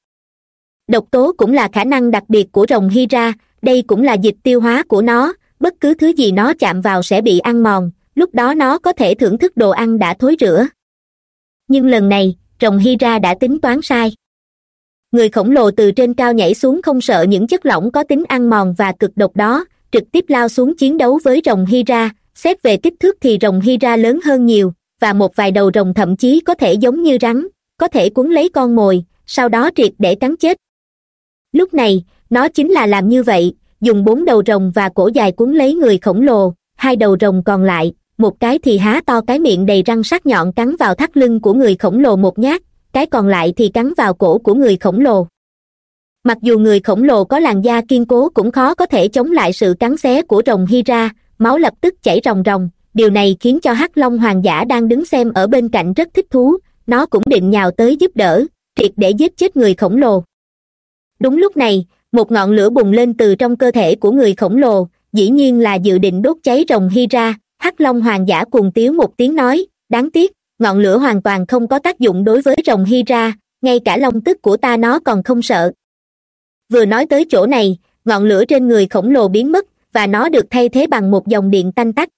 Độc tố cũng là khả năng đặc biệt của rồng hydra, đây cũng là dịch tiêu hóa của nó, bất cứ thứ gì nó chạm vào sẽ bị ăn mòn, lúc đó nó có thể thưởng thức đồ ăn đã thối rữa nhưng lần này, rồng hydra đã tính toán sai người khổng lồ từ trên cao nhảy xuống không sợ những chất lỏng có tính ăn mòn và cực độc đó, trực tiếp lao xuống chiến đấu với rồng hydra. Xét về kích thước thì rồng hydra lớn hơn nhiều, và một vài đầu rồng thậm chí có thể giống như rắn, có thể cuốn lấy con mồi, sau đó triệt để cắn chết. Lúc này, nó chính là làm như vậy, dùng bốn đầu rồng và cổ dài cuốn lấy người khổng lồ, hai đầu rồng còn lại, một cái thì há to cái miệng đầy răng sắc nhọn cắn vào thắt lưng của người khổng lồ một nhát cái còn lại thì cắn vào cổ của người khổng lồ. Mặc dù người khổng lồ có làn da kiên cố cũng khó có thể chống lại sự cắn xé của rồng hydra, máu lập tức chảy ròng ròng. Điều này khiến cho hắc long hoàng giả đang đứng xem ở bên cạnh rất thích thú, nó cũng định nhào tới giúp đỡ, triệt để giết chết người khổng lồ. Đúng lúc này, một ngọn lửa bùng lên từ trong cơ thể của người khổng lồ, dĩ nhiên là dự định đốt cháy rồng hydra, hắc long hoàng giả cuồng tiếu một tiếng nói, đáng tiếc ngọn lửa hoàn toàn không có tác dụng đối với rồng hydra, ngay cả long tức của ta nó còn không sợ. Vừa nói tới chỗ này, ngọn lửa trên người khổng lồ biến mất, và nó được thay thế bằng một dòng điện tanh tách.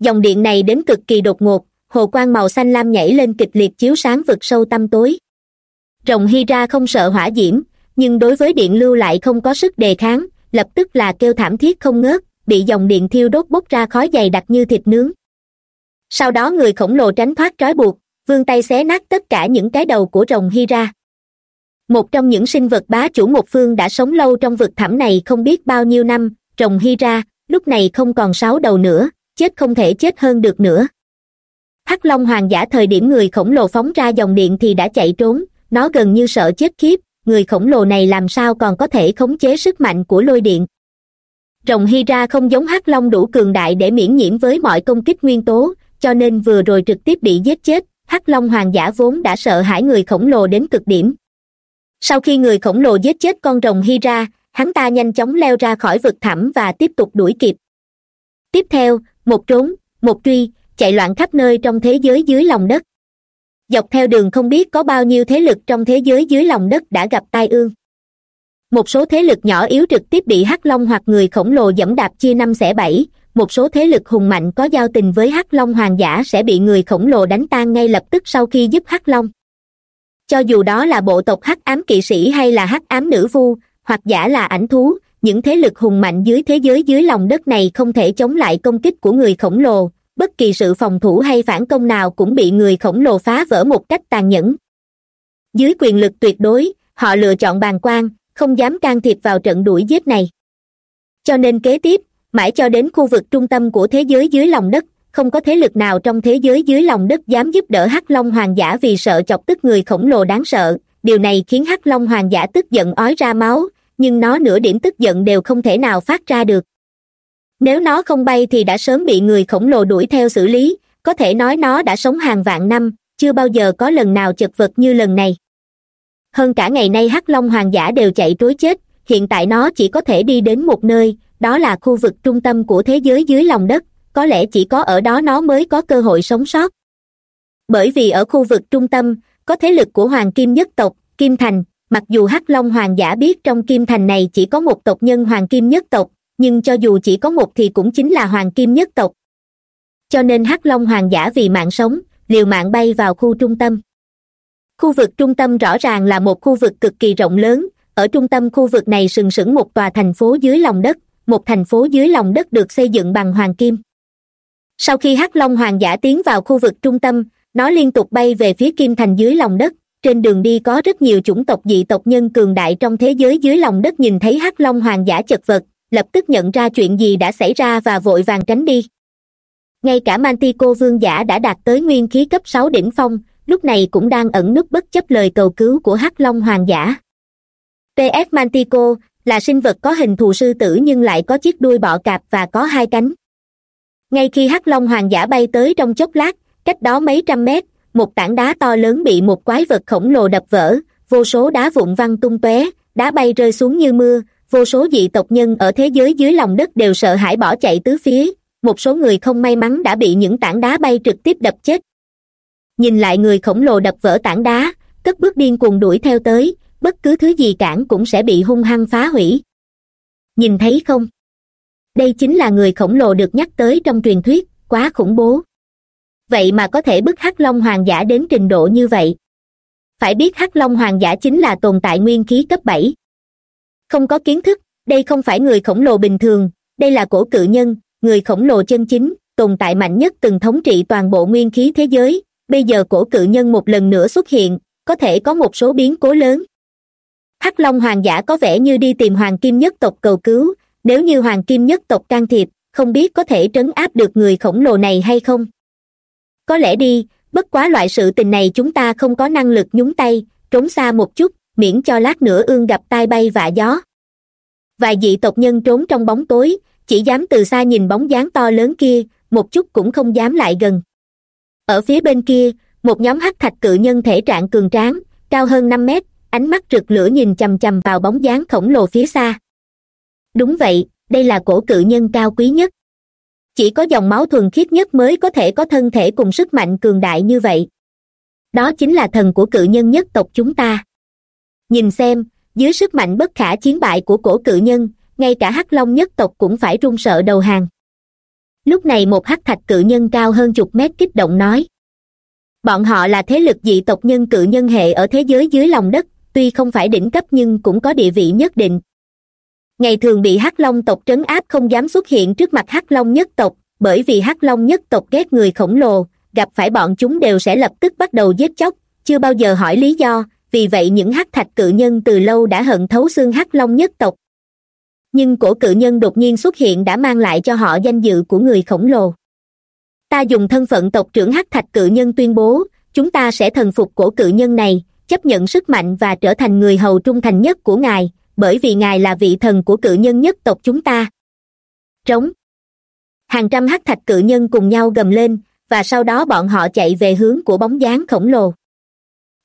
Dòng điện này đến cực kỳ đột ngột, hồ quang màu xanh lam nhảy lên kịch liệt chiếu sáng vực sâu tăm tối. Rồng hydra không sợ hỏa diễm, nhưng đối với điện lưu lại không có sức đề kháng, lập tức là kêu thảm thiết không ngớt, bị dòng điện thiêu đốt bốc ra khói dày đặc như thịt nướng sau đó người khổng lồ tránh thoát trói buộc, vươn tay xé nát tất cả những cái đầu của rồng hy ra. một trong những sinh vật bá chủ một phương đã sống lâu trong vực thẳm này không biết bao nhiêu năm, rồng hy ra lúc này không còn sáu đầu nữa, chết không thể chết hơn được nữa hắc long hoàng giả thời điểm người khổng lồ phóng ra dòng điện thì đã chạy trốn, nó gần như sợ chết khiếp, người khổng lồ này làm sao còn có thể khống chế sức mạnh của lôi điện rồng hy ra không giống hắc long đủ cường đại để miễn nhiễm với mọi công kích nguyên tố cho nên vừa rồi trực tiếp bị giết chết hắc long hoàng giả vốn đã sợ hãi người khổng lồ đến cực điểm. Sau khi người khổng lồ giết chết con rồng hy ra, hắn ta nhanh chóng leo ra khỏi vực thẳm và tiếp tục đuổi kịp. Tiếp theo một trốn một truy chạy loạn khắp nơi trong thế giới dưới lòng đất. Dọc theo đường không biết có bao nhiêu thế lực trong thế giới dưới lòng đất đã gặp tai ương. Một số thế lực nhỏ yếu trực tiếp bị hắc long hoặc người khổng lồ dẫm đạp chia năm xẻ bảy một số thế lực hùng mạnh có giao tình với hắc long hoàng giả sẽ bị người khổng lồ đánh tan ngay lập tức sau khi giúp hắc long. Cho dù đó là bộ tộc hắc ám kỵ sĩ hay là hắc ám nữ vu, hoặc giả là ảnh thú, những thế lực hùng mạnh dưới thế giới dưới lòng đất này không thể chống lại công kích của người khổng lồ, bất kỳ sự phòng thủ hay phản công nào cũng bị người khổng lồ phá vỡ một cách tàn nhẫn. Dưới quyền lực tuyệt đối, họ lựa chọn bàn quan, không dám can thiệp vào trận đuổi giết này. Cho nên kế tiếp mãi cho đến khu vực trung tâm của thế giới dưới lòng đất, không có thế lực nào trong thế giới dưới lòng đất dám giúp đỡ hắc long hoàng giả vì sợ chọc tức người khổng lồ đáng sợ. Điều này khiến hắc long hoàng giả tức giận ói ra máu, nhưng nó nửa điểm tức giận đều không thể nào phát ra được. Nếu nó không bay thì đã sớm bị người khổng lồ đuổi theo xử lý, có thể nói nó đã sống hàng vạn năm, chưa bao giờ có lần nào chật vật như lần này. Hơn cả ngày nay hắc long hoàng giả đều chạy trối chết, hiện tại nó chỉ có thể đi đến một nơi đó là khu vực trung tâm của thế giới dưới lòng đất, có lẽ chỉ có ở đó nó mới có cơ hội sống sót. Bởi vì ở khu vực trung tâm, có thế lực của hoàng kim nhất tộc, kim thành, mặc dù hắc long hoàng giả biết trong kim thành này chỉ có một tộc nhân hoàng kim nhất tộc, nhưng cho dù chỉ có một thì cũng chính là hoàng kim nhất tộc. Cho nên hắc long hoàng giả vì mạng sống, liều mạng bay vào khu trung tâm. Khu vực trung tâm rõ ràng là một khu vực cực kỳ rộng lớn, ở trung tâm khu vực này sừng sững một tòa thành phố dưới lòng đất một thành phố dưới lòng đất được xây dựng bằng hoàng kim. Sau khi hắc long hoàng giả tiến vào khu vực trung tâm, nó liên tục bay về phía kim thành dưới lòng đất. Trên đường đi có rất nhiều chủng tộc dị tộc nhân cường đại trong thế giới dưới lòng đất nhìn thấy hắc long hoàng giả chật vật, lập tức nhận ra chuyện gì đã xảy ra và vội vàng tránh đi. Ngay cả mantico vương giả đã đạt tới nguyên khí cấp sáu đỉnh phong, lúc này cũng đang ẩn núp bất chấp lời cầu cứu của hắc long hoàng giả. Ps mantico là sinh vật có hình thù sư tử nhưng lại có chiếc đuôi bọ cạp và có hai cánh. Ngay khi hắc long hoàng giả bay tới trong chốc lát, cách đó mấy trăm mét, một tảng đá to lớn bị một quái vật khổng lồ đập vỡ, vô số đá vụn văng tung tóe, đá bay rơi xuống như mưa, vô số dị tộc nhân ở thế giới dưới lòng đất đều sợ hãi bỏ chạy tứ phía, một số người không may mắn đã bị những tảng đá bay trực tiếp đập chết. Nhìn lại người khổng lồ đập vỡ tảng đá, cất bước điên cuồng đuổi theo tới bất cứ thứ gì cản cũng sẽ bị hung hăng phá hủy. Nhìn thấy không? Đây chính là người khổng lồ được nhắc tới trong truyền thuyết, quá khủng bố. Vậy mà có thể bức hắc long hoàng giả đến trình độ như vậy? Phải biết hắc long hoàng giả chính là tồn tại nguyên khí cấp bảy. Không có kiến thức, đây không phải người khổng lồ bình thường, đây là cổ cự nhân, người khổng lồ chân chính, tồn tại mạnh nhất từng thống trị toàn bộ nguyên khí thế giới. Bây giờ cổ cự nhân một lần nữa xuất hiện, có thể có một số biến cố lớn hắc long hoàng giả có vẻ như đi tìm hoàng kim nhất tộc cầu cứu. Nếu như hoàng kim nhất tộc can thiệp, không biết có thể trấn áp được người khổng lồ này hay không? Có lẽ đi, bất quá loại sự tình này chúng ta không có năng lực nhúng tay, trốn xa một chút, miễn cho lát nữa ương gặp tai bay vạ gió. Vài dị tộc nhân trốn trong bóng tối, chỉ dám từ xa nhìn bóng dáng to lớn kia, một chút cũng không dám lại gần. Ở phía bên kia, một nhóm hắc thạch cự nhân thể trạng cường tráng, cao hơn năm mét ánh mắt rực lửa nhìn chằm chằm vào bóng dáng khổng lồ phía xa. Đúng vậy, đây là cổ cự nhân cao quý nhất. Chỉ có dòng máu thuần khiết nhất mới có thể có thân thể cùng sức mạnh cường đại như vậy. Đó chính là thần của cự nhân nhất tộc chúng ta. Nhìn xem, dưới sức mạnh bất khả chiến bại của cổ cự nhân, ngay cả hắc long nhất tộc cũng phải run sợ đầu hàng. Lúc này một hắc thạch cự nhân cao hơn chục mét kích động nói. Bọn họ là thế lực dị tộc nhân cự nhân hệ ở thế giới dưới lòng đất tuy không phải đỉnh cấp nhưng cũng có địa vị nhất định. Ngày thường bị hắc long tộc trấn áp không dám xuất hiện trước mặt hắc long nhất tộc, bởi vì hắc long nhất tộc ghét người khổng lồ, gặp phải bọn chúng đều sẽ lập tức bắt đầu giết chóc, chưa bao giờ hỏi lý do, vì vậy những hắc thạch cự nhân từ lâu đã hận thấu xương hắc long nhất tộc. Nhưng cổ cự nhân đột nhiên xuất hiện đã mang lại cho họ danh dự của người khổng lồ. Ta dùng thân phận tộc trưởng hắc thạch cự nhân tuyên bố, chúng ta sẽ thần phục cổ cự nhân này chấp nhận sức mạnh và trở thành người hầu trung thành nhất của ngài bởi vì ngài là vị thần của cự nhân nhất tộc chúng ta. Trống. Hàng trăm hắc thạch cự nhân cùng nhau gầm lên và sau đó bọn họ chạy về hướng của bóng dáng khổng lồ.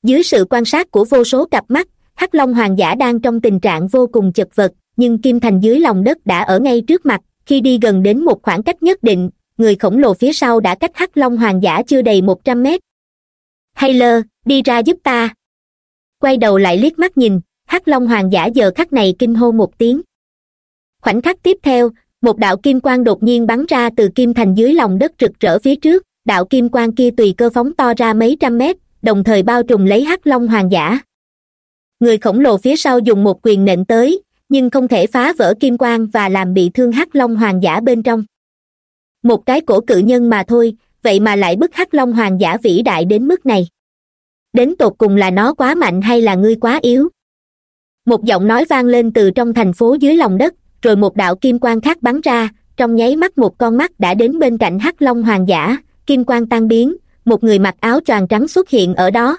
Dưới sự quan sát của vô số cặp mắt hắc long hoàng giả đang trong tình trạng vô cùng chật vật nhưng kim thành dưới lòng đất đã ở ngay trước mặt khi đi gần đến một khoảng cách nhất định người khổng lồ phía sau đã cách hắc long hoàng giả chưa đầy một trăm mét. Hay lơ, đi ra giúp ta quay đầu lại liếc mắt nhìn, hắc long hoàng giả giờ khắc này kinh hô một tiếng. Khoảnh khắc tiếp theo, một đạo kim quang đột nhiên bắn ra từ kim thành dưới lòng đất rực rỡ phía trước, đạo kim quang kia tùy cơ phóng to ra mấy trăm mét, đồng thời bao trùm lấy hắc long hoàng giả. Người khổng lồ phía sau dùng một quyền nện tới, nhưng không thể phá vỡ kim quang và làm bị thương hắc long hoàng giả bên trong. Một cái cổ cự nhân mà thôi, vậy mà lại bức hắc long hoàng giả vĩ đại đến mức này đến tột cùng là nó quá mạnh hay là ngươi quá yếu? Một giọng nói vang lên từ trong thành phố dưới lòng đất, rồi một đạo kim quang khác bắn ra, trong nháy mắt một con mắt đã đến bên cạnh hắc long hoàng giả, kim quang tan biến, một người mặc áo choàng trắng xuất hiện ở đó.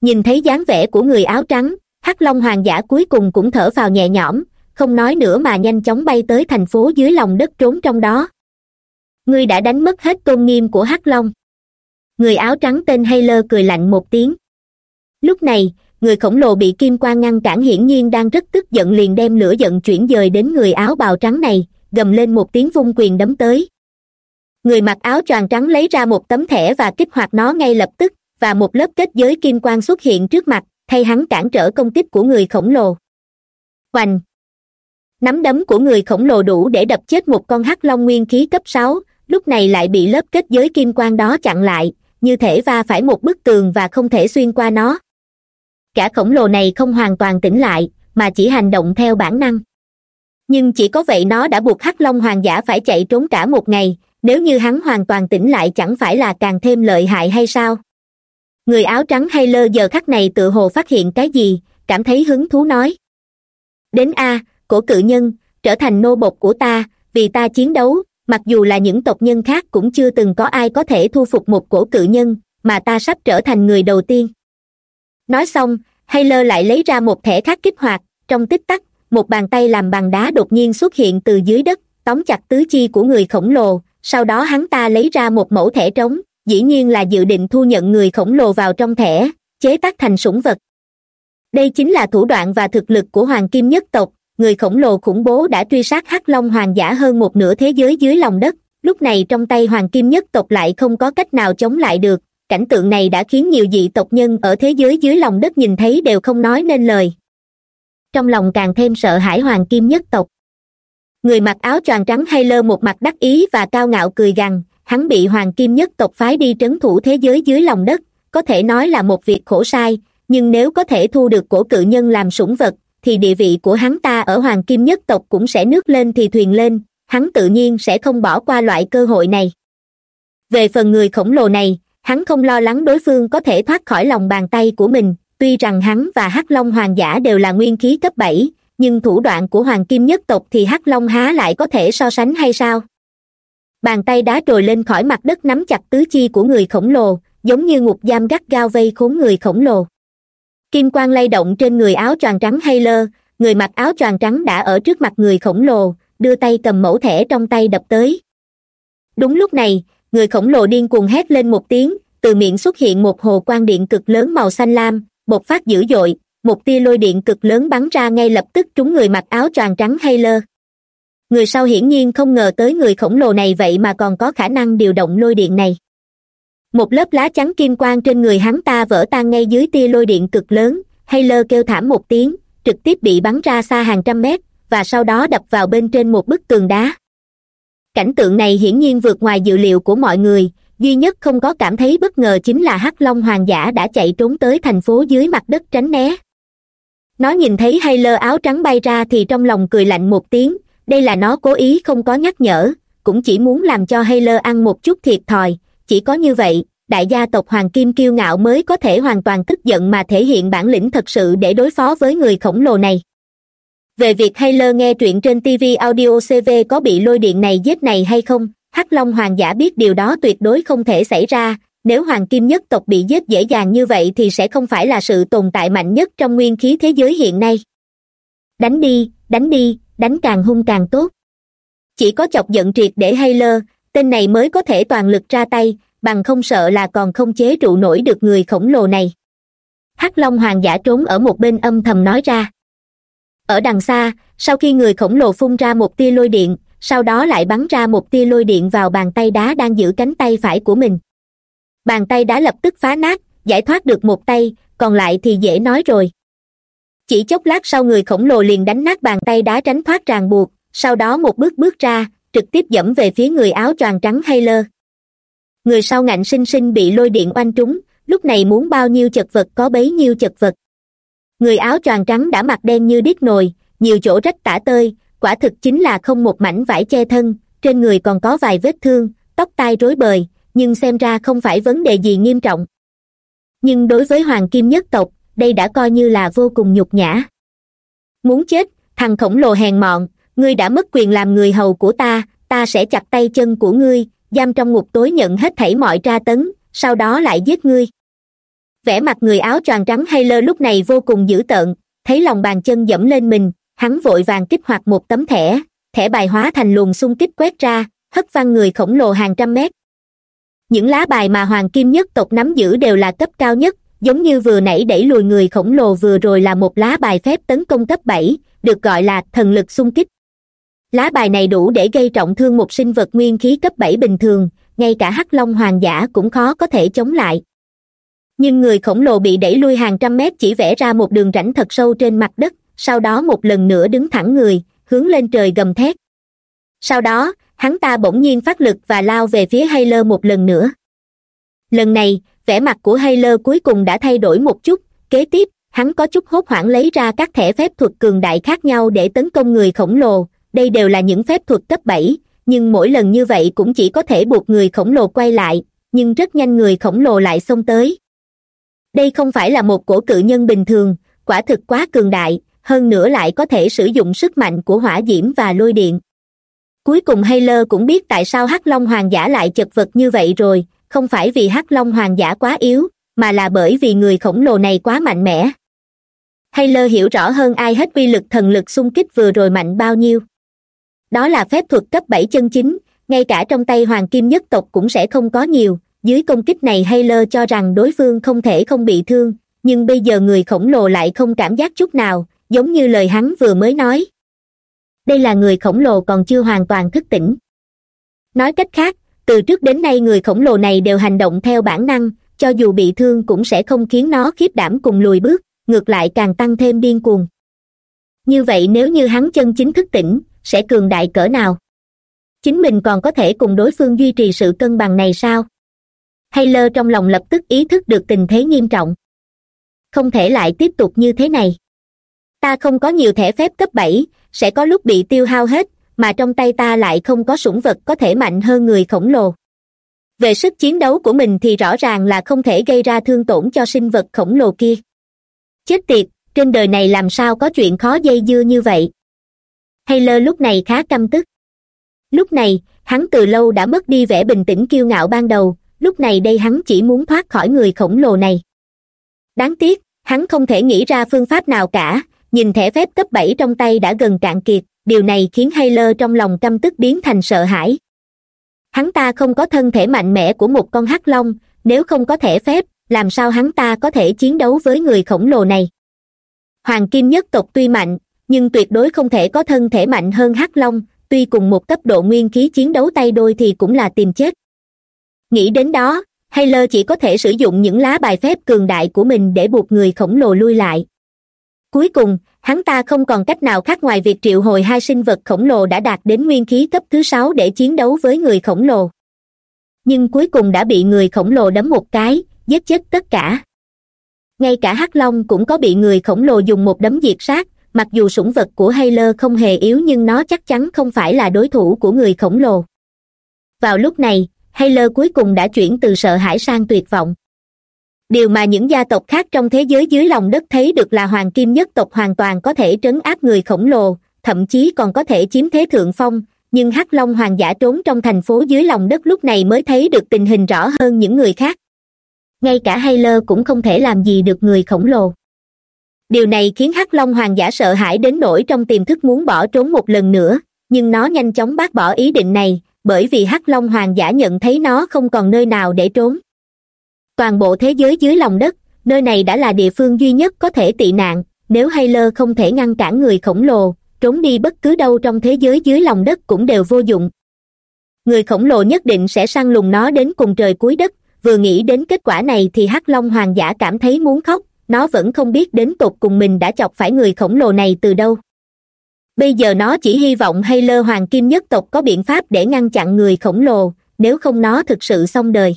Nhìn thấy dáng vẻ của người áo trắng, hắc long hoàng giả cuối cùng cũng thở vào nhẹ nhõm, không nói nữa mà nhanh chóng bay tới thành phố dưới lòng đất trốn trong đó. Ngươi đã đánh mất hết tôn nghiêm của hắc long người áo trắng tên hayler cười lạnh một tiếng. Lúc này, người khổng lồ bị kim quan ngăn cản hiển nhiên đang rất tức giận liền đem lửa giận chuyển dời đến người áo bào trắng này, gầm lên một tiếng vung quyền đấm tới. Người mặc áo choàng trắng lấy ra một tấm thẻ và kích hoạt nó ngay lập tức, và một lớp kết giới kim quan xuất hiện trước mặt, thay hắn cản trở công kích của người khổng lồ. Hoành nắm đấm của người khổng lồ đủ để đập chết một con hắc long nguyên khí cấp sáu, lúc này lại bị lớp kết giới kim quan đó chặn lại như thể va phải một bức tường và không thể xuyên qua nó. Cả khổng lồ này không hoàn toàn tỉnh lại, mà chỉ hành động theo bản năng. Nhưng chỉ có vậy nó đã buộc hắc long hoàng giả phải chạy trốn cả một ngày, nếu như hắn hoàn toàn tỉnh lại chẳng phải là càng thêm lợi hại hay sao? Người áo trắng hay lơ giờ khắc này tự hồ phát hiện cái gì, cảm thấy hứng thú nói. Đến a, cổ cự nhân, trở thành nô bộc của ta, vì ta chiến đấu mặc dù là những tộc nhân khác cũng chưa từng có ai có thể thu phục một cổ cự nhân, mà ta sắp trở thành người đầu tiên. Nói xong hayler lại lấy ra một thẻ khác kích hoạt, trong tích tắc, một bàn tay làm bằng đá đột nhiên xuất hiện từ dưới đất, tóm chặt tứ chi của người khổng lồ, sau đó hắn ta lấy ra một mẫu thẻ trống, dĩ nhiên là dự định thu nhận người khổng lồ vào trong thẻ, chế tác thành sủng vật. Đây chính là thủ đoạn và thực lực của hoàng kim nhất tộc người khổng lồ khủng bố đã truy sát hắc long hoàng giả hơn một nửa thế giới dưới lòng đất. Lúc này trong tay hoàng kim nhất tộc lại không có cách nào chống lại được. Cảnh tượng này đã khiến nhiều dị tộc nhân ở thế giới dưới lòng đất nhìn thấy đều không nói nên lời. Trong lòng càng thêm sợ hãi hoàng kim nhất tộc. Người mặc áo choàng trắng hay lơ một mặt đắc ý và cao ngạo cười gằn, hắn bị hoàng kim nhất tộc phái đi trấn thủ thế giới dưới lòng đất, có thể nói là một việc khổ sai, nhưng nếu có thể thu được cổ cự nhân làm sủng vật thì địa vị của hắn ta ở hoàng kim nhất tộc cũng sẽ nước lên thì thuyền lên, hắn tự nhiên sẽ không bỏ qua loại cơ hội này. Về phần người khổng lồ này, hắn không lo lắng đối phương có thể thoát khỏi lòng bàn tay của mình, tuy rằng hắn và hắc long hoàng giả đều là nguyên khí cấp bảy, nhưng thủ đoạn của hoàng kim nhất tộc thì hắc long há lại có thể so sánh hay sao? Bàn tay đá trồi lên khỏi mặt đất nắm chặt tứ chi của người khổng lồ, giống như ngục giam gắt gao vây khốn người khổng lồ kim quang lay động trên người áo choàng trắng hay lơ người mặc áo choàng trắng đã ở trước mặt người khổng lồ, đưa tay cầm mẫu thẻ trong tay đập tới. Đúng lúc này, người khổng lồ điên cuồng hét lên một tiếng, từ miệng xuất hiện một hồ quang điện cực lớn màu xanh lam, bộc phát dữ dội, một tia lôi điện cực lớn bắn ra ngay lập tức trúng người mặc áo choàng trắng hay lơ người sau hiển nhiên không ngờ tới người khổng lồ này vậy mà còn có khả năng điều động lôi điện này một lớp lá chắn kim quang trên người hắn ta vỡ tan ngay dưới tia lôi điện cực lớn, hay lơ kêu thảm một tiếng, trực tiếp bị bắn ra xa hàng trăm mét, và sau đó đập vào bên trên một bức tường đá. Cảnh tượng này hiển nhiên vượt ngoài dự liệu của mọi người, duy nhất không có cảm thấy bất ngờ chính là hắc long hoàng giả đã chạy trốn tới thành phố dưới mặt đất tránh né. Nó nhìn thấy hay lơ áo trắng bay ra thì trong lòng cười lạnh một tiếng, đây là nó cố ý không có nhắc nhở, cũng chỉ muốn làm cho hay lơ ăn một chút thiệt thòi chỉ có như vậy, đại gia tộc hoàng kim kiêu ngạo mới có thể hoàn toàn tức giận mà thể hiện bản lĩnh thật sự để đối phó với người khổng lồ này. Về việc hay lơ nghe truyện trên tv audio cv có bị lôi điện này giết này hay không, hắc long hoàng giả biết điều đó tuyệt đối không thể xảy ra, nếu hoàng kim nhất tộc bị giết dễ dàng như vậy thì sẽ không phải là sự tồn tại mạnh nhất trong nguyên khí thế giới hiện nay. Đánh đi đánh đi, đánh càng hung càng tốt. Chỉ có chọc giận triệt để hay lơ tên này mới có thể toàn lực ra tay, bằng không sợ là còn không chế trụ nổi được người khổng lồ này. Hắc long hoàng giả trốn ở một bên âm thầm nói ra. Ở đằng xa, sau khi người khổng lồ phun ra một tia lôi điện, sau đó lại bắn ra một tia lôi điện vào bàn tay đá đang giữ cánh tay phải của mình. Bàn tay đá lập tức phá nát, giải thoát được một tay, còn lại thì dễ nói rồi. Chỉ chốc lát sau người khổng lồ liền đánh nát bàn tay đá tránh thoát ràng buộc, sau đó một bước bước ra trực tiếp dẫm về phía người áo choàng trắng hay lơ người sau ngạnh sinh sinh bị lôi điện oanh trúng, lúc này muốn bao nhiêu chật vật có bấy nhiêu chật vật. Người áo choàng trắng đã mặc đen như đít nồi, nhiều chỗ rách tả tơi, quả thực chính là không một mảnh vải che thân, trên người còn có vài vết thương, tóc tai rối bời, nhưng xem ra không phải vấn đề gì nghiêm trọng. Nhưng đối với hoàng kim nhất tộc, đây đã coi như là vô cùng nhục nhã. Muốn chết, thằng khổng lồ hèn mọn ngươi đã mất quyền làm người hầu của ta ta sẽ chặt tay chân của ngươi, giam trong ngục tối nhận hết thảy mọi tra tấn, sau đó lại giết ngươi. Vẻ mặt người áo choàng trắng hay lơ lúc này vô cùng dữ tợn, thấy lòng bàn chân dẫm lên mình, hắn vội vàng kích hoạt một tấm thẻ thẻ bài hóa thành luồng xung kích quét ra, hất văng người khổng lồ hàng trăm mét. Những lá bài mà hoàng kim nhất tộc nắm giữ đều là cấp cao nhất, giống như vừa nãy đẩy lùi người khổng lồ vừa rồi là một lá bài phép tấn công cấp bảy, được gọi là thần lực xung kích lá bài này đủ để gây trọng thương một sinh vật nguyên khí cấp bảy bình thường, ngay cả hắc long hoàng giả cũng khó có thể chống lại. Nhưng người khổng lồ bị đẩy lui hàng trăm mét chỉ vẽ ra một đường rãnh thật sâu trên mặt đất, sau đó một lần nữa đứng thẳng người, hướng lên trời gầm thét. Sau đó, hắn ta bỗng nhiên phát lực và lao về phía hay lơ một lần nữa. Lần này, vẻ mặt của hay lơ cuối cùng đã thay đổi một chút, kế tiếp, hắn có chút hốt hoảng lấy ra các thẻ phép thuật cường đại khác nhau để tấn công người khổng lồ đây đều là những phép thuật cấp bảy, nhưng mỗi lần như vậy cũng chỉ có thể buộc người khổng lồ quay lại, nhưng rất nhanh người khổng lồ lại xông tới. Đây không phải là một cổ cự nhân bình thường, quả thực quá cường đại, hơn nữa lại có thể sử dụng sức mạnh của hỏa diễm và lôi điện. Cuối cùng hay lơ cũng biết tại sao hắc long hoàng giả lại chật vật như vậy rồi, không phải vì hắc long hoàng giả quá yếu, mà là bởi vì người khổng lồ này quá mạnh mẽ. Hay lơ hiểu rõ hơn ai hết uy lực thần lực xung kích vừa rồi mạnh bao nhiêu đó là phép thuật cấp bảy chân chính, ngay cả trong tay hoàng kim nhất tộc cũng sẽ không có nhiều. Dưới công kích này hay lơ cho rằng đối phương không thể không bị thương, nhưng bây giờ người khổng lồ lại không cảm giác chút nào, giống như lời hắn vừa mới nói. Đây là người khổng lồ còn chưa hoàn toàn thức tỉnh. Nói cách khác, từ trước đến nay người khổng lồ này đều hành động theo bản năng, cho dù bị thương cũng sẽ không khiến nó khiếp đảm cùng lùi bước, ngược lại càng tăng thêm điên cuồng. Như vậy nếu như hắn chân chính thức tỉnh sẽ cường đại cỡ nào? Chính mình còn có thể cùng đối phương duy trì sự cân bằng này sao? Hay lơ trong lòng lập tức ý thức được tình thế nghiêm trọng. Không thể lại tiếp tục như thế này. Ta không có nhiều thẻ phép cấp bảy, sẽ có lúc bị tiêu hao hết, mà trong tay ta lại không có sủng vật có thể mạnh hơn người khổng lồ. Về sức chiến đấu của mình thì rõ ràng là không thể gây ra thương tổn cho sinh vật khổng lồ kia. Chết tiệt, trên đời này làm sao có chuyện khó dây dưa như vậy? Taylor lúc này khá căm tức. Lúc này, hắn từ lâu đã mất đi vẻ bình tĩnh kiêu ngạo ban đầu, lúc này đây hắn chỉ muốn thoát khỏi người khổng lồ này. Đáng tiếc, hắn không thể nghĩ ra phương pháp nào cả, nhìn thẻ phép cấp bảy trong tay đã gần cạn kiệt, điều này khiến hayler trong lòng căm tức biến thành sợ hãi. Hắn ta không có thân thể mạnh mẽ của một con hắc long, nếu không có thẻ phép, làm sao hắn ta có thể chiến đấu với người khổng lồ này? Hoàng kim nhất tộc tuy mạnh nhưng tuyệt đối không thể có thân thể mạnh hơn hắc long, tuy cùng một cấp độ nguyên khí chiến đấu tay đôi thì cũng là tìm chết. Nghĩ đến đó hayler chỉ có thể sử dụng những lá bài phép cường đại của mình để buộc người khổng lồ lui lại. Cuối cùng, hắn ta không còn cách nào khác ngoài việc triệu hồi hai sinh vật khổng lồ đã đạt đến nguyên khí cấp thứ sáu để chiến đấu với người khổng lồ. Nhưng cuối cùng đã bị người khổng lồ đấm một cái, giết chết tất cả. Ngay cả hắc long cũng có bị người khổng lồ dùng một đấm diệt sát mặc dù sủng vật của hayler không hề yếu nhưng nó chắc chắn không phải là đối thủ của người khổng lồ. Vào lúc này hayler cuối cùng đã chuyển từ sợ hãi sang tuyệt vọng. Điều mà những gia tộc khác trong thế giới dưới lòng đất thấy được là hoàng kim nhất tộc hoàn toàn có thể trấn áp người khổng lồ, thậm chí còn có thể chiếm thế thượng phong, nhưng hắc long hoàng giả trốn trong thành phố dưới lòng đất lúc này mới thấy được tình hình rõ hơn những người khác. Ngay cả hayler cũng không thể làm gì được người khổng lồ điều này khiến hắc long hoàng giả sợ hãi đến nỗi trong tiềm thức muốn bỏ trốn một lần nữa, nhưng nó nhanh chóng bác bỏ ý định này, bởi vì hắc long hoàng giả nhận thấy nó không còn nơi nào để trốn. Toàn bộ thế giới dưới lòng đất, nơi này đã là địa phương duy nhất có thể tị nạn, nếu Hay Lơ không thể ngăn cản người khổng lồ, trốn đi bất cứ đâu trong thế giới dưới lòng đất cũng đều vô dụng. Người khổng lồ nhất định sẽ săn lùng nó đến cùng trời cuối đất, vừa nghĩ đến kết quả này thì hắc long hoàng giả cảm thấy muốn khóc nó vẫn không biết đến tột cùng mình đã chọc phải người khổng lồ này từ đâu. Bây giờ nó chỉ hy vọng hay lơ hoàng kim nhất tộc có biện pháp để ngăn chặn người khổng lồ, nếu không nó thực sự xong đời.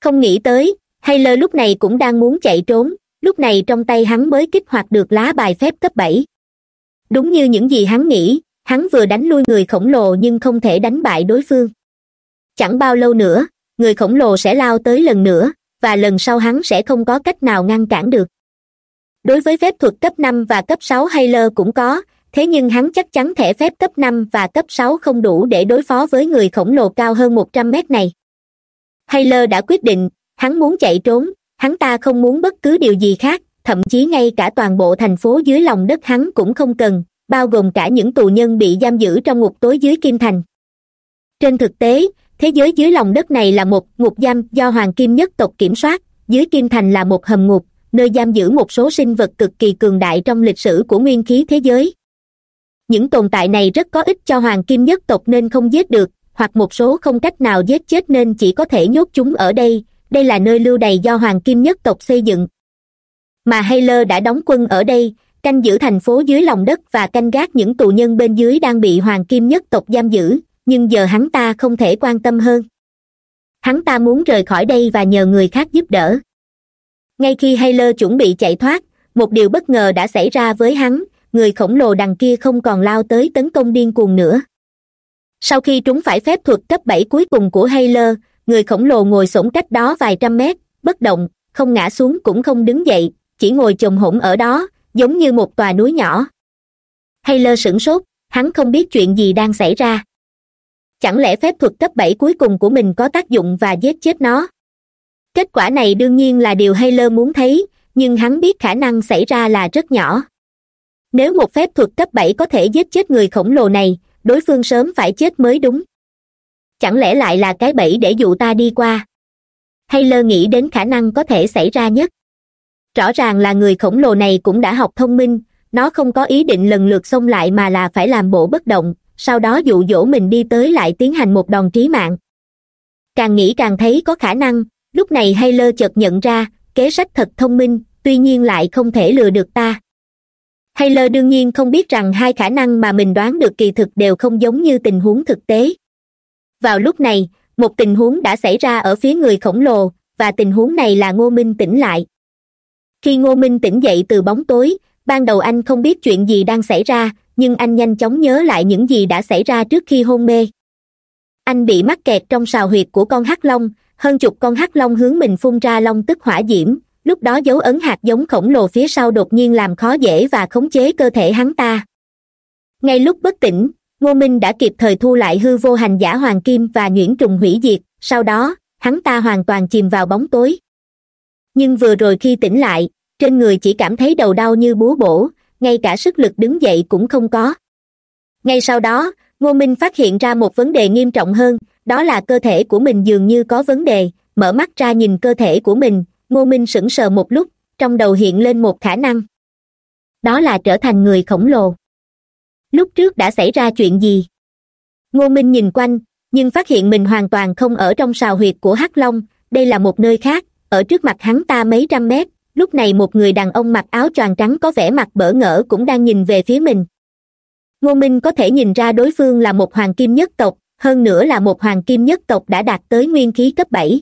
Không nghĩ tới hay lơ lúc này cũng đang muốn chạy trốn, lúc này trong tay hắn mới kích hoạt được lá bài phép cấp bảy. Đúng như những gì hắn nghĩ, hắn vừa đánh lui người khổng lồ nhưng không thể đánh bại đối phương. Chẳng bao lâu nữa, người khổng lồ sẽ lao tới lần nữa và lần sau hắn sẽ không có cách nào ngăn cản được. Đối với phép thuật cấp năm và cấp sáu hayler cũng có, thế nhưng hắn chắc chắn thẻ phép cấp năm và cấp sáu không đủ để đối phó với người khổng lồ cao hơn một trăm mét này. Hayler đã quyết định, hắn muốn chạy trốn, hắn ta không muốn bất cứ điều gì khác, thậm chí ngay cả toàn bộ thành phố dưới lòng đất hắn cũng không cần, bao gồm cả những tù nhân bị giam giữ trong ngục tối dưới kim thành. Trên thực tế thế giới dưới lòng đất này là một, ngục giam do hoàng kim nhất tộc kiểm soát, dưới kim thành là một hầm ngục, nơi giam giữ một số sinh vật cực kỳ cường đại trong lịch sử của nguyên khí thế giới. Những tồn tại này rất có ích cho hoàng kim nhất tộc nên không giết được, hoặc một số không cách nào giết chết nên chỉ có thể nhốt chúng ở đây đây là nơi lưu đày do hoàng kim nhất tộc xây dựng. Mà hayler đã đóng quân ở đây, canh giữ thành phố dưới lòng đất và canh gác những tù nhân bên dưới đang bị hoàng kim nhất tộc giam giữ nhưng giờ hắn ta không thể quan tâm hơn. Hắn ta muốn rời khỏi đây và nhờ người khác giúp đỡ. Ngay khi hayler chuẩn bị chạy thoát, một điều bất ngờ đã xảy ra với hắn, người khổng lồ đằng kia không còn lao tới tấn công điên cuồng nữa. Sau khi trúng phải phép thuật cấp bảy cuối cùng của hayler người khổng lồ ngồi xổm cách đó vài trăm mét, bất động, không ngã xuống cũng không đứng dậy, chỉ ngồi chồm hổm ở đó, giống như một tòa núi nhỏ. Hayler sửng sốt, hắn không biết chuyện gì đang xảy ra chẳng lẽ phép thuật cấp bảy cuối cùng của mình có tác dụng và giết chết nó? Kết quả này đương nhiên là điều hayler muốn thấy, nhưng hắn biết khả năng xảy ra là rất nhỏ. Nếu một phép thuật cấp bảy có thể giết chết người khổng lồ này, đối phương sớm phải chết mới đúng. Chẳng lẽ lại là cái bẫy để dụ ta đi qua? Hayler nghĩ đến khả năng có thể xảy ra nhất. Rõ ràng là người khổng lồ này cũng đã học thông minh, nó không có ý định lần lượt xông lại mà là phải làm bộ bất động sau đó dụ dỗ mình đi tới lại tiến hành một đòn trí mạng. Càng nghĩ càng thấy có khả năng, lúc này hay lơ chợt nhận ra, kế sách thật thông minh, tuy nhiên lại không thể lừa được ta. Hay lơ đương nhiên không biết rằng hai khả năng mà mình đoán được kỳ thực đều không giống như tình huống thực tế. Vào lúc này, một tình huống đã xảy ra ở phía người khổng lồ, và tình huống này là ngô minh tỉnh lại. Khi ngô minh tỉnh dậy từ bóng tối, ban đầu anh không biết chuyện gì đang xảy ra nhưng anh nhanh chóng nhớ lại những gì đã xảy ra trước khi hôn mê. Anh bị mắc kẹt trong sào huyệt của con hắc long, hơn chục con hắc long hướng mình phun ra long tức hỏa diễm, lúc đó dấu ấn hạt giống khổng lồ phía sau đột nhiên làm khó dễ và khống chế cơ thể hắn ta. Ngay lúc bất tỉnh, ngô minh đã kịp thời thu lại hư vô hành giả hoàng kim và nhuyễn trùng hủy diệt, sau đó, hắn ta hoàn toàn chìm vào bóng tối. Nhưng vừa rồi khi tỉnh lại, trên người chỉ cảm thấy đầu đau như búa bổ ngay cả sức lực đứng dậy cũng không có. Ngay sau đó, ngô minh phát hiện ra một vấn đề nghiêm trọng hơn, đó là cơ thể của mình dường như có vấn đề, mở mắt ra nhìn cơ thể của mình, ngô minh sững sờ một lúc, trong đầu hiện lên một khả năng. Đó là trở thành người khổng lồ. Lúc trước đã xảy ra chuyện gì? Ngô minh nhìn quanh, nhưng phát hiện mình hoàn toàn không ở trong sào huyệt của hắc long, đây là một nơi khác, ở trước mặt hắn ta mấy trăm mét lúc này một người đàn ông mặc áo choàng trắng có vẻ mặt bỡ ngỡ cũng đang nhìn về phía mình. Ngô minh có thể nhìn ra đối phương là một hoàng kim nhất tộc, hơn nữa là một hoàng kim nhất tộc đã đạt tới nguyên khí cấp bảy.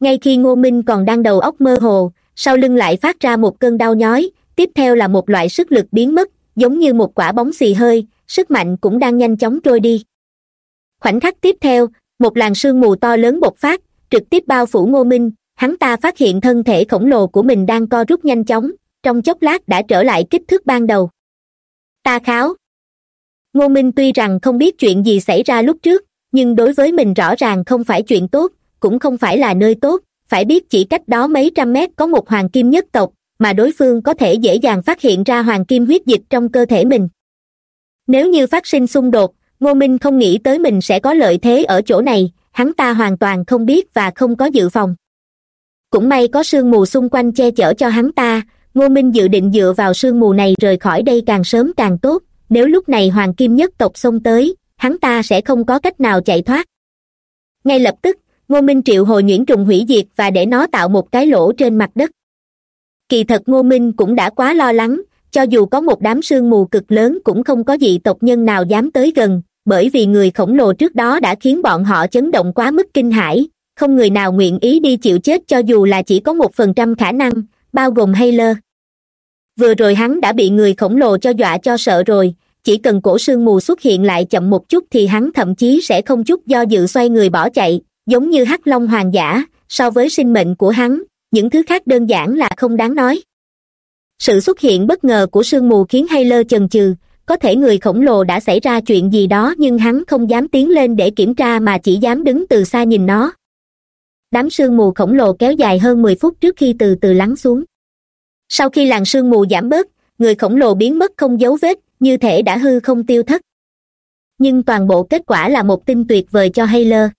Ngay khi ngô minh còn đang đầu óc mơ hồ, sau lưng lại phát ra một cơn đau nhói, tiếp theo là một loại sức lực biến mất, giống như một quả bóng xì hơi, sức mạnh cũng đang nhanh chóng trôi đi. Khoảnh khắc tiếp theo, một làn sương mù to lớn bộc phát, trực tiếp bao phủ ngô minh hắn ta phát hiện thân thể khổng lồ của mình đang co rút nhanh chóng, trong chốc lát đã trở lại kích thước ban đầu. Ta kháo. Ngô minh tuy rằng không biết chuyện gì xảy ra lúc trước, nhưng đối với mình rõ ràng không phải chuyện tốt, cũng không phải là nơi tốt, phải biết chỉ cách đó mấy trăm mét có một hoàng kim nhất tộc, mà đối phương có thể dễ dàng phát hiện ra hoàng kim huyết dịch trong cơ thể mình. Nếu như phát sinh xung đột, ngô minh không nghĩ tới mình sẽ có lợi thế ở chỗ này, hắn ta hoàn toàn không biết và không có dự phòng cũng may có sương mù xung quanh che chở cho hắn ta, ngô minh dự định dựa vào sương mù này rời khỏi đây càng sớm càng tốt, nếu lúc này hoàng kim nhất tộc xông tới, hắn ta sẽ không có cách nào chạy thoát. Ngay lập tức, ngô minh triệu hồi nhuyễn trùng hủy diệt và để nó tạo một cái lỗ trên mặt đất. Kỳ thật ngô minh cũng đã quá lo lắng, cho dù có một đám sương mù cực lớn cũng không có dị tộc nhân nào dám tới gần, bởi vì người khổng lồ trước đó đã khiến bọn họ chấn động quá mức kinh hãi không người nào nguyện ý đi chịu chết cho dù là chỉ có một phần trăm khả năng, bao gồm hayler vừa rồi hắn đã bị người khổng lồ cho dọa cho sợ rồi, chỉ cần cổ sương mù xuất hiện lại chậm một chút thì hắn thậm chí sẽ không chút do dự xoay người bỏ chạy, giống như hắc long hoàng giả, so với sinh mệnh của hắn, những thứ khác đơn giản là không đáng nói. Sự xuất hiện bất ngờ của sương mù khiến hayler chần chừ, có thể người khổng lồ đã xảy ra chuyện gì đó nhưng hắn không dám tiến lên để kiểm tra mà chỉ dám đứng từ xa nhìn nó đám sương mù khổng lồ kéo dài hơn mười phút trước khi từ từ lắng xuống. Sau khi làn sương mù giảm bớt, người khổng lồ biến mất không dấu vết, như thể đã hư không tiêu thất. Nhưng toàn bộ kết quả là một tin tuyệt vời cho hayler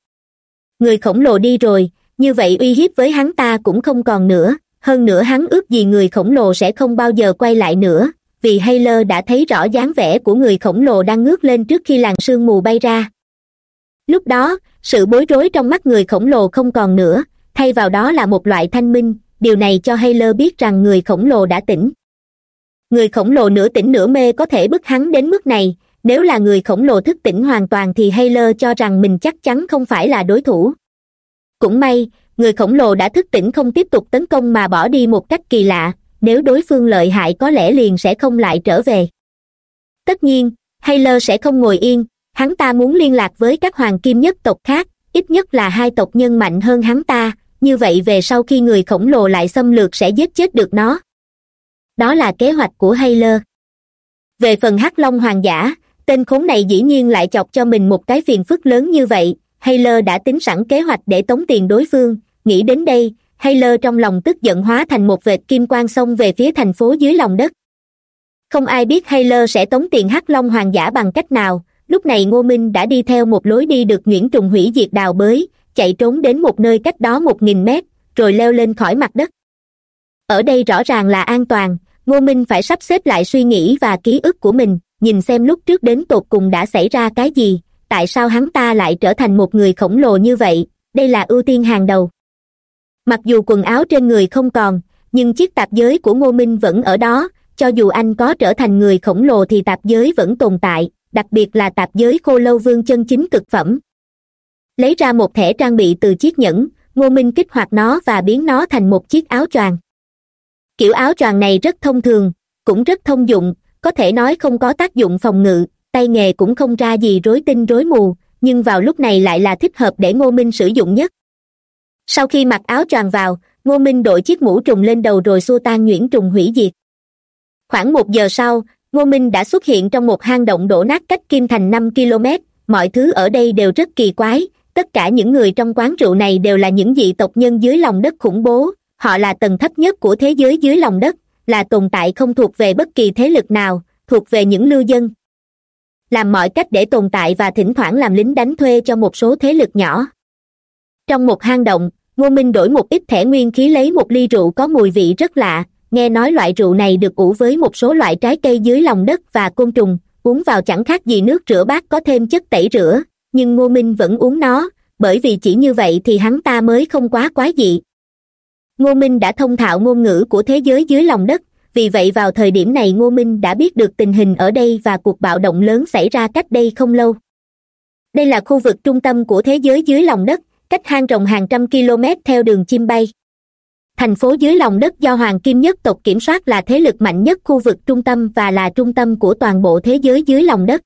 người khổng lồ đi rồi, như vậy uy hiếp với hắn ta cũng không còn nữa, hơn nữa hắn ước gì người khổng lồ sẽ không bao giờ quay lại nữa, vì hayler đã thấy rõ dáng vẻ của người khổng lồ đang ngước lên trước khi làn sương mù bay ra lúc đó, sự bối rối trong mắt người khổng lồ không còn nữa, thay vào đó là một loại thanh minh, điều này cho hayler biết rằng người khổng lồ đã tỉnh. Người khổng lồ nửa tỉnh nửa mê có thể bức hắn đến mức này, nếu là người khổng lồ thức tỉnh hoàn toàn thì hayler cho rằng mình chắc chắn không phải là đối thủ. Cũng may, người khổng lồ đã thức tỉnh không tiếp tục tấn công mà bỏ đi một cách kỳ lạ, nếu đối phương lợi hại có lẽ liền sẽ không lại trở về. Tất nhiên hayler sẽ không ngồi yên hắn ta muốn liên lạc với các hoàng kim nhất tộc khác, ít nhất là hai tộc nhân mạnh hơn hắn ta, như vậy về sau khi người khổng lồ lại xâm lược sẽ giết chết được nó. Đó là kế hoạch của hayler về phần hắc long hoàng giả, tên khốn này dĩ nhiên lại chọc cho mình một cái phiền phức lớn như vậy hayler đã tính sẵn kế hoạch để tống tiền đối phương. Nghĩ đến đây hayler trong lòng tức giận hóa thành một vệt kim quang xông về phía thành phố dưới lòng đất. Không ai biết hayler sẽ tống tiền hắc long hoàng giả bằng cách nào lúc này ngô minh đã đi theo một lối đi được nguyễn trùng hủy diệt đào bới, chạy trốn đến một nơi cách đó một nghìn mét, rồi leo lên khỏi mặt đất. Ở đây rõ ràng là an toàn, ngô minh phải sắp xếp lại suy nghĩ và ký ức của mình, nhìn xem lúc trước đến tột cùng đã xảy ra cái gì, tại sao hắn ta lại trở thành một người khổng lồ như vậy, đây là ưu tiên hàng đầu. Mặc dù quần áo trên người không còn, nhưng chiếc tạp giới của ngô minh vẫn ở đó, cho dù anh có trở thành người khổng lồ thì tạp giới vẫn tồn tại đặc biệt là tạp giới khô lâu vương chân chính cực phẩm. Lấy ra một thẻ trang bị từ chiếc nhẫn, ngô minh kích hoạt nó và biến nó thành một chiếc áo choàng. Kiểu áo choàng này rất thông thường, cũng rất thông dụng, có thể nói không có tác dụng phòng ngự, tay nghề cũng không ra gì rối tinh rối mù, nhưng vào lúc này lại là thích hợp để ngô minh sử dụng nhất. Sau khi mặc áo choàng vào, ngô minh đội chiếc mũ trùng lên đầu rồi xua tan nhuyễn trùng hủy diệt. Khoảng một giờ sau ngô minh đã xuất hiện trong một hang động đổ nát cách kim thành năm km. Mọi thứ ở đây đều rất kỳ quái. Tất cả những người trong quán rượu này đều là những dị tộc nhân dưới lòng đất khủng bố. Họ là tầng thấp nhất của thế giới dưới lòng đất, là tồn tại không thuộc về bất kỳ thế lực nào, thuộc về những lưu dân. Làm mọi cách để tồn tại và thỉnh thoảng làm lính đánh thuê cho một số thế lực nhỏ. Trong một hang động, ngô minh đổi một ít thẻ nguyên khí lấy một ly rượu có mùi vị rất lạ nghe nói loại rượu này được ủ với một số loại trái cây dưới lòng đất và côn trùng, uống vào chẳng khác gì nước rửa bát có thêm chất tẩy rửa. Nhưng ngô minh vẫn uống nó, bởi vì chỉ như vậy thì hắn ta mới không quá quái dị. Ngô minh đã thông thạo ngôn ngữ của thế giới dưới lòng đất, vì vậy vào thời điểm này ngô minh đã biết được tình hình ở đây và cuộc bạo động lớn xảy ra cách đây không lâu. Đây là khu vực trung tâm của thế giới dưới lòng đất, cách hang rộng hàng trăm km theo đường chim bay thành phố dưới lòng đất do hoàng kim nhất tộc kiểm soát là thế lực mạnh nhất khu vực trung tâm và là trung tâm của toàn bộ thế giới dưới lòng đất.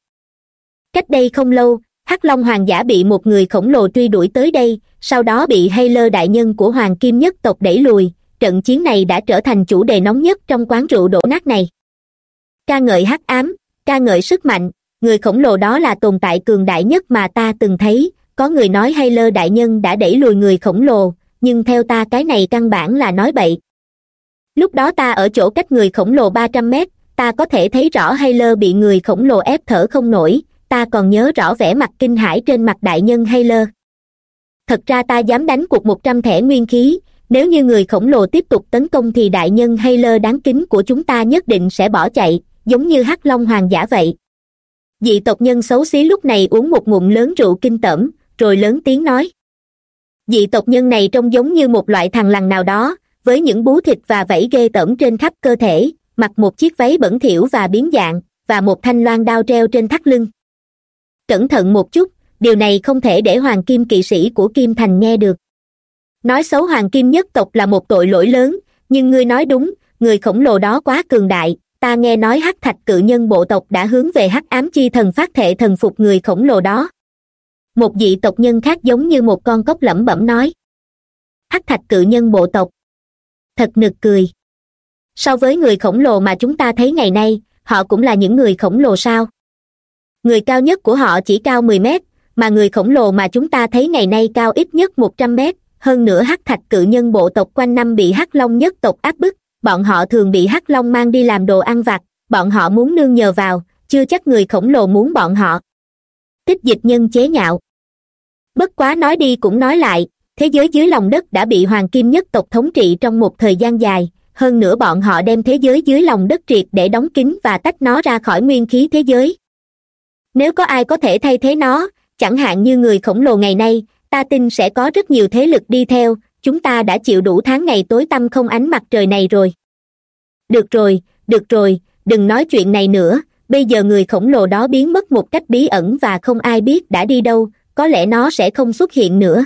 Cách đây không lâu, hắc long hoàng giả bị một người khổng lồ truy đuổi tới đây, sau đó bị hay lơ đại nhân của hoàng kim nhất tộc đẩy lùi. Trận chiến này đã trở thành chủ đề nóng nhất trong quán rượu đổ nát này. Ca ngợi hắc ám, ca ngợi sức mạnh, người khổng lồ đó là tồn tại cường đại nhất mà ta từng thấy. Có người nói hay lơ đại nhân đã đẩy lùi người khổng lồ nhưng theo ta cái này căn bản là nói bậy. Lúc đó ta ở chỗ cách người khổng lồ ba trăm mét, ta có thể thấy rõ hay lơ bị người khổng lồ ép thở không nổi, ta còn nhớ rõ vẻ mặt kinh hãi trên mặt đại nhân hay lơ thật ra ta dám đánh cuộc một trăm thẻ nguyên khí, nếu như người khổng lồ tiếp tục tấn công thì đại nhân hay lơ đáng kính của chúng ta nhất định sẽ bỏ chạy, giống như hắc long hoàng giả vậy. Dị tộc nhân xấu xí lúc này uống một ngụm lớn rượu kinh tởm, rồi lớn tiếng nói dị tộc nhân này trông giống như một loại thằng lằn nào đó, với những bú thịt và vẫy ghê tởm trên khắp cơ thể, mặc một chiếc váy bẩn thỉu và biến dạng, và một thanh loan đao treo trên thắt lưng. Cẩn thận một chút, điều này không thể để hoàng kim kỵ sĩ của kim thành nghe được. Nói xấu hoàng kim nhất tộc là một tội lỗi lớn, nhưng ngươi nói đúng, người khổng lồ đó quá cường đại, ta nghe nói hắc thạch cự nhân bộ tộc đã hướng về hắc ám chi thần phát thệ thần phục người khổng lồ đó một vị tộc nhân khác giống như một con cốc lẩm bẩm nói. Hắc thạch cự nhân bộ tộc. Thật nực cười. So với người khổng lồ mà chúng ta thấy ngày nay, họ cũng là những người khổng lồ sao? Người cao nhất của họ chỉ cao mười mét, mà người khổng lồ mà chúng ta thấy ngày nay cao ít nhất một trăm mét. Hơn nữa hắc thạch cự nhân bộ tộc quanh năm bị hắc long nhất tộc áp bức, bọn họ thường bị hắc long mang đi làm đồ ăn vặt, bọn họ muốn nương nhờ vào, chưa chắc người khổng lồ muốn bọn họ tích dịch nhân chế nhạo. Bất quá nói đi cũng nói lại, thế giới dưới lòng đất đã bị hoàng kim nhất tộc thống trị trong một thời gian dài, hơn nữa bọn họ đem thế giới dưới lòng đất triệt để đóng kín và tách nó ra khỏi nguyên khí thế giới. Nếu có ai có thể thay thế nó, chẳng hạn như người khổng lồ ngày nay, ta tin sẽ có rất nhiều thế lực đi theo, chúng ta đã chịu đủ tháng ngày tối tăm không ánh mặt trời này rồi. Được rồi được rồi, đừng nói chuyện này nữa bây giờ người khổng lồ đó biến mất một cách bí ẩn và không ai biết đã đi đâu, có lẽ nó sẽ không xuất hiện nữa.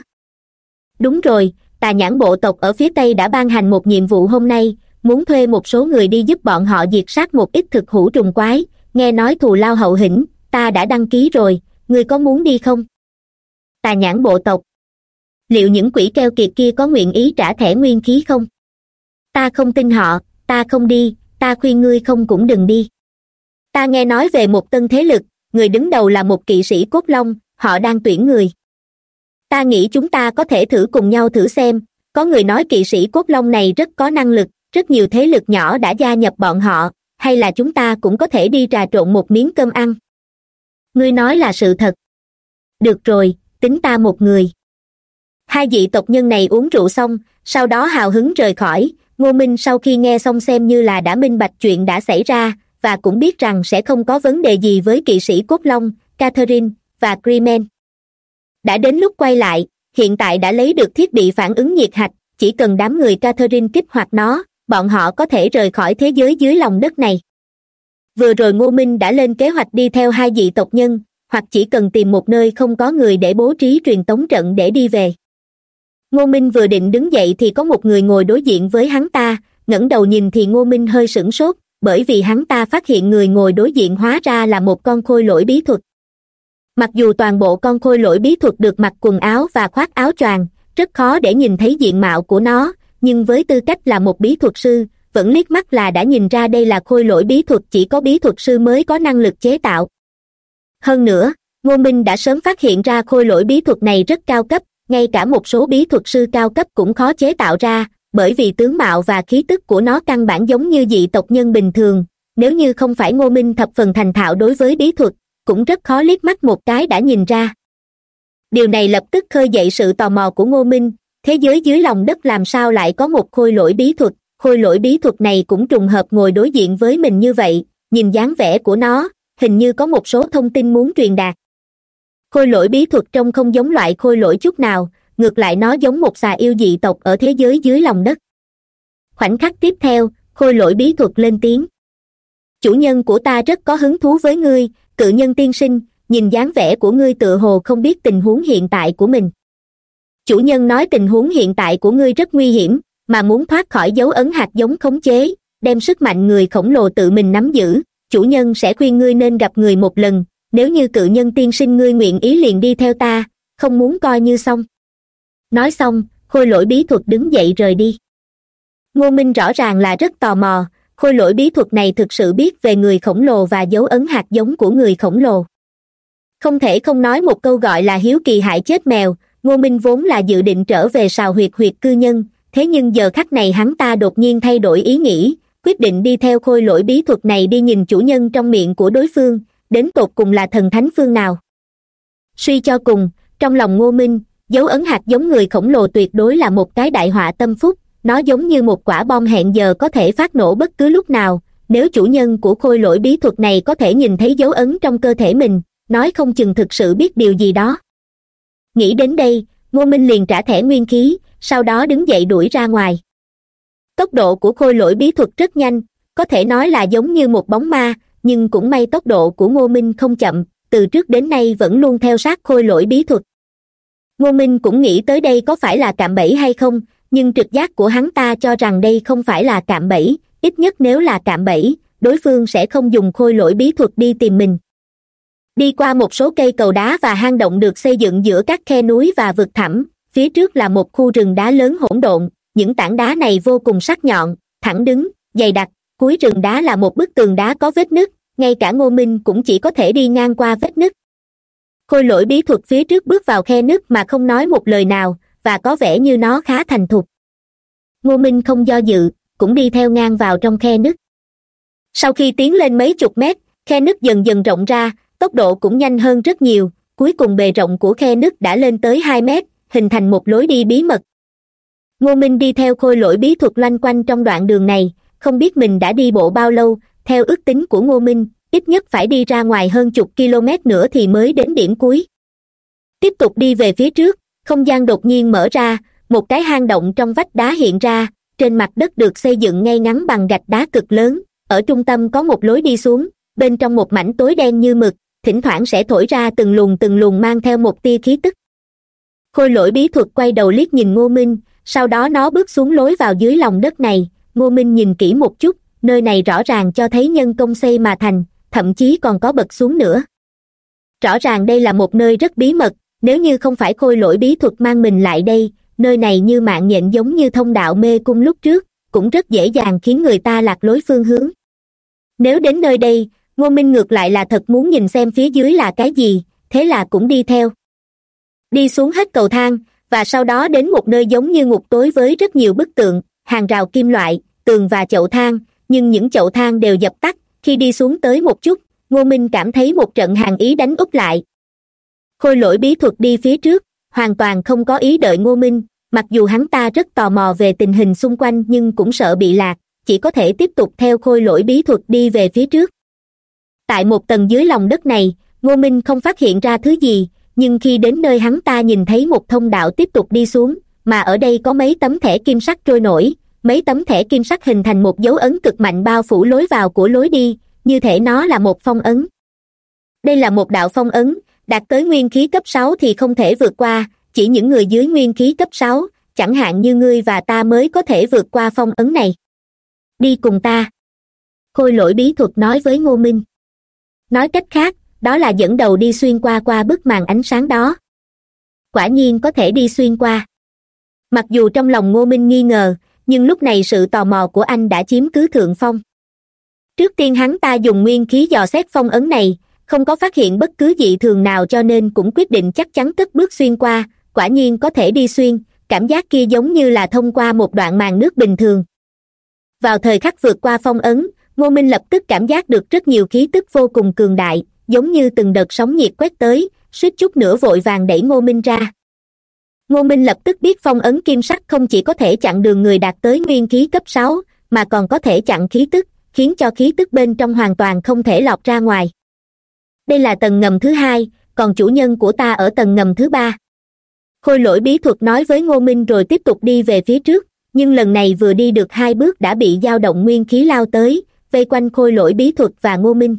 Đúng rồi, tà nhãn bộ tộc ở phía tây đã ban hành một nhiệm vụ hôm nay, muốn thuê một số người đi giúp bọn họ diệt sát một ít thực hữu trùng quái. Nghe nói thù lao hậu hĩnh, ta đã đăng ký rồi, Người có muốn đi không? Tà nhãn bộ tộc. Liệu những quỷ keo kiệt kia có nguyện ý trả thẻ nguyên khí không? Ta không tin họ, ta không đi, ta khuyên ngươi không cũng đừng đi ta nghe nói về một tân thế lực, người đứng đầu là một kỵ sĩ cốt long, họ đang tuyển người. Ta nghĩ chúng ta có thể thử cùng nhau thử xem, có người nói kỵ sĩ cốt long này rất có năng lực, rất nhiều thế lực nhỏ đã gia nhập bọn họ, hay là chúng ta cũng có thể đi trà trộn một miếng cơm ăn. Ngươi nói là sự thật. Được rồi, tính ta một người. Hai vị tộc nhân này uống rượu xong, sau đó hào hứng rời khỏi, ngô minh sau khi nghe xong xem như là đã minh bạch chuyện đã xảy ra và cũng biết rằng sẽ không có vấn đề gì với kỵ sĩ cốt long, catherine và Creeman. đã đến lúc quay lại, hiện tại đã lấy được thiết bị phản ứng nhiệt hạch, chỉ cần đám người catherine kích hoạt nó, bọn họ có thể rời khỏi thế giới dưới lòng đất này vừa rồi ngô minh đã lên kế hoạch đi theo hai vị tộc nhân, hoặc chỉ cần tìm một nơi không có người để bố trí truyền tống trận để đi về ngô minh vừa định đứng dậy thì có một người ngồi đối diện với hắn ta, ngẩng đầu nhìn thì ngô minh hơi sửng sốt bởi vì hắn ta phát hiện người ngồi đối diện hóa ra là một con khôi lỗi bí thuật. Mặc dù toàn bộ con khôi lỗi bí thuật được mặc quần áo và khoác áo choàng, rất khó để nhìn thấy diện mạo của nó, nhưng với tư cách là một bí thuật sư, vẫn liếc mắt là đã nhìn ra đây là khôi lỗi bí thuật, chỉ có bí thuật sư mới có năng lực chế tạo. Hơn nữa, ngô minh đã sớm phát hiện ra khôi lỗi bí thuật này rất cao cấp, ngay cả một số bí thuật sư cao cấp cũng khó chế tạo ra bởi vì tướng mạo và khí tức của nó căn bản giống như dị tộc nhân bình thường. Nếu như không phải ngô minh thập phần thành thạo đối với bí thuật, cũng rất khó liếc mắt một cái đã nhìn ra. Điều này lập tức khơi dậy sự tò mò của ngô minh, thế giới dưới lòng đất làm sao lại có một khôi lỗi bí thuật? Khôi lỗi bí thuật này cũng trùng hợp ngồi đối diện với mình như vậy, nhìn dáng vẻ của nó, hình như có một số thông tin muốn truyền đạt. Khôi lỗi bí thuật trông không giống loại khôi lỗi chút nào ngược lại nó giống một xà yêu dị tộc ở thế giới dưới lòng đất. Khoảnh khắc tiếp theo, khôi lỗi bí thuật lên tiếng. Chủ nhân của ta rất có hứng thú với ngươi, cự nhân tiên sinh, nhìn dáng vẻ của ngươi tự hồ không biết tình huống hiện tại của mình. Chủ nhân nói tình huống hiện tại của ngươi rất nguy hiểm, mà muốn thoát khỏi dấu ấn hạt giống khống chế, đem sức mạnh người khổng lồ tự mình nắm giữ, chủ nhân sẽ khuyên ngươi nên gặp người một lần, nếu như cự nhân tiên sinh ngươi nguyện ý liền đi theo ta, không muốn coi như xong nói xong, khôi lỗi bí thuật đứng dậy rời đi. Ngô minh rõ ràng là rất tò mò, khôi lỗi bí thuật này thực sự biết về người khổng lồ và dấu ấn hạt giống của người khổng lồ. Không thể không nói một câu gọi là hiếu kỳ hại chết mèo, ngô minh vốn là dự định trở về sào huyệt huyệt cư nhân, thế nhưng giờ khắc này hắn ta đột nhiên thay đổi ý nghĩ, quyết định đi theo khôi lỗi bí thuật này đi nhìn chủ nhân trong miệng của đối phương, đến tột cùng là thần thánh phương nào. Suy cho cùng, trong lòng ngô minh dấu ấn hạt giống người khổng lồ tuyệt đối là một cái đại họa tâm phúc, nó giống như một quả bom hẹn giờ có thể phát nổ bất cứ lúc nào. Nếu chủ nhân của khôi lỗi bí thuật này có thể nhìn thấy dấu ấn trong cơ thể mình, nói không chừng thực sự biết điều gì đó. Nghĩ đến đây, ngô minh liền trả thẻ nguyên khí, sau đó đứng dậy đuổi ra ngoài. Tốc độ của khôi lỗi bí thuật rất nhanh, có thể nói là giống như một bóng ma, nhưng cũng may tốc độ của ngô minh không chậm, từ trước đến nay vẫn luôn theo sát khôi lỗi bí thuật ngô minh cũng nghĩ tới đây có phải là cạm bẫy hay không, nhưng trực giác của hắn ta cho rằng đây không phải là cạm bẫy, ít nhất nếu là cạm bẫy, đối phương sẽ không dùng khôi lỗi bí thuật đi tìm mình. Đi qua một số cây cầu đá và hang động được xây dựng giữa các khe núi và vực thẳm, phía trước là một khu rừng đá lớn hỗn độn, những tảng đá này vô cùng sắc nhọn, thẳng đứng, dày đặc, cuối rừng đá là một bức tường đá có vết nứt, ngay cả ngô minh cũng chỉ có thể đi ngang qua vết nứt khôi lỗi bí thuật phía trước bước vào khe nứt mà không nói một lời nào, và có vẻ như nó khá thành thục. Ngô minh không do dự, cũng đi theo ngang vào trong khe nứt. Sau khi tiến lên mấy chục mét, khe nứt dần dần rộng ra, tốc độ cũng nhanh hơn rất nhiều, cuối cùng bề rộng của khe nứt đã lên tới hai mét, hình thành một lối đi bí mật. Ngô minh đi theo khôi lỗi bí thuật loanh quanh trong đoạn đường này, không biết mình đã đi bộ bao lâu, theo ước tính của ngô minh ít nhất phải đi ra ngoài hơn chục km nữa thì mới đến điểm cuối. Tiếp tục đi về phía trước, không gian đột nhiên mở ra, một cái hang động trong vách đá hiện ra, trên mặt đất được xây dựng ngay ngắn bằng gạch đá cực lớn, ở trung tâm có một lối đi xuống, bên trong một mảnh tối đen như mực, thỉnh thoảng sẽ thổi ra từng luồng từng luồng mang theo một tia khí tức. Khôi lỗi bí thuật quay đầu liếc nhìn ngô minh, sau đó nó bước xuống lối vào dưới lòng đất này, ngô minh nhìn kỹ một chút, nơi này rõ ràng cho thấy nhân công xây mà thành thậm chí còn có bậc xuống nữa. Rõ ràng đây là một nơi rất bí mật, nếu như không phải khôi lỗi bí thuật mang mình lại đây, nơi này như mạng nhện giống như thông đạo mê cung lúc trước, cũng rất dễ dàng khiến người ta lạc lối phương hướng. Nếu đến nơi đây, ngô minh ngược lại là thật muốn nhìn xem phía dưới là cái gì, thế là cũng đi theo. Đi xuống hết cầu thang, và sau đó đến một nơi giống như ngục tối với rất nhiều bức tượng, hàng rào kim loại, tường và chậu thang, nhưng những chậu thang đều dập tắt khi đi xuống tới một chút, ngô minh cảm thấy một trận hàng ý đánh úp lại. Khôi lỗi bí thuật đi phía trước, hoàn toàn không có ý đợi ngô minh, mặc dù hắn ta rất tò mò về tình hình xung quanh nhưng cũng sợ bị lạc, chỉ có thể tiếp tục theo khôi lỗi bí thuật đi về phía trước. Tại một tầng dưới lòng đất này, ngô minh không phát hiện ra thứ gì, nhưng khi đến nơi hắn ta nhìn thấy một thông đạo tiếp tục đi xuống, mà ở đây có mấy tấm thẻ kim sắc trôi nổi mấy tấm thẻ kim sắc hình thành một dấu ấn cực mạnh bao phủ lối vào của lối đi, như thể nó là một phong ấn. Đây là một đạo phong ấn, đạt tới nguyên khí cấp sáu thì không thể vượt qua, chỉ những người dưới nguyên khí cấp sáu, chẳng hạn như ngươi và ta mới có thể vượt qua phong ấn này. Đi cùng ta. Khôi lỗi bí thuật nói với ngô minh. Nói cách khác, đó là dẫn đầu đi xuyên qua qua bức màn ánh sáng đó. Quả nhiên có thể đi xuyên qua. Mặc dù trong lòng ngô minh nghi ngờ nhưng lúc này sự tò mò của anh đã chiếm cứ thượng phong. Trước tiên hắn ta dùng nguyên khí dò xét phong ấn này, không có phát hiện bất cứ dị thường nào cho nên cũng quyết định chắc chắn cất bước xuyên qua, quả nhiên có thể đi xuyên, cảm giác kia giống như là thông qua một đoạn màn nước bình thường. Vào thời khắc vượt qua phong ấn, ngô minh lập tức cảm giác được rất nhiều khí tức vô cùng cường đại, giống như từng đợt sóng nhiệt quét tới, suýt chút nữa vội vàng đẩy ngô minh ra ngô minh lập tức biết phong ấn kim sắc không chỉ có thể chặn đường người đạt tới nguyên khí cấp sáu, mà còn có thể chặn khí tức, khiến cho khí tức bên trong hoàn toàn không thể lọt ra ngoài. Đây là tầng ngầm thứ hai, còn chủ nhân của ta ở tầng ngầm thứ ba. Khôi lỗi bí thuật nói với ngô minh rồi tiếp tục đi về phía trước, nhưng lần này vừa đi được hai bước đã bị dao động nguyên khí lao tới, vây quanh khôi lỗi bí thuật và ngô minh.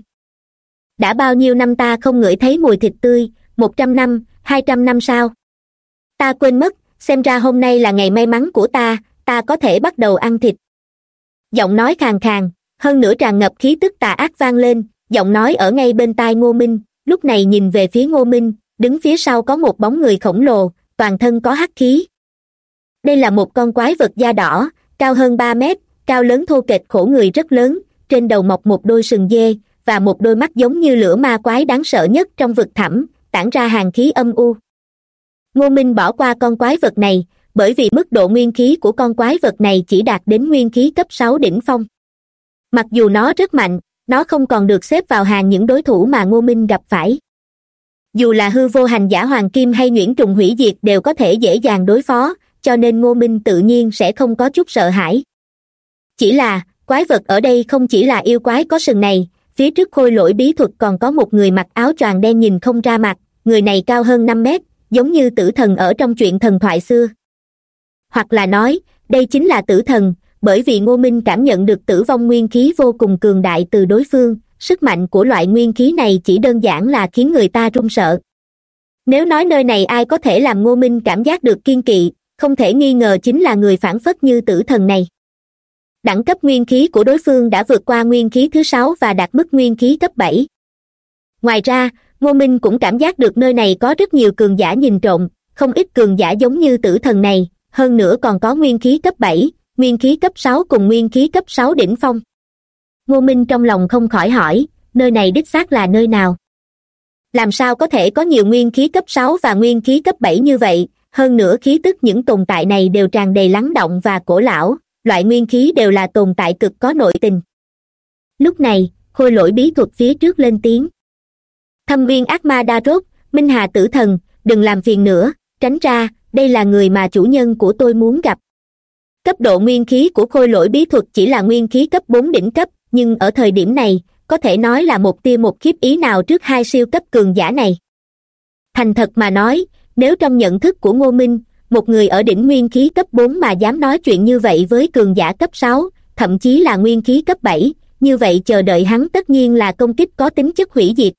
Đã bao nhiêu năm ta không ngửi thấy mùi thịt tươi, một trăm năm, hai trăm năm sao? Ta quên mất, xem ra hôm nay là ngày may mắn của ta ta có thể bắt đầu ăn thịt. Giọng nói khàn khàn, hơn nữa tràn ngập khí tức tà ác vang lên, giọng nói ở ngay bên tai ngô minh, lúc này nhìn về phía ngô minh, đứng phía sau có một bóng người khổng lồ, toàn thân có hắc khí. Đây là một con quái vật da đỏ, cao hơn ba mét, cao lớn thô kệch khổ người rất lớn, trên đầu mọc một đôi sừng dê, và một đôi mắt giống như lửa ma quái đáng sợ nhất trong vực thẳm, tản ra hàng khí âm u ngô minh bỏ qua con quái vật này, bởi vì mức độ nguyên khí của con quái vật này chỉ đạt đến nguyên khí cấp sáu đỉnh phong. Mặc dù nó rất mạnh, nó không còn được xếp vào hàng những đối thủ mà ngô minh gặp phải. Dù là hư vô hành giả hoàng kim hay nhuyễn trùng hủy diệt đều có thể dễ dàng đối phó, cho nên ngô minh tự nhiên sẽ không có chút sợ hãi. Chỉ là, quái vật ở đây không chỉ là yêu quái có sừng này, phía trước khôi lỗi bí thuật còn có một người mặc áo choàng đen nhìn không ra mặt, người này cao hơn năm mét giống như tử thần ở trong chuyện thần thoại xưa. Hoặc là nói, đây chính là tử thần, bởi vì ngô minh cảm nhận được tử vong nguyên khí vô cùng cường đại từ đối phương, sức mạnh của loại nguyên khí này chỉ đơn giản là khiến người ta run sợ. Nếu nói nơi này ai có thể làm ngô minh cảm giác được kiên kỵ, không thể nghi ngờ chính là người phản phất như tử thần này. Đẳng cấp nguyên khí của đối phương đã vượt qua nguyên khí thứ sáu và đạt mức nguyên khí cấp bảy. Ngoài ra ngô minh cũng cảm giác được nơi này có rất nhiều cường giả nhìn trộm, không ít cường giả giống như tử thần này, hơn nữa còn có nguyên khí cấp bảy, nguyên khí cấp sáu cùng nguyên khí cấp sáu đỉnh phong. Ngô minh trong lòng không khỏi hỏi, nơi này đích xác là nơi nào? Làm sao có thể có nhiều nguyên khí cấp sáu và nguyên khí cấp bảy như vậy? Hơn nữa khí tức những tồn tại này đều tràn đầy lắng động và cổ lão, loại nguyên khí đều là tồn tại cực có nội tình. Lúc này, khôi lỗi bí thuật phía trước lên tiếng thâm viên ác ma đa rốt minh hà tử thần, đừng làm phiền nữa, tránh ra, đây là người mà chủ nhân của tôi muốn gặp. Cấp độ nguyên khí của khôi lỗi bí thuật chỉ là nguyên khí cấp bốn đỉnh cấp, nhưng ở thời điểm này, có thể nói là một tia một khiếp ý nào trước hai siêu cấp cường giả này. Thành thật mà nói, nếu trong nhận thức của ngô minh, một người ở đỉnh nguyên khí cấp bốn mà dám nói chuyện như vậy với cường giả cấp sáu, thậm chí là nguyên khí cấp bảy, như vậy chờ đợi hắn tất nhiên là công kích có tính chất hủy diệt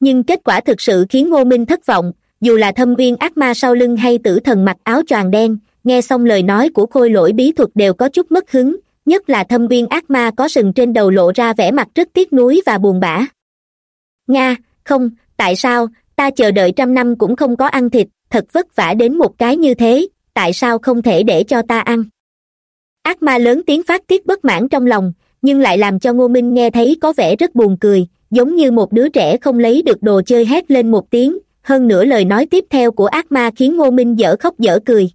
nhưng kết quả thực sự khiến ngô minh thất vọng, dù là thâm uyên ác ma sau lưng hay tử thần mặc áo choàng đen, nghe xong lời nói của khôi lỗi bí thuật đều có chút mất hứng, nhất là thâm uyên ác ma có sừng trên đầu lộ ra vẻ mặt rất tiếc nuối và buồn bã. Nga, không, tại sao, ta chờ đợi trăm năm cũng không có ăn thịt, thật vất vả đến một cái như thế, tại sao không thể để cho ta ăn? Ác ma lớn tiếng phát tiết bất mãn trong lòng, nhưng lại làm cho ngô minh nghe thấy có vẻ rất buồn cười giống như một đứa trẻ không lấy được đồ chơi hét lên một tiếng, hơn nữa lời nói tiếp theo của ác ma khiến ngô minh dở khóc dở cười.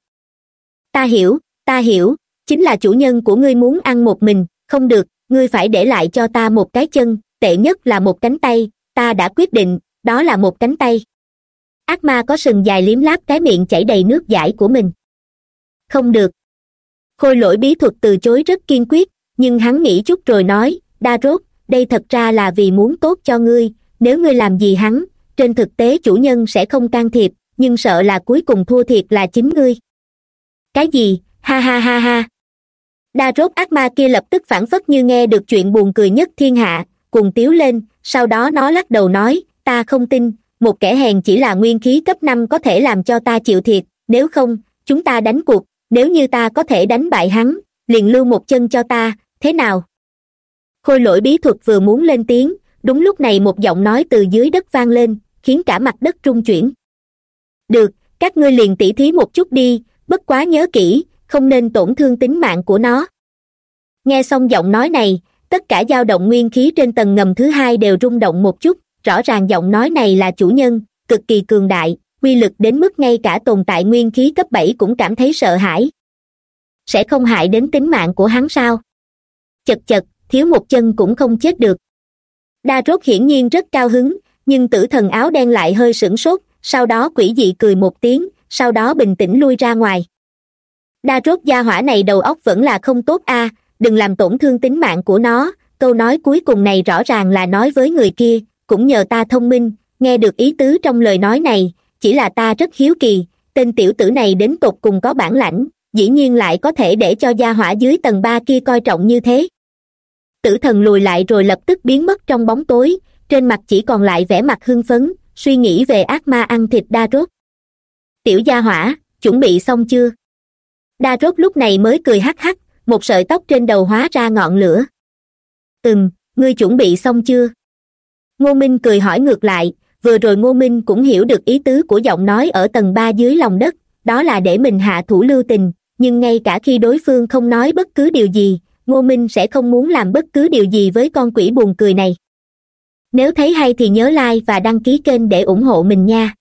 Ta hiểu ta hiểu, chính là chủ nhân của ngươi muốn ăn một mình, không được, ngươi phải để lại cho ta một cái chân, tệ nhất là một cánh tay, ta đã quyết định, đó là một cánh tay. Ác ma có sừng dài liếm láp cái miệng chảy đầy nước dãi của mình. Không được. Khôi lỗi bí thuật từ chối rất kiên quyết, nhưng hắn nghĩ chút rồi nói, đa rốt đây thật ra là vì muốn tốt cho ngươi, nếu ngươi làm gì hắn, trên thực tế chủ nhân sẽ không can thiệp, nhưng sợ là cuối cùng thua thiệt là chính ngươi. Cái gì? Ha ha ha ha. Đa rốt ác ma kia lập tức phản phất như nghe được chuyện buồn cười nhất thiên hạ cùng tiếu lên, sau đó nó lắc đầu nói, ta không tin, một kẻ hèn chỉ là nguyên khí cấp năm có thể làm cho ta chịu thiệt, nếu không, chúng ta đánh cuộc, nếu như ta có thể đánh bại hắn, liền lưu một chân cho ta, thế nào? Khôi lỗi bí thuật vừa muốn lên tiếng, đúng lúc này một giọng nói từ dưới đất vang lên, khiến cả mặt đất rung chuyển. Được, các ngươi liền tỉ thí một chút đi, bất quá nhớ kỹ, không nên tổn thương tính mạng của nó. Nghe xong giọng nói này, tất cả dao động nguyên khí trên tầng ngầm thứ hai đều rung động một chút, rõ ràng giọng nói này là chủ nhân, cực kỳ cường đại, quy lực đến mức ngay cả tồn tại nguyên khí cấp bảy cũng cảm thấy sợ hãi. Sẽ không hại đến tính mạng của hắn sao? Chật chật thiếu một chân cũng không chết được. Đa rốt hiển nhiên rất cao hứng, nhưng tử thần áo đen lại hơi sửng sốt, sau đó quỷ dị cười một tiếng, sau đó bình tĩnh lui ra ngoài. Đa rốt gia hỏa này đầu óc vẫn là không tốt a, đừng làm tổn thương tính mạng của nó, câu nói cuối cùng này rõ ràng là nói với người kia, cũng nhờ ta thông minh, nghe được ý tứ trong lời nói này, chỉ là ta rất hiếu kỳ, tên tiểu tử này đến tột cùng có bản lãnh, dĩ nhiên lại có thể để cho gia hỏa dưới tầng ba kia coi trọng như thế tử thần lùi lại rồi lập tức biến mất trong bóng tối, trên mặt chỉ còn lại vẻ mặt hưng phấn, suy nghĩ về ác ma ăn thịt đa rốt. Tiểu gia hỏa, chuẩn bị xong chưa? Đa rốt lúc này mới cười hắc hắc, một sợi tóc trên đầu hóa ra ngọn lửa. Ừm, ngươi chuẩn bị xong chưa? Ngô minh cười hỏi ngược lại, vừa rồi ngô minh cũng hiểu được ý tứ của giọng nói ở tầng ba dưới lòng đất, đó là để mình hạ thủ lưu tình, nhưng ngay cả khi đối phương không nói bất cứ điều gì ngô minh sẽ không muốn làm bất cứ điều gì với con quỷ buồn cười này. Nếu thấy hay thì nhớ like và đăng ký kênh để ủng hộ mình nha.